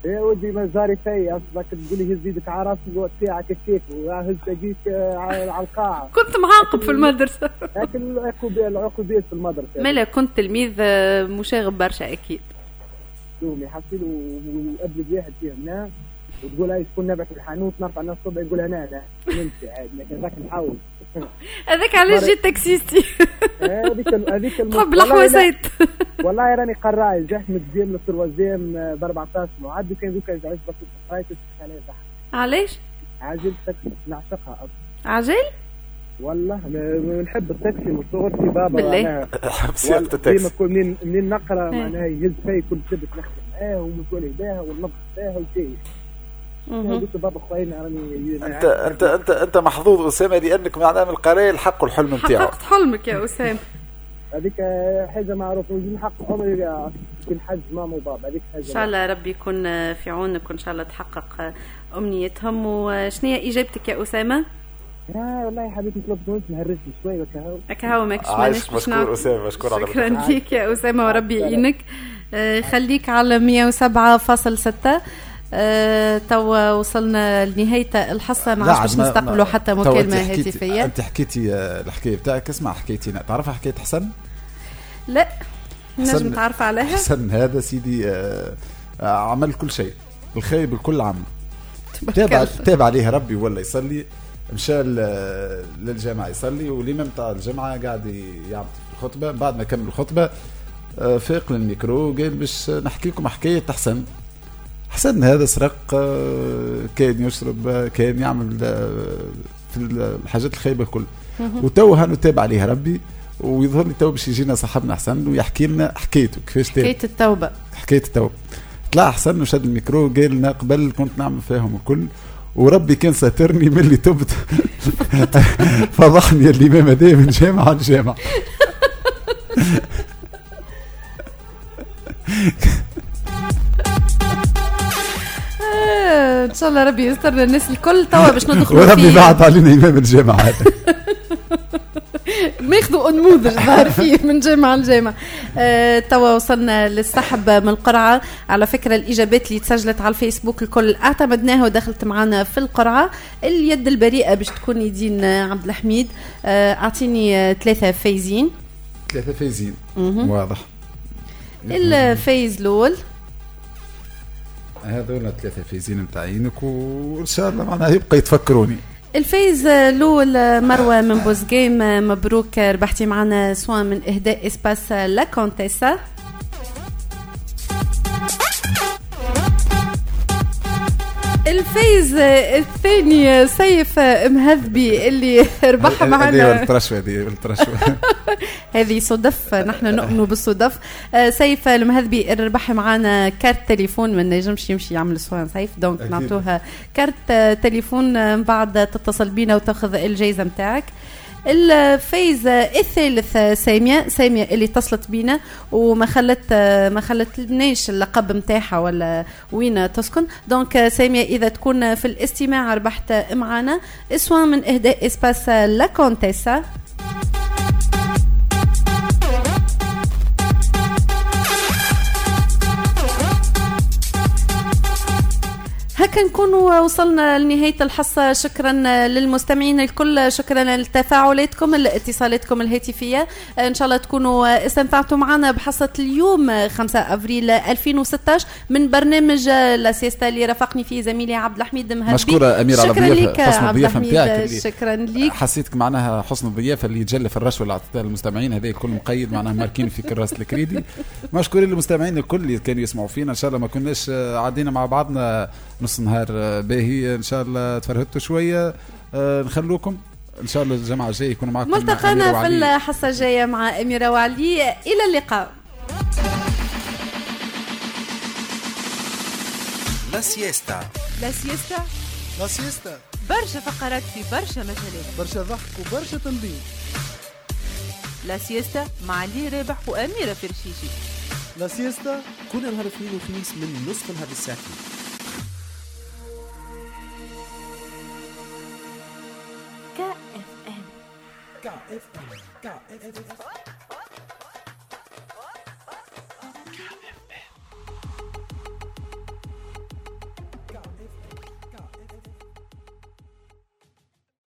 Speaker 3: يا ودي ما زاري في اصلك تقول لي هز يدك على راسي ساعة كيف؟ وهز أجيك آه، على القاعة.
Speaker 4: كنت معاقب في المدرسة.
Speaker 3: لكن العقوبات في المدرسة.
Speaker 4: مالا كنت تلميذ آه، مشاغب برشا أكيد.
Speaker 3: يوم يحصل وقبل واحد فيهم وتقول هاي شكون نبعت الحانوت نرفع الناس الصبح يقول أنا أنا نمشي عادي لكن ذاك نحاول.
Speaker 4: هذاك علاش جيت تاكسيستي؟
Speaker 3: هذيك ال- هذيك الم-
Speaker 4: تحب
Speaker 3: والله لا- والله راني قراي جات من الزيم للتروازيم ب 14 معد وكان ذوك يزعج بس قرايت عليه ضحك
Speaker 4: علاش؟
Speaker 3: عاجل تاكسي نعشقها. أصلا
Speaker 4: عجل
Speaker 3: والله نحب التاكسي من صغري بابا.
Speaker 4: بالله.
Speaker 5: سيارة التاكسي.
Speaker 3: ديما كل منين منين نقرأ
Speaker 4: إيه.
Speaker 3: معناها يهز في كل سبت نخدم معاه ومتولي بها والنبض بها وشيء
Speaker 4: مهم.
Speaker 3: قلت لبابا خوينا راني
Speaker 5: انت انت انت أنت محظوظ أسامة لأنك معناها من القرايه الحق الحلم نتاعو
Speaker 4: حققت حلمك يا أسامة.
Speaker 3: هذيك حاجة معروفة حق عمري في الحج ماما وبابا هذيك حاجة.
Speaker 4: إن شاء الله ربي يكون في عونك وإن شاء الله تحقق أمنيتهم. وشنو هي إجابتك يا أسامة؟
Speaker 3: آه والله يا حبيبتي طلبت وانت نهرجت شوي وكهو.
Speaker 4: هكا هو ماكش
Speaker 5: عايش مشكور. أسامة مشكور على
Speaker 4: شكرا. ليك يا أسامة وربي يعينك. آه، خليك على 107.6 آه، توا وصلنا لنهاية الحصة. ما عادش باش نستقبلوا حتى
Speaker 5: تو حكيتي-
Speaker 4: هاتفية.
Speaker 5: أنت حكيتي آه، الحكاية بتاعك. اسمع حكايتي. تعرفها حكاية حسن؟
Speaker 4: لا نجم تعرف عليها؟
Speaker 5: حسن هذا سيدي آه، عمل كل شيء. الخايب الكل عمل تابع. تابع عليه ربي ولا يصلي. مشى للجامعة يصلي والامام تاع الجامعة قاعد في الخطبة. بعد ما كمل الخطبة فاق للميكرو قال باش نحكي لكم حكاية حسن. حسن هذا سرق آه، كان يشرب آه، كان يعمل آه، في الحاجات الخايبة الكل. وتو هانو تابع عليه ربي ويظهر لي تو باش يجينا صاحبنا حسن ويحكي لنا حكايته كيفاش تاب
Speaker 4: حكاية التوبة.
Speaker 5: حكاية التوبة. طلع حسن وشد الميكرو قال لنا قبل كنت نعمل فيهم الكل وربي كان ساترني من اللي تبت. فضحني الإمام هذا من جامعه لجامعه
Speaker 4: شاء الله ربي يستر الناس الكل توا باش ندخلوا
Speaker 5: وربي بعت علينا إمام الجامعة. هذا
Speaker 4: ماخذوا أنموذج ظهر فيه من جامعة لجامعة. آه، توا وصلنا للسحب من القرعة. على فكرة الإجابات اللي تسجلت على الفيسبوك الكل اعتمدناها ودخلت معنا في القرعة. اليد البريئة باش تكون يدين عبد الحميد. آه، أعطيني آه، ثلاثة فايزين.
Speaker 5: ثلاثة فايزين. واضح.
Speaker 4: الفايز الأول.
Speaker 5: هذول ثلاثة فايزين نتاعينك وإن شاء الله معناها يبقى يتفكروني.
Speaker 4: الفايز الأول مروة من بوزجيم مبروك ربحتي معنا soin من إهداء Espace La Contessa الفايز الثاني سيف مهذبي اللي ربح معنا
Speaker 5: هذه ولت رشوة
Speaker 4: هذه صدف نحن نؤمن بالصدف. آه، سيف المهذبي ربح معنا carte téléphone ما نجمش يمشي يعمل soin سيف.
Speaker 5: donc.
Speaker 4: نعطوها carte téléphone من بعد تتصل بينا وتاخذ الجائزه نتاعك. الفايز الثالث سامية سامية اللي اتصلت بينا وما خلت ما خلتلناش اللقب نتاعها ولا وين تسكن. donc سامية إذا تكون في الاستماع ربحت معنا soin من إهداء Espace La Contessa. هكا نكون وصلنا لنهاية الحصة شكرا للمستمعين الكل شكرا لتفاعلاتكم اتصالاتكم الهاتفية. إن شاء الله تكونوا استمتعتوا معنا بحصة اليوم 5 أفريل 2016 من برنامج La Siesta اللي رافقني فيه زميلي عبد الحميد مهدي.
Speaker 5: مشكورة أمير على
Speaker 4: شكرا لك
Speaker 5: حسن الضيافة نتاعك
Speaker 4: شكرا لك.
Speaker 5: حسيتك معناها حسن الضيافة اللي يتجلى في الرشوة اللي أعطيتها للمستمعين هذا الكل مقيد معناها ماركين في كراسة الكريدي. مشكورين للمستمعين الكل اللي كانوا يسمعوا فينا. إن شاء الله ما كناش عدينا مع بعضنا نص نهار باهي إن شاء الله تفرهدتوا شوية. آه، نخلوكم. إن شاء الله الجمعة الجاية يكونوا معكم
Speaker 4: ملتقانا في
Speaker 5: وعلي.
Speaker 4: الحصة الجاية مع أميرة وعلي. إلى اللقاء.
Speaker 1: La Siesta
Speaker 25: La Siesta
Speaker 26: La Siesta
Speaker 25: برشا فقرات في برشا مجالات.
Speaker 26: برشا ضحك وبرشا تنظيم.
Speaker 25: La Siesta مع علي رابح وأميرة فرشيشي.
Speaker 26: La Siesta
Speaker 1: كل نهار اثنين وخميس من نصف نهار الساعتين كا اف ام